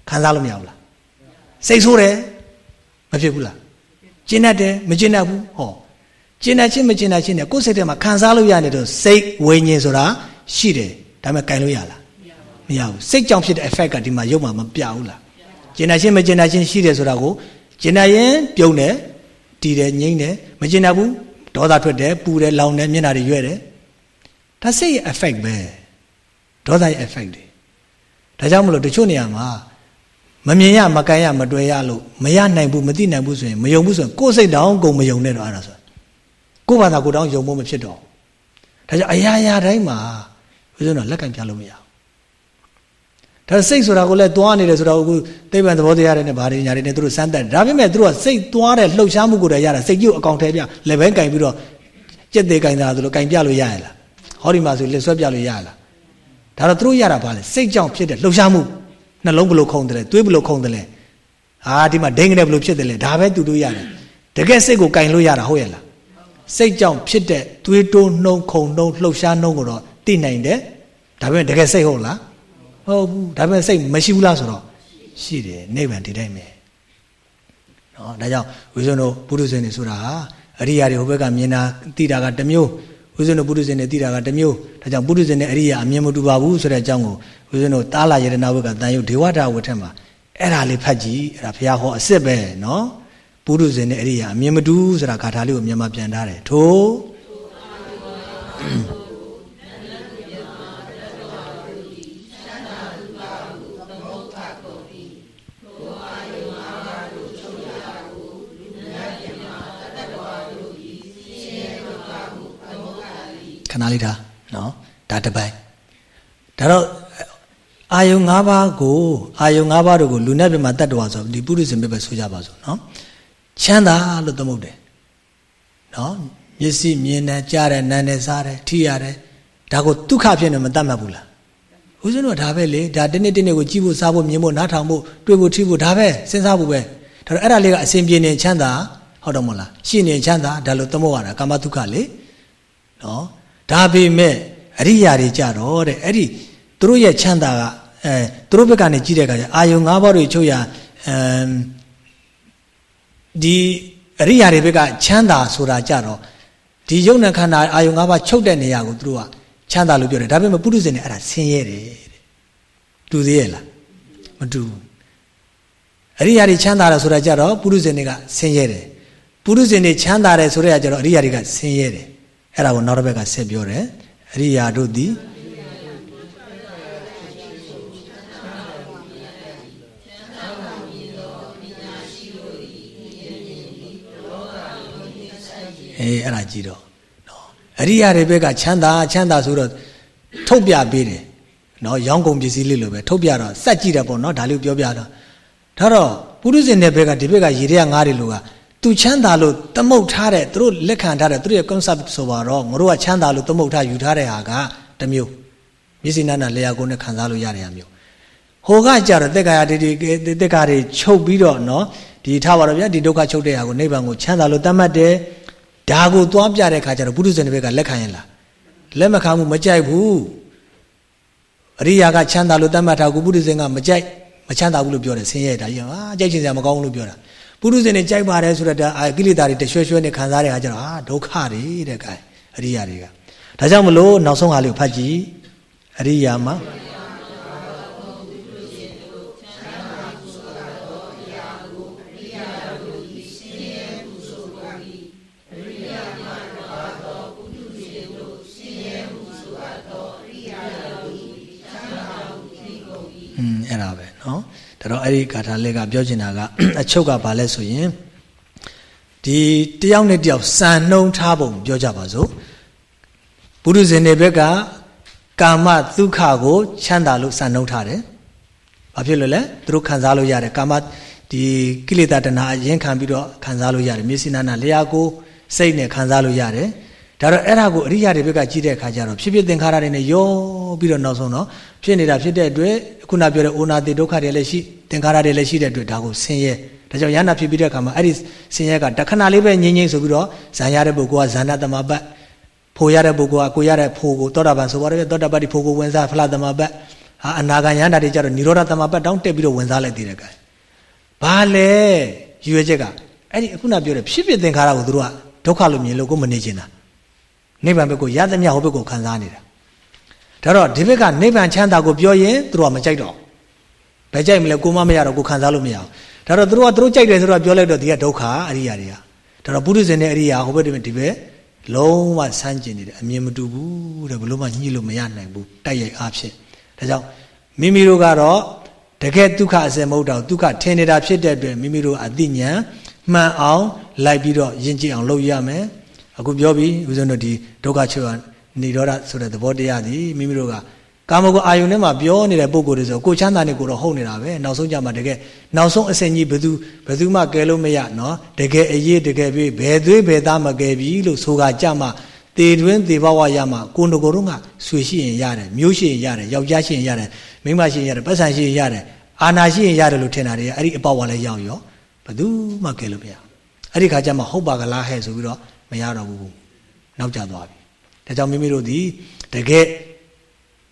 ခံစားလို့မရဘူးလားစိတ်ဆိုးတယ်မဖြစ်ဘူးလား ကျဉ်တ်တယ်မကျဉ်တ်ဘူးဟောကျဉ်တ်ချင်းမကျဉ်တ်ချင်းနဲ့ကိုယ်စိတ်ထဲမှာခံစားလို့ရနေတော့စိတ်ဝိညာဉ်ဆိုတာရှိတယ်ဒါပေမဲ့ကင်လို့ရလားမရဘူးစိတ်ကြောင့်ဖြစ်တဲ့ effect ကဒီမှာရုပ်မှာမပြဘူးလားကျဉ်တ်ချင်းမကျဉ်တ်ချင်းရှိတယ်ဆိုတာကိုကျဉ်တ်ရင်ပြုံးတယ်တီးတယ်ငိမ့်တယ်မကျဉ်တ်ဘူးဒေါသထွက်တယ်ပူတယ်လောင်တယ်မျက်နှာတွေရွဲ့တယ်ဒါစိတ်ရဲ့ effect ပဲဒေါသရဲ့ effect တွေဒါကြောင့်မလို့တချို့နေရာမှာ မမြင်ရမကန်ရမတွေ့ရလို့မရနိုင်ဘူးမသိနိုင်ဘူးဆိုရင်မယုံဘူးဆိုရင်ကိုယ်စိတ်တောင်ကုန်မယုံနဲ့တော့အဲ့ဒါဆိုကိုယ်ဘာသာကိုယ်တောင်ယုံဖို့မဖြစ်တော့ဒါကြောင့်အရာရာတိုင်းမှာဘုရားတော်လက်ကင်ပြလို့မရဘူးဒါစိတ်ဆိုတာကိုလည်းသွားနေတယ်ဆိုတာကိုသိပ္ပံသဘောတရားတွေနဲ့ဗားတွေညာတွေနဲ့သူတို့စမ်းတက်ဒါပေမဲ့သူတို့ကစိတ်သွားတဲ့လှုပ်ရှားမှုကိုတည်းရတာစိတ်ကြီးကိုအကောင်ထဲပြလက်ဘဲကင်ပြီးတော့ကြက်သေးကင်တာဆိုလို့ကင်ပြလို့ရရလားဟောဒီမှာဆိုလက်ဆွဲပြလို့ရရလားဒါတော့သူတို့ရတာဘာလဲစိတ်ကြောင့်ဖြစ်တဲ့လှုပ်ရှားမှု နှလုံးဘလို့ခုံတယ်လဲသွေးဘလို့ခုံတယ်လဲအာဒီမှာဒိန်းကနေဘလို့ဖြစ်တယ်လဲဒါပဲသူတို့ရတယ်တကယ်စိတ်ကိုကင်လို့ရတာဟုတ်ရဲ့လားစိတ်ကြောင့်ဖြစ်တဲ့သွေးတိုးနှုံခုံနှုံလှုပ်ရှားနှုံကိုတော့သိနိုင်တယ်ဒါပေမဲ့တကယ်စိတ်ဟုတ်လားဟုတ်ဘူးဒါပေမဲ့စိတ်မရှိဘူးလားဆိုတော့ရှိတယ်နိဗ္ဗာန်ဒီတိုင်းပဲနော်ဒါကြောင့်ဝိဇ္ဇုံတို့ပုရုဇဉ်တွေဆိုတာအရိယာတွေဟိုဘက်ကမြင်တာသိတာကတစ်မျိုး ဝိဇ္ဇုံတို့ပုရုဇဉ်တွေသိတာကတစ်မျိုးဒါကြောင့်ပုရုဇဉ်နဲ့အရိယာအမြင်မတူပါဘူးဆိုတဲ့အကြောင်းကိုဝိဇ္ဇုံတို့တာလာယရနာဝက်ကတန်ယုဒေဝတာဝတ်ထက်မှာအဲ့ဒါလေးဖတ်ကြည့်အဲ့ဒါဘုရားဟောအစ်စ်ပဲနော်ပုရုဇဉ်နဲ့အရိယာအမြင်မတူဆိုတာဂါထာလေးကိုမြန်မာပြန်ထားတယ်ထို့ ခဏလေးဒါနော်ဒါတပိုင်းဒါတော့အာယုံ၅ပါးကိုအာယုံ၅ပါးတို့ကိုလူနဲ့ပြမှာတတ်တော်ဆိုဒီပုရိသေပဲဆိုကြပါစို့နော်ချမ်းသာလို့သမုတ်တယ်နော်မျက်စိမြင်တယ်ကြားတယ်နားတယ်စားတယ်ထိရတယ်ဒါကိုဒုက္ခဖြစ်နေမတတ်မှတ်ဘူးလားဦးဇင်းတို့ဒါပဲလေဒါတနေ့တနေ့ကိုကြည့်ဖို့စားဖို့မြင်ဖို့နားထောင်ဖို့တွေ့ဖို့ထိဖို့ဒါပဲစဉ်းစားဖို့ပဲဒါတော့အဲ့ဒါလေးကအစဉ်ပြေနေချမ်းသာဟုတ်တော့မလားရှိနေချမ်းသာဒါလို့သမုတ်ရတာကာမဒုက္ခလေနော် ဒါပေမဲ့အရိယာတွေကြတော့တဲ့အဲ့ဒီသူတို့ရဲ့ချမ်းသာကအဲသူတို့ဘက်ကနေကြည့်တဲ့အခါကျအာယုံ၅ပါးတွေချုပ်ရအဲဒီအရိယာတွေဘက်ကချမ်းသာဆိုတာကြတော့ဒီယုံနာခန္ဓာအာယုံ၅ပါးချုပ်တဲ့နေရာကိုသူတို့ကချမ်းသာလို့ပြောတယ်ဒါပေမဲ့ပုရုဇဉ်တွေအဲ့ဒါဆင်းရဲတယ်တဲ့တူသေးရဲ့လားမတူအရိယာတွေချမ်းသာတယ်ဆိုတာကြတော့ပုရုဇဉ်တွေကဆင်းရဲတယ်ပုရုဇဉ်တွေချမ်းသာတယ်ဆိုတဲ့အခါကျတော့အရိယာတွေကဆင်းရဲတယ် အဲ့ဒါကိုနောက်တစ်ဘက်ကဆက်ပြောတယ်အရိယာတို့သည်ခအေးအဲ့ဒါကြည့်တော့နော်အရိယာတွေဘက်ကချမ်းသာချမ်းသာဆိုတော့ထုတ်ပြပေးတယ်နော်ရောင်းကုန်ပစ္စည်းလေးလိုပဲထုတ်ပြတော့စက်ကြည့်တယ်ပေါ့နော်ဒါလေးပြောပြတော့ဒါတော့ပုရုဇဉ်တဲ့ဘက်ကဒီဘက်ကရေတွေကငားတွေလိုက သူချမ်းသာလို့သမုတ်ထားတဲ့သူတို့လက်ခံထားတဲ့သူတို့ရဲ့ concept ဆိုပါတော့ငါတို့ကချမ်းသာလို့သမုတ်ထားယူထားတဲ့ဟာကတမျိုးမျက်စိနာနာလျာကိုနဲ့ခံစားလို့ရတဲ့ဟာမျိုးဟိုကကြတော့တက်ကာယတိတိတက်ကာတွေချုပ်ပြီးတော့နော်ဒီထားပါတော့ဗျာဒီဒုက္ခချုပ်တဲ့ဟာကိုနိဗ္ဗာန်ကိုချမ်းသာလို့တတ်မှတ်တယ်ဒါကိုသွားပြတဲ့ခါကျတော့ပုရုဇဉ်တွေဘက်ကလက်ခံရင်လားလက်မခံဘူးမကြိုက်ဘူးအရိယာကချမ်းသာလို့တတ်မှတ်ထားကိုပုရုဇဉ်ကမကြိုက်မချမ်းသာဘူးလို့ပြောတယ်ဆင်းရဲတာကြီးဟာကြိုက်ချင်စရာမကောင်းဘူးလို့ပြောတာ ပုရုဇဉ်တွေကြိုက်ပါတယ်ဆိုတော့အာကိလေသာတွေတရွှဲရွှဲနဲ့ခံစားရတဲ့အခါကျတော့အာဒုက္ခတွေတဲ့ကဲအရိယာတွေကဒါကြောင့်မလို့နောက်ဆုံးဟာလေးကိုဖတ်ကြည့်အရိယာမှာอืมအဲ့ဒါပဲเนาะ ဒါတော့အဲ့ဒီဂါထာလေးကပြောချင်တာကအချုပ်ကဘာလဲဆိုရင်ဒီတယောက်နဲ့တယောက်စံနှုံထားပုံပြောကြပါစို့ပုရုဇဉ်တွေဘက်ကကာမဒုက္ခကို ချမ်းသာလို့စံနှုံထားတယ်ဘာဖြစ်လို့လဲသူတို့ခံစားလို့ရတယ်ကာမဒီကိလေသာတဏှာအရင်ခံပြီးတော့ခံစားလို့ရတယ်မျက်စိနာနာလျှာကိုစိတ်နဲ့ခံစားလို့ရတယ် ဒါတော့အဲ့ဒါကိုအရိယာတွေဘက်ကကြည့်တဲ့အခါကျတော့ဖြစ်ဖြစ်သင်္ခါရတွေနဲ့ရောပြီးတော့နောက်ဆုံးတော့ဖြစ်နေတာဖြစ်တဲ့အတွက်ခုနပြောတဲ့အိုနာတိဒုက္ခတွေလည်းရှိသင်္ခါရတွေလည်းရှိတဲ့အတွက်ဒါကိုဆင်းရဲဒါကြောင့်ယန္တာဖြစ်ပြီးတဲ့အခါမှာအဲ့ဒီဆင်းရဲကတခဏလေးပဲငြိမ့်ငြိမ့်ဆိုပြီးတော့ဇံရတဲ့ပုဂ္ဂိုလ်ကဇာဏသမပတ်ဖိုရတဲ့ပုဂ္ဂိုလ်ကကိုရတဲ့ဖိုကိုသောတာပန်ဆိုပါတော့သောတာပတ္တိဖိုကိုဝင်စားဖလားသမပတ်ဟာအနာဂံယန္တာတွေကြတော့និရောဓသမပတ်တောင်းတက်ပြီးတော့ဝင်စားလိုက်သေးတယ်ကဲဘာလဲရွေချက်ကအဲ့ဒီခုနပြောတဲ့ဖြစ်ဖြစ်သင်္ခါရကိုသူတို့ကဒုက္ခလို့မြင်လို့ကိုမနေချင်တာ နိဗ္ဗာန်ဘက်ကိုရသမျှဟိုဘက်ကိုခံစားနေတာဒါတော့ဒီဘက်ကနိဗ္ဗာန်ချမ်းသာကိုပြောရင်သူတို့ကမကြိုက်တော့ဘယ်ကြိုက်မလဲကိုမမရတော့ကိုခံစားလို့မရအောင်ဒါတော့သူတို့ကသူတို့ကြိုက်တယ်ဆိုတော့ပြောလိုက်တော့ဒီကဒုက္ခအရိယာတွေကဒါတော့ပုရိသေနဲ့အရိယာဟိုဘက်ဒီဘက်ဒီဘက်လုံးဝဆန်းကျင်နေတယ်အမြင်မတူဘူးတဲ့ဘလို့မှညှိလို့မရနိုင်ဘူးတိုက်ရိုက်အားဖြင့်ဒါကြောင့်မိမိတို့ကတော့တကယ်ဒုက္ခအစင်မဟုတ်တော့ဒုက္ခထင်နေတာဖြစ်တဲ့အတွက်မိမိတို့အသိဉာဏ်မှန်အောင်လိုက်ပြီးတော့ယဉ်ကျေးအောင်လုပ်ရမယ် အခုပြောပြီးဦးဇင်းတို့ဒီဒုက္ခချုပ်နေတော့တာဆိုတဲ့သဘောတရားသည်မိမိတို့ကကာမဂုဏ်အာယုန်ထဲမှာပြောနေတဲ့ပုံကိုယ်တွေဆိုကိုချမ်းသာနေကိုတော့ဟုတ်နေတာပဲနောက်ဆုံးကြမှာတကယ်နောက်ဆုံးအစင်ကြီးဘယ်သူဘယ်သူမှကယ်လို့မရနော်တကယ်အရေးတကယ်ပြေးဘယ်သွေးဘယ်သားမကယ်ပြီလို့ဆိုကကြမှာတေတွင်တေဘဝရမှာကိုယ်တကိုယ်တော့ကဆွေရှိရင်ရတယ်မျိုးရှိရင်ရတယ်ယောက်ျားရှိရင်ရတယ်မိန်းမရှိရင်ရတယ်ပတ်စံရှိရင်ရတယ်အာနာရှိရင်ရတယ်လို့ထင်တာတွေအဲ့ဒီအပေါက်ဝါလဲရောက်ရောဘယ်သူမှကယ်လို့မရအဲ့ဒီခါကျမှဟုတ်ပါကလားဟဲ့ဆိုပြီးတော့ မရတော့ဘူးနောက်ကျသွားပြီဒါကြောင့်မိမိတို့ဒီတကယ်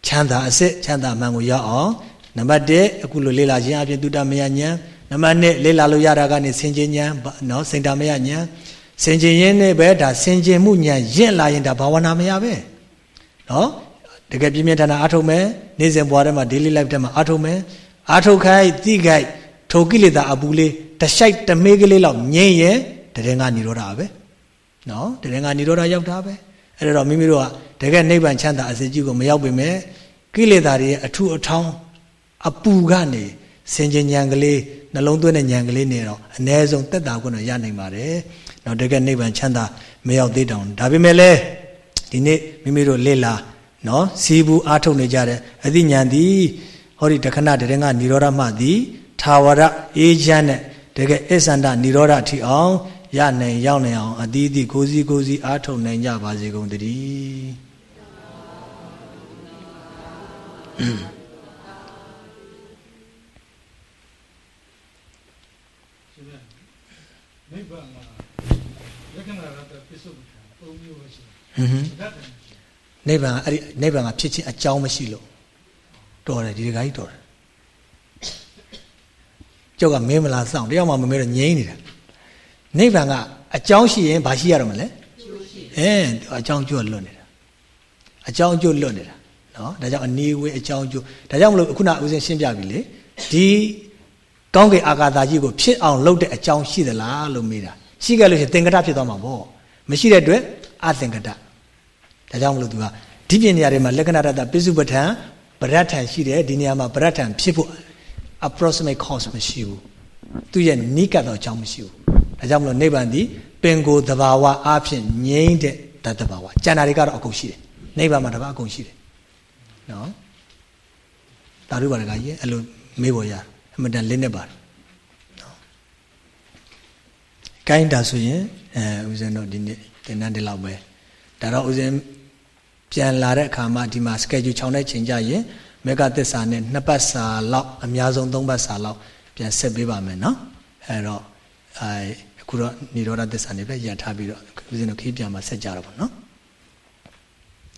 ချမ်းသာအစစ်ချမ်းသာမှန်ကိုရအောင်နံပါတ်1အခုလိုလေ့လာခြင်းအပြင်တုတ္တမယဉာဏ်နံပါတ်2လေ့လာလို့ရတာကနေစင်ကြင်ဉာဏ်နော်စင်တာမယဉာဏ်စင်ကြင်ရင်းနဲ့ပဲဒါစင်ကြင်မှုဉာဏ်ရင့်လာရင်ဒါဘာဝနာမရပဲနော်တကယ်ပြင်းပြထန်ထန်အားထုတ်မယ်နေ့စဉ်ဘဝထဲမှာ daily life ထဲမှာအားထုတ်မယ်အားထုတ်ခိုင်းတိခိုက်ထိုကိလေသာအပူလေးတရှိုက်တမေးကလေးလောက်ငြိမ့်ရင်တရင်ကនិရောဓပဲ နော်တရင်ကនិရောဓရောက်တာပဲအဲ့တော့မိမိတို့ကတကယ်နိဗ္ဗာန်ချမ်းသာအစစ်ကြီးကိုမရောက်ပေမဲ့ကိလေသာတွေရဲ့အထုအထောင်းအပူကနေစင်ကြဉဏ်ကလေးနှလုံးသွင်းတဲ့ဉာဏ်ကလေးနဲ့တော့အ ਨੇ ဆုံးတက်တာကိုတော့ရနိုင်ပါတယ်။နော်တကယ်နိဗ္ဗာန်ချမ်းသာမရောက်သေးတောင်ဒါပေမဲ့လည်းဒီနေ့မိမိတို့လေ့လာနော်စီးဘူးအားထုတ်နေကြတဲ့အသိဉာဏ်သည်ဟောဒီတခဏတရင်ကនិရောဓမှသည်သာဝရအေးချမ်းတဲ့တကယ်အစ္ဆန္ဒនិရောဓအထိအောင် ရနိုင်ရောက်နိုင်အောင်အသီးသီးကိုစီကိုစီအားထုတ်နိုင်ကြပါစေကုန်တည်းနိဗ္ဗာန်မှာလက္ခဏာရတဲ့ပစ္စုပ္ပန်၃မျိုးပဲရှိတယ်ဟွန်းနိဗ္ဗာန်အဲ့ဒီနိဗ္ဗာန်ကဖြစ်ခြင်းအကြောင်းမရှိလို့တော်တယ်ဒီတခါကြီးတော်တယ်ကျောက်ကမင်းမလားစောင့်တယောက်မှမမဲတော့ငြိမ့်နေတာ နိဗ္ဗာန်ကအကြောင်းရှိရင်ဘာရှိရတော့မလဲအဲအကြောင်းကျွတ်လွတ်နေတာအကြောင်းကျွတ်လွတ်နေတာနော်ဒါကြောင့်အနေဝေးအကြောင်းကျွတ်ဒါကြောင့်မလို့ခုနဦးစင်ရှင်းပြပြီလေဒီကောင်းကင်အာကာသကြီးကိုဖြစ်အောင်လုပ်တဲ့အကြောင်းရှိသလားလို့မေးတာရှိခဲ့လို့ရှိရင်သင်္ကတဖြစ်သွားမှာပေါ့မရှိတဲ့အတွက်အသင်္ကတဒါကြောင့်မလို့သူကဒီပညာတွေမှာလက္ခဏာတတပိစုပဋ္ဌာန်ပရတ်ထန်ရှိတယ်ဒီနေရာမှာပရတ်ထန်ဖြစ်ဖို့ approximate cause မရှိဘူးသူရဲ့နိကတ်တော့အကြောင်းမရှိဘူး ဒါကြောင့်မလို့နိဗ္ဗာန်သည်ပင်ကိုယ်သဘာဝအဖြစ်ငြိမ့်တဲ့တသဘာဝကျန်တာတွေကတော့အကုန်ရှိတယ်နိဗ္ဗာန်မှာတပါအကုန်ရှိတယ်နော်ဒါတို့ပါလေကကြီးအဲ့လိုမေးပေါ်ရအမတန်လင်းနေပါတယ်နော်ကိုင်းတာဆိုရင်အဲဦးဇင်းတို့ဒီနေ့တင်တဲ့ဒီလောက်ပဲဒါတော့ဦးဇင်းပြန်လာတဲ့အခါမှာဒီမှာ schedule ခြောင်တဲ့ချိန်ကြရင်မေကသစ္စာနဲ့နှစ်ပတ်စာလောက်အများဆုံးသုံးပတ်စာလောက်ပြန်ဆက်ပေးပါမယ်နော်အဲ့တော့အဲ အခုတော့និရောဓသစ္စာနေပဲရထားပြီးတော့ဦးဇင်းတို့ခီးပြန်มาဆက်ကြတော့ဗောနော်